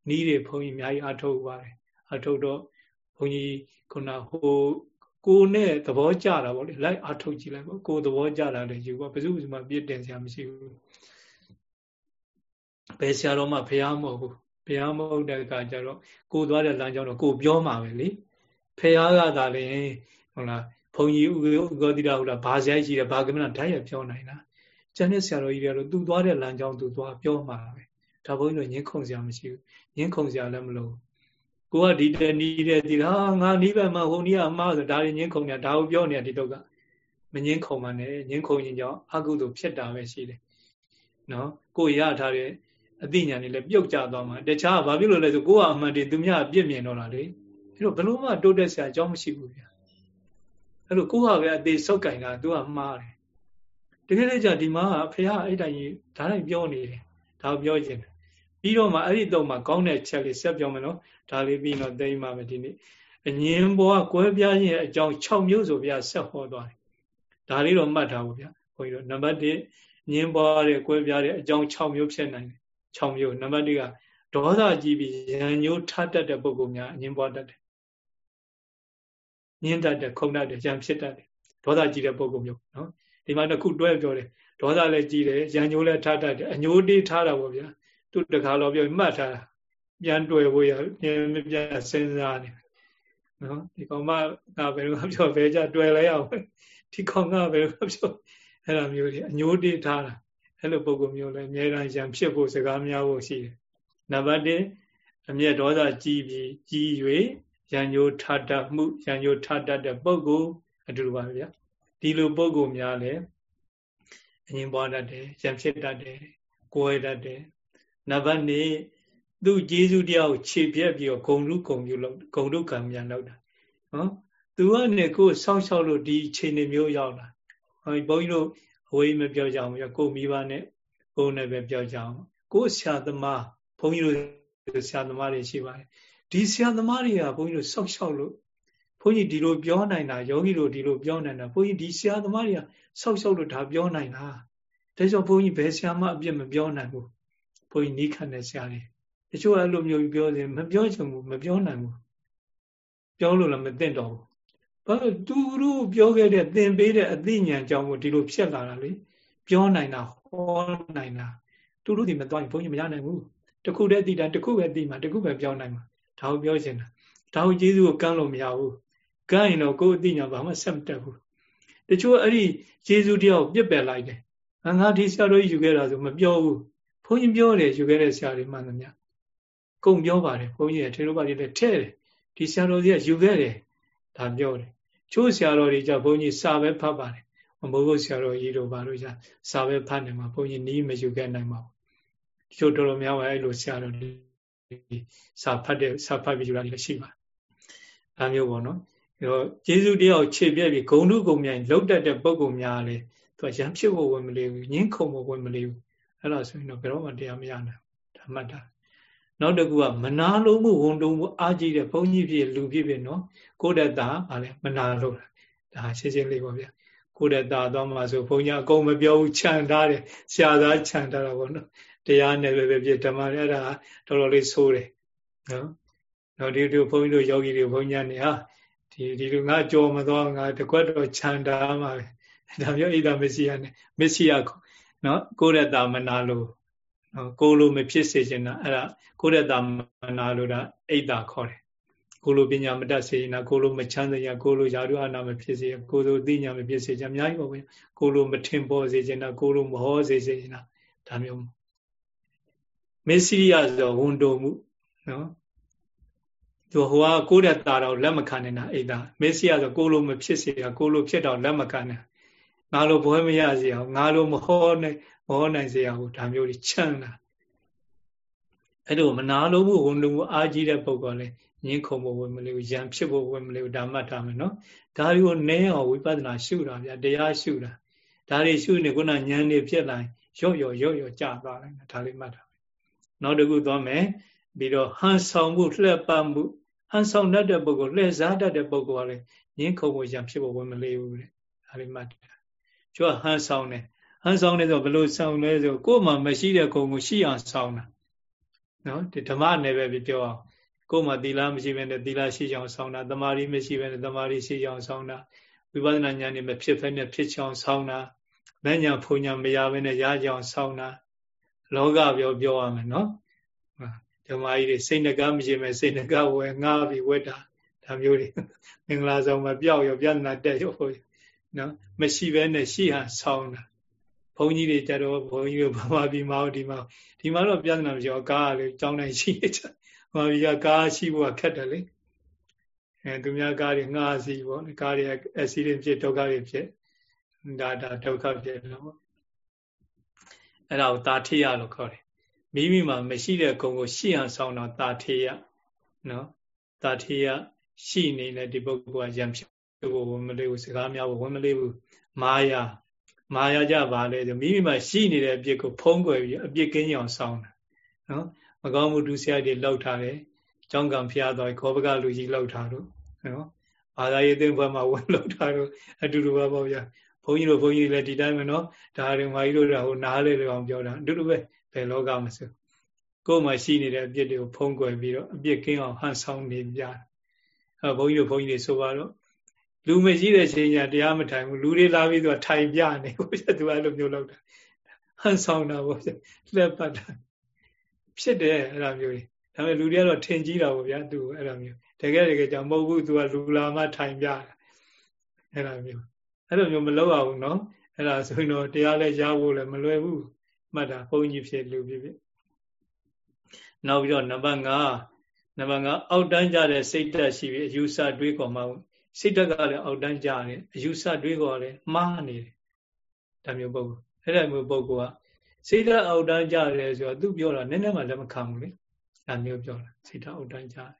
နီးတွေဘုန်းကြီးအများကြီးအထုတ်ပါတယ် အထုတ်တော့ဘုန်းကြီးခုနဟိုကိုနဲ့သဘောကျတာပေါ့လေလိုက်အထုတ်ကြည့်လိုက်ပေါ့ကိုသဘောကျတာလည်းယူပေါ့ဘယ်သူမှပြစ်တင်စရာမရှိဘူးဘယ်ဆရာတော်မှဖះမဟုတ်ဘူးဖះမဟုတ်တဲ့အခါကျတော့ကိုသွားတဲ့လမ်းကြောင်းတော့ကိုပြောမှာပဲလေဖះကသာလေဟုတ်လားဘုန်းကြီးဥကောတိရဟုတ်လားဘာဆရာကြီးတယ်ဘာကမနာဓာတ်ရပြောနိုင်လားကျန်တဲ့ဆရာတော်ကြီးတွေကတော့သူသွားတဲ့လမ်းကြောင်းသူသွားပြောမှာပဲဒါဘုန်းကြီးတို့ညှင်းခုန်စရာမရှိဘူးညှင်းခုန်စရာလည်းမလို ကိုကဒီတနီးတဲ့ဒီဟာငါနီးဘက်မှာဟိုနီးကအမှားဆိုဒါတွေညှင်းခုန်နေတာဒါကိုပြောနေတာဒီတော့ကမညှင်းခုန်မှနဲ့ညှင်းခုန်ရင်ကြောင့်အကုသို့ဖြစ်တာပဲရှိတယ်နော်ကိုရထားတဲ့အသိဉာဏ်တွေလည်းပြုတ်ကျသွားမှာတခြားဘာဖြစ်လို့လဲဆိုကိုကအမှန်တည်းသူများပြစ်မြင်တော့တာလေအဲ့တော့ဘလို့မှတိုးတက်စရာအကြောင်းမရှိဘူးဗျာအဲ့လိုကိုကပဲအသေးဆုပ်ကင်တာသူကမှားတယ်တကယ်လည်းကြဒီမှာဖះအဲ့တိုင်ကြီးဒါတိုင်းပြောနေတယ်ဒါကိုပြောခြင်း ပြီးတော့မှအဲ့ဒီတော့မှကောင်းတဲ့ချက်လေးဆက်ပြောမယ်နော်ဒါလေးပြီးတော့သိမှမယ်ဒီနေ့အငင်းဘောကကွဲပြားခြင်းရဲ့အကြောင်း6မျိုးဆိုဗျာဆက်ဟောသွားတယ်ဒါလေးတော့မှတ်ထားဖို့ဗျာဘုန်းကြီးတို့နံပါတ်1ငင်းဘောတဲ့ကွဲပြားတဲ့အကြောင်း6မျိုးဖြစ်နိုင်တယ်6မျိုးနံပါတ်1ကဒေါသကြီးပြီးရံညိုးထတတ်တဲ့ပုဂ္ဂိုလ်များအငင်းဘောတတ်တယ်ညင်းတတ်တယ်ခုံတတ်တယ်ရံဖြစ်တတ်တယ်ဒေါသကြီးတဲ့ပုဂ္ဂိုလ်မျိုးနော်ဒီမှာတစ်ခုတွဲပြောတယ်ဒေါသလည်းကြီးတယ်ရံညိုးလည်းထတတ်တယ်အညိုးတေးထားတာပေါ့ဗျာ သူတခါတော့ပြောမှတ်ထားတာပြန်တွေ့ဖို့ရပြန်ပြန်စဉ်းစားနေနော်ဒီကောင်မကဘယ်လိုပြောဘယ်ကြတွေ့လဲအောင်ဒီကောင်ကဘယ်လိုပြောအဲ့လိုမျိုးကြီးအညိုးတေးထားတာအဲ့လိုပုံကမျိုးလဲအများအားရံဖြစ်ဖို့စကားများဖို့ရှိတယ်နံပါတ်1အမျက်ဒေါသကြီးပြီးကြီး၍ရံညိုထတတ်မှုရံညိုထတတ်တဲ့ပုဂ္ဂိုလ်အတူတူပါဗျာဒီလိုပုဂ္ဂိုလ်များလည်းအရင်ပွားတတ်တယ်ရံဖြစ်တတ်တယ်ကိုယ်ရတတ်တယ် နံပါတ်2သူ့ကျေးဇူးတရားကိုခြေပြက်ပြီးတော့ဂုံလူဂုံပြုလို့ဂုံလူကံမြန်လောက်တာနော်သူကနေကိုယ်စောင့်ရှောက်လို့ဒီချိန်နေမျိုးရောက်လာဟောဘုန်းကြီးတို့အဝေးမပြောကြအောင်ပြကိုမိဘနဲ့ကိုယ်နဲ့ပဲပြောကြအောင်ကိုယ်ဆရာသမားဘုန်းကြီးတို့ဆရာသမားတွေရှိပါတယ်ဒီဆရာသမားတွေကဘုန်းကြီးတို့စောင့်ရှောက်လို့ဘုန်းကြီးဒီလိုပြောနိုင်တာယောဂီတို့ဒီလိုပြောနိုင်တာဘုန်းကြီးဒီဆရာသမားတွေကစောင့်ရှောက်လို့ဒါပြောနိုင်တာဒါကြောင့်ဘုန်းကြီးဘယ်ဆရာမှအပြစ်မပြောနိုင်ဘူး ဘုန်းကြီးနီးခတ်တဲ့ဆရာတွေတချို့အဲ့လိုမျိုးပြောတယ်မပြောချင်ဘူးမပြောနိုင်ဘူးပြောလို့လည်းမသိတော့ဘူးဘာလို့သူတို့ပြောခဲ့တဲ့သင်ပေးတဲ့အသိဉာဏ်ကြောင့်မို့ဒီလိုဖြစ်လာတာလေပြောနိုင်တာဟောနိုင်တာသူတို့ဒီမသွားရင်ဘုန်းကြီးမရနိုင်ဘူးတခုတည်းသိတာတခုပဲသိမှာတခုပဲပြောနိုင်မှာဒါကိုပြောချင်တာဒါကိုကျေးဇူးကိုကမ်းလို့မရဘူးကမ်းရင်တော့ကိုယ်အသိဉာဏ်ဘာမှဆက်မတက်ဘူးတချို့အဲ့ဒီကျေးဇူးတရားကိုပြစ်ပယ်လိုက်တယ်ငါဒီဆရာတော်ယူခဲ့တာဆိုမပြောဘူး ဘုန်းကြီးပြောတယ်ယူခဲ့တဲ့ဆရာတွေမှန်သမျှကုန်ပြောပါတယ်ဘုန်းကြီးကထေရဘာတွေလည်းထဲ့တယ်ဒီဆရာတော်ကြီးကယူခဲ့တယ်ဒါပြောတယ်ချို့ဆရာတော်တွေကြဘုန်းကြီးစာပဲဖတ်ပါတယ်မမိုးဖို့ဆရာတော်ကြီးတို့ဘာလို့ကြစာပဲဖတ်နေမှာဘုန်းကြီးနီးမယူခဲ့နိုင်ပါဘူးချို့တော်တော်များများအဲ့လိုဆရာတော်တွေစာဖတ်တဲ့စာဖတ်ပြီးယူတာလည်းရှိပါတယ်ဒါမျိုးပေါ့နော်အဲတော့ကျေးဇူးတရားကိုခြေပြက်ပြီးဂုံတုဂုံမြိုင်လောက်တတ်တဲ့ပုံကုံများလေသူကရံဖြစ်ဖို့ဝင်မလေးဘူးညင်းခုံဖို့ဝင်မလေးဘူး အဲ့လိုဆိုရင်တော့ဘယ်တော့မှတရားမရနိုင်ဘူးဒါမှတ်တာနောက်တစ်ခုကမနာလုံးမှုဝန်တုံမှုအားကြီးတဲ့ဘုန်းကြီးဖြစ်လူဖြစ်ဖြစ်နော်ကိုယ်တတာဗာလဲမနာလို့ဒါရှင်းရှင်းလေးပါဗျာကိုယ်တတာသွားမှဆိုဘုန်းကြီးအကုန်မပြောဘူးခြံထားတယ်ဆရာသားခြံထားတာပေါ့နော်တရားနဲ့ပဲပဲဖြစ်ဓမ္မနဲ့အဲ့ဒါတော်တော်လေးဆိုးတယ်နော်နောက်ဒီတို့ဘုန်းကြီးတို့ယောဂီတွေဘုန်းကြီးနေဟာဒီဒီလိုငါကြော်မသွားငါတကွက်တော့ခြံထားမှာပဲဒါမျိုးဣဒမစီယနဲ့မစီယ နော်ကိုယ်တတာမနာလို့နော်ကိုလိုမဖြစ်စေချင်တာအဲ့ဒါကိုရတမနာလို့ဒါအိတ်တာခေါ်တယ်ကိုလိုပညာမတတ်စေနာကိုလိုမချမ်းစေရကိုလိုယာရုအာနာမဖြစ်စေကိုလိုသိညာမဖြစ်စေချင်အများကြီးပါပဲကိုလိုမထင်ပေါ်စေချင်တာကိုလိုမဟောစေစေချင်တာဒါမျိုးမစ္စရိယဆိုဝန်တုံမှုနော်သူဟိုကကိုရတာတော့လက်မခံနေတာအိတ်တာမစ္စရိယဆိုကိုလိုမဖြစ်စေရကိုလိုဖြစ်တော့လက်မခံနဲ့ ငါလိုဘွဲမရစေအောင်ငါလိုမဟောနိုင်မဟောနိုင်စေအောင်ဒါမျိုးကြီးချမ်းတာအဲ့လိုမနာလို့မှုဝန်လူမှုအားကြီးတဲ့ပုဂ္ဂိုလ်လည်းငင်းခုံဖို့ဝင်မလို့ရံဖြစ်ဖို့ဝင်မလို့ဒါမှတ်ထားမယ်နော်ဒါတွေကိုနည်းအောင်ဝိပဿနာရှုတာဗျာတရားရှုတာဒါတွေရှုနေခုနဉာဏ်တွေဖြစ်လာရော့ရော့ရော့ရော့ကျသွားတယ်ဒါလေးမှတ်တာနောက်တစ်ခုသွားမယ်ပြီးတော့ဟန်ဆောင်မှုလှက်ပတ်မှုဟန်ဆောင်တတ်တဲ့ပုဂ္ဂိုလ်လှည့်စားတတ်တဲ့ပုဂ္ဂိုလ်ကလည်းငင်းခုံမှုရံဖြစ်ဖို့ဝင်မလေးဘူးတဲ့ဒါလေးမှတ် တာကျွတ်ဟန်ဆောင်တယ်ဟန်ဆောင်တယ်ဆိုဘယ်လိုဆောင်လဲဆိုကိုယ်မှမရှိတဲ့ခုံကိုရှိအောင်ဆောင်တာနော်ဒီဓမ္မနယ်ပဲပြောအောင်ကိုယ်မှသီလမရှိဘဲနဲ့သီလရှိအောင်ဆောင်တာတမာရီမရှိဘဲနဲ့တမာရီရှိအောင်ဆောင်တာဝိပဿနာဉာဏ်နဲ့မဖြစ်ဖဲနဲ့ဖြစ်ချောင်ဆောင်တာမဉ္ဇဏ်ဖုန်ညာမရဘဲနဲ့ရကြအောင်ဆောင်တာလောကပြောပြောရမယ်နော်ဓမ္မကြီးတွေစိတ်နှကားမရှိမဲ့စိတ်နှကားဝယ်ငားပြီးဝက်တာဒါမျိုးတွေမင်္ဂလာဆောင်မှာပျောက်ရောပြဿနာတက်ရော နော်မရှိဘဲနဲ့ရှိဟန်ဆောင်တာဘုန်းကြီးတွေကြတော့ဘုန်းကြီးတို့ဘာမှပြီးမအောင်ဒီမှာဒီမှာတော့ပြဿနာမရှိအောင်ကားကလေကြောင်းတိုင်းရှိနေကြဘာပြီးကကားရှိဖို့ကခက်တယ်လေအဲသူများကားတွေငှားစီပေါ့ကားတွေအက်ဆီဒင့်ဖြစ်ဒုက္ခတွေဖြစ်ဒါဒါဒုက္ခဖြစ်လို့ပေါ့အဲ့ဒါကိုတာထေရလို့ခေါ်တယ်မိမိမှာမရှိတဲ့ဂုဏ်ကိုရှိအောင်ဆောင်တော့တာထေရနော်တာထေရရှိနေတဲ့ဒီပုဂ္ဂိုလ်ကယံဖြစ် ဖို့ဝင်မလေးဘူးစကားများဖို့ဝင်မလေးဘူးမာယာမာယာကြပါလေဆိုမိမိမှာရှိနေတဲ့အပြစ်ကိုဖုံးကွယ်ပြီးအပြစ်ကင်းအောင်ဆောင်တာနော်မကောင်းမှုဒုစရိုက်တွေလောက်ထားတယ်ကြောင်းကံဖျားသွားခောပကလူကြီးလောက်ထားတော့နော်ဘာသာရေးသင်္ဘောမှာဝင်လောက်ထားတော့အတူတူပါပေါ့ဗျာဘုန်းကြီးတို့ဘုန်းကြီးလည်းဒီတိုင်းပဲနော်ဒါတွေမာကြီးတို့ကဟိုနားလေလေအောင်ပြောတာအတူတူပဲဘယ်လောကမဆိုကိုယ်မှာရှိနေတဲ့အပြစ်တွေကိုဖုံးကွယ်ပြီးတော့အပြစ်ကင်းအောင်ဟန်ဆောင်နေပြတယ်အဲဘုန်းကြီးတို့ဘုန်းကြီးတွေဆိုပါတော့ လူမရှိတဲ့ချိန်ကျတရားမထိုင်ဘူးလူတွေလာပြီးသူကထိုင်ပြနေကိုသူအဲ့လိုမျိုးလုပ်တာဟန်ဆောင်တာပေါ့လက်ပတ်တာဖြစ်တယ်အဲ့လိုမျိုးတွေဒါပေမဲ့လူတွေကတော့ထင်ကြီးတာပေါ့ဗျာသူအဲ့လိုမျိုးတကယ်တကယ်ကြောင့်မဟုတ်ဘူးသူကလူလာမှထိုင်ပြတာအဲ့လိုမျိုးအဲ့လိုမျိုးမလုပ်အောင်နော်အဲ့ဒါဆိုရင်တော့တရားလည်းရဖို့လည်းမလွယ်ဘူးမှတ်တာဘုန်းကြီးဖြစ်လူဖြစ်ဖြစ်နောက်ပြီးတော့နံပါတ်5နံပါတ်5အောက်တန်းကြတဲ့စိတ်ဓာတ်ရှိပြီးအယူဆတွေးခေါ်မှ စိတ်ဓာတ်ကလည်းအောက်တန်းကြတယ်အယူဆတွေးခေါ်လည်းမှားနေတယ်ဒါမျိုးပုဂ္ဂိုလ်အဲ့ဒါမျိုးပုဂ္ဂိုလ်ကစိတ်ဓာတ်အောက်တန်းကြတယ်ဆိုတော့သူပြောတာနည်းနည်းမှလက်မခံဘူးလေဒါမျိုးပြောတာစိတ်ဓာတ်အောက်တန်းကြတယ်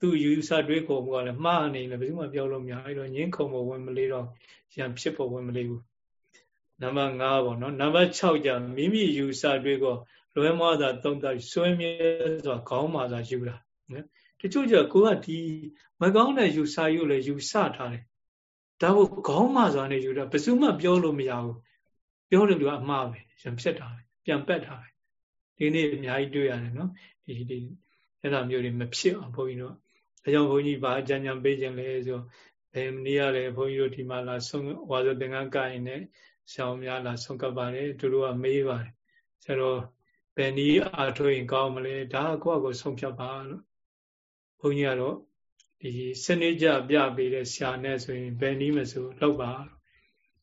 သူယူဆတွေးခေါ်မှုကလည်းမှားနေတယ်ဘယ်သူမှပြောလို့မရအဲ့တော့ငင်းခုံဖို့ဝင်မလေးတော့ရံဖြစ်ဖို့ဝင်မလေးဘူးနံပါတ်5ပေါ့နော်နံပါတ်6ကြမိမိယူဆတွေးခေါ်လွဲမွားတာသုံးသပ်ဆွဲမြဲဆိုတာခေါင်းမာတာယူတာနော် တချို့ကျကိုကဒီမကောင်းတဲ့ယူဆယူလည်းယူဆထားတယ်ဒါကိုခေါင်းမာဆိုတာနဲ့ယူတာဘယ်သူမှပြောလို့မရဘူးပြောတယ်လူကအမှားပဲရံဖြစ်တာပဲပြန်ပက်တာပဲဒီနေ့အများကြီးတွေ့ရတယ်နော်ဒီဒီအဲ့ဒါမျိုးတွေမဖြစ်အောင်ဘုန်းကြီးတို့အဲကြောင့်ဘုန်းကြီးဘာအကြံဉာဏ်ပေးခြင်းလဲဆိုဘယ်နည်းရလဲဘုန်းကြီးတို့ဒီမှာလာဆုံးဝါဆိုသင်္ကန်းကိုင်နဲ့ဆောင်းများလာဆုံးကပ်ပါတယ်သူတို့ကမေးပါတယ်ဆရာတော်ဘယ်နည်းအားထုတ်ရင်ကောင်းမလဲဒါကကိုယ့်အကိုဆုံးဖြတ်ပါလို့ ဘုန်းကြီးကတော့ဒီစနစ်ကြပြပေးတဲ့ဆရာနဲ့ဆိုရင်ဘယ်နည်းမဆိုလောက်ပါ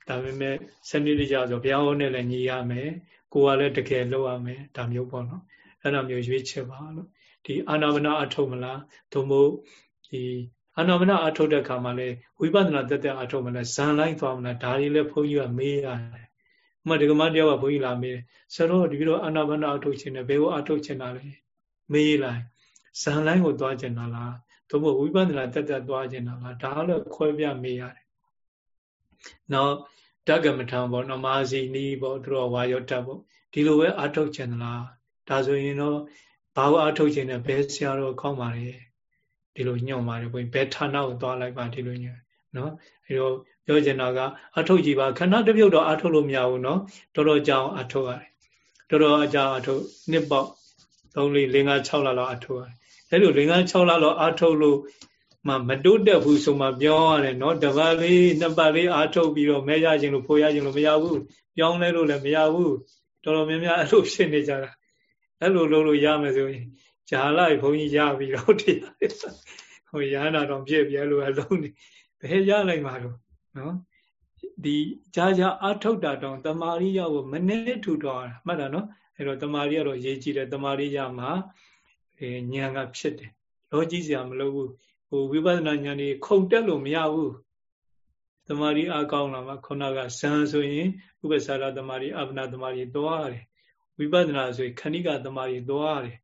ဒါပေမဲ့စနစ်ကြဆိုဘုရားဟောနဲ့လည်းညီရမယ်ကိုယ်ကလည်းတကယ်လုပ်ရမယ်ဒါမျိုးပေါ့နော်အဲ့လိုမျိုးရွေးချယ်ပါလို့ဒီအာနာပါနအထုတ်မလားသို့မဟုတ်ဒီအာနာပါနအထုတ်တဲ့ခါမှာလေဝိပဿနာတက်တဲ့အထုတ်မလားဇန်လိုက်သွားမလားဒါတွေလည်းဘုန်းကြီးကမေးရတယ်။ဥမာဒကမတယောက်ကဘုန်းကြီးလာမေးတယ်ဆရာတော်ဒီလိုအာနာပါနအထုတ်ခြင်းနဲ့ဘယ်ကိုအထုတ်ခြင်းတာလဲမေးလိုက် ဇန်လိုက်ကိုသွားခြင်းတာလားသို့မဟုတ်ဝိပဿနာတက်တက်သွားခြင်းတာလားဒါလည်းခွဲပြမေးရတယ်။နောက်တက္ကမထံပေါ့နော်မာစီနီးပေါ့သူတော်ဝါယောတတ်ပေါ့ဒီလိုပဲအထုတ်ခြင်းလားဒါဆိုရင်တော့ဘာကိုအထုတ်ခြင်းနဲ့ဘယ်ဆရာတော်ကောင်းပါလဲဒီလိုညွှန်ပါတယ်ဘုရင်ဘယ်ဌာနကိုသွားလိုက်ပါဒီလိုညွှန်နော်အဲတော့ပြောချင်တာကအထုတ်ကြည့်ပါခဏတစ်ပြုတ်တော့အထုတ်လို့မရဘူးနော်တော်တော်ကြောင်အထုတ်ရတယ်တော်တော်အကြောင်အထုတ်နှစ်ပေါက်3 4 5 6လလောက်အထုတ်ရတယ် အဲလို5 6လလောက်အထုတ်လို့မှမတိုးတက်ဘူးဆိုမှပြောရတယ်နော်တပတ်လေးနှစ်ပတ်လေးအားထုတ်ပြီးတော့မဲရခြင်းလို့ဖိုးရခြင်းလို့မရဘူးပြောင်းလဲလို့လည်းမရဘူးတော်တော်များများအဲ့လိုဖြစ်နေကြတာအဲ့လိုလုပ်လို့ရမယ်ဆိုရင်ဂျာလိုက်ဘုန်းကြီးရပြီးတော့တရားဟိုရဟနာတော်ပြည့်ပြဲလို့အလုံးနေဘယ်ရလိုက်မှာတော့နော်ဒီကြာကြာအထုတ်တာတောင်တမာရိယကိုမနေ့ထူတော်တာမှတ်တာနော်အဲ့တော့တမာရိယတော့ရေးကြည့်တယ်တမာရိယမှာ အဲဉာဏ်ကဖြစ်တယ်လောကြီးစရာမလိုဘူးဟိုဝိပဿနာဉာဏ်นี่ခုံတက်လို့မရဘူးတမာရီအကောင်းလာမှခုနကဇံဆိုရင်ဥပ္ပစာရတမာရီအပနာတမာရီသွားတယ်ဝိပဿနာဆိုရင်ခဏိကတမာရီသွားတယ်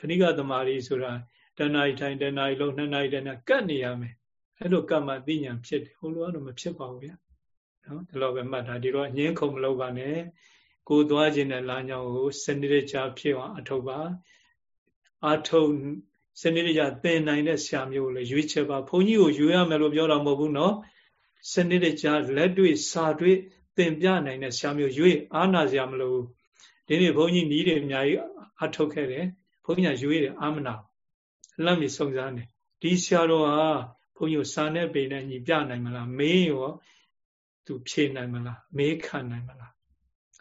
ခဏိကတမာရီဆိုတာတဏှာထိုင်တဏှာလုံးနှစ်နာရီတဏှာကတ်နေရမယ်အဲ့လိုကတ်မှသိဉာဏ်ဖြစ်တယ်ဟိုလိုကတော့မဖြစ်ပါဘူးဗျာနော်ဒီလိုပဲမှတ်တာဒီတော့ငင်းခုံမလုပ်ပါနဲ့ကိုသွားခြင်းတဲ့လမ်းကြောင်းကိုစနစ်တကျဖြစ်အောင်အထောက်ပါ အာထုံစနစ်တကျသင်နိုင်တဲ့ဆရာမျိုးလည်းရွေးချယ်ပါဘုန်းကြီးကိုရွေးရမယ်လို့ပြောတာမဟုတ်ဘူးနော်စနစ်တကျလက်တွေ့စာတွေ့သင်ပြနိုင်တဲ့ဆရာမျိုးရွေးအားနာစရာမလိုဘူးဒီနေ့ဘုန်းကြီးနီးတယ်အများကြီးအထုတ်ခဲ့တယ်ဘုန်းကြီးကရွေးတယ်အာမနာလက်မီစုံစမ်းတယ်ဒီဆရာတော်ဟာဘုန်းကြီးကိုစာနဲ့ပေနဲ့ညီပြနိုင်မလားမေးရောသူဖြေနိုင်မလားမေးခံနိုင်မလား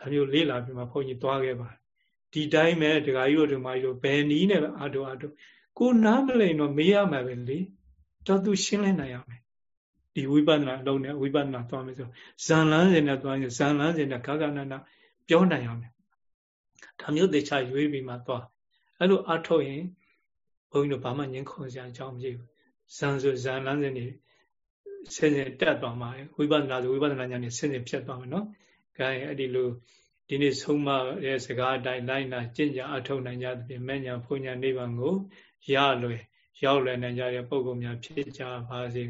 အမျိုးလေးလာပြီးမှဘုန်းကြီးသွားခဲ့ပါတယ် ဒီတိုင်းပဲဒကာကြီးတို့ဒကာကြီးတို့ဘယ်နည်းနဲ့ပဲအာတုအာတုကိုနားမလည်တော့မေးရမှာပဲလေတော့သူရှင်းလင်းနိုင်ရမယ်ဒီဝိပဿနာလုံးနဲ့ဝိပဿနာသွားမယ်ဆိုဇန်လန်းစဉ်နဲ့သွားရင်ဇန်လန်းစဉ်နဲ့ဂဂနနာပြောနိုင်ရမယ်ဒါမျိုးတေချာရွေးပြီးမှသွားအဲ့လိုအထုတ်ရင်ဘုန်းကြီးတို့ဘာမှငင်းခုန်စရာအကြောင်းမရှိဘူးဇန်ဆိုဇန်လန်းစဉ်နေဆင်းဆင်းတက်သွားမှာဝိပဿနာဆိုဝိပဿနာဉာဏ်နဲ့ဆင်းဆင်းဖြတ်သွားမယ်နော်။ဒါရင်အဲ့ဒီလို ဒီနေ့ဆုံးမရဲ့စကားအတိုင်းလိုက်နာကျင့်ကြအထောက်နိုင်ကြသဖြင့်မဲ့ညာဖုန်ညာနိဗ္ဗာန်ကိုရလွယ်ရောက်လွယ်နိုင်ကြတဲ့ပုဂ္ဂိုလ်များဖြစ်ကြပါစေ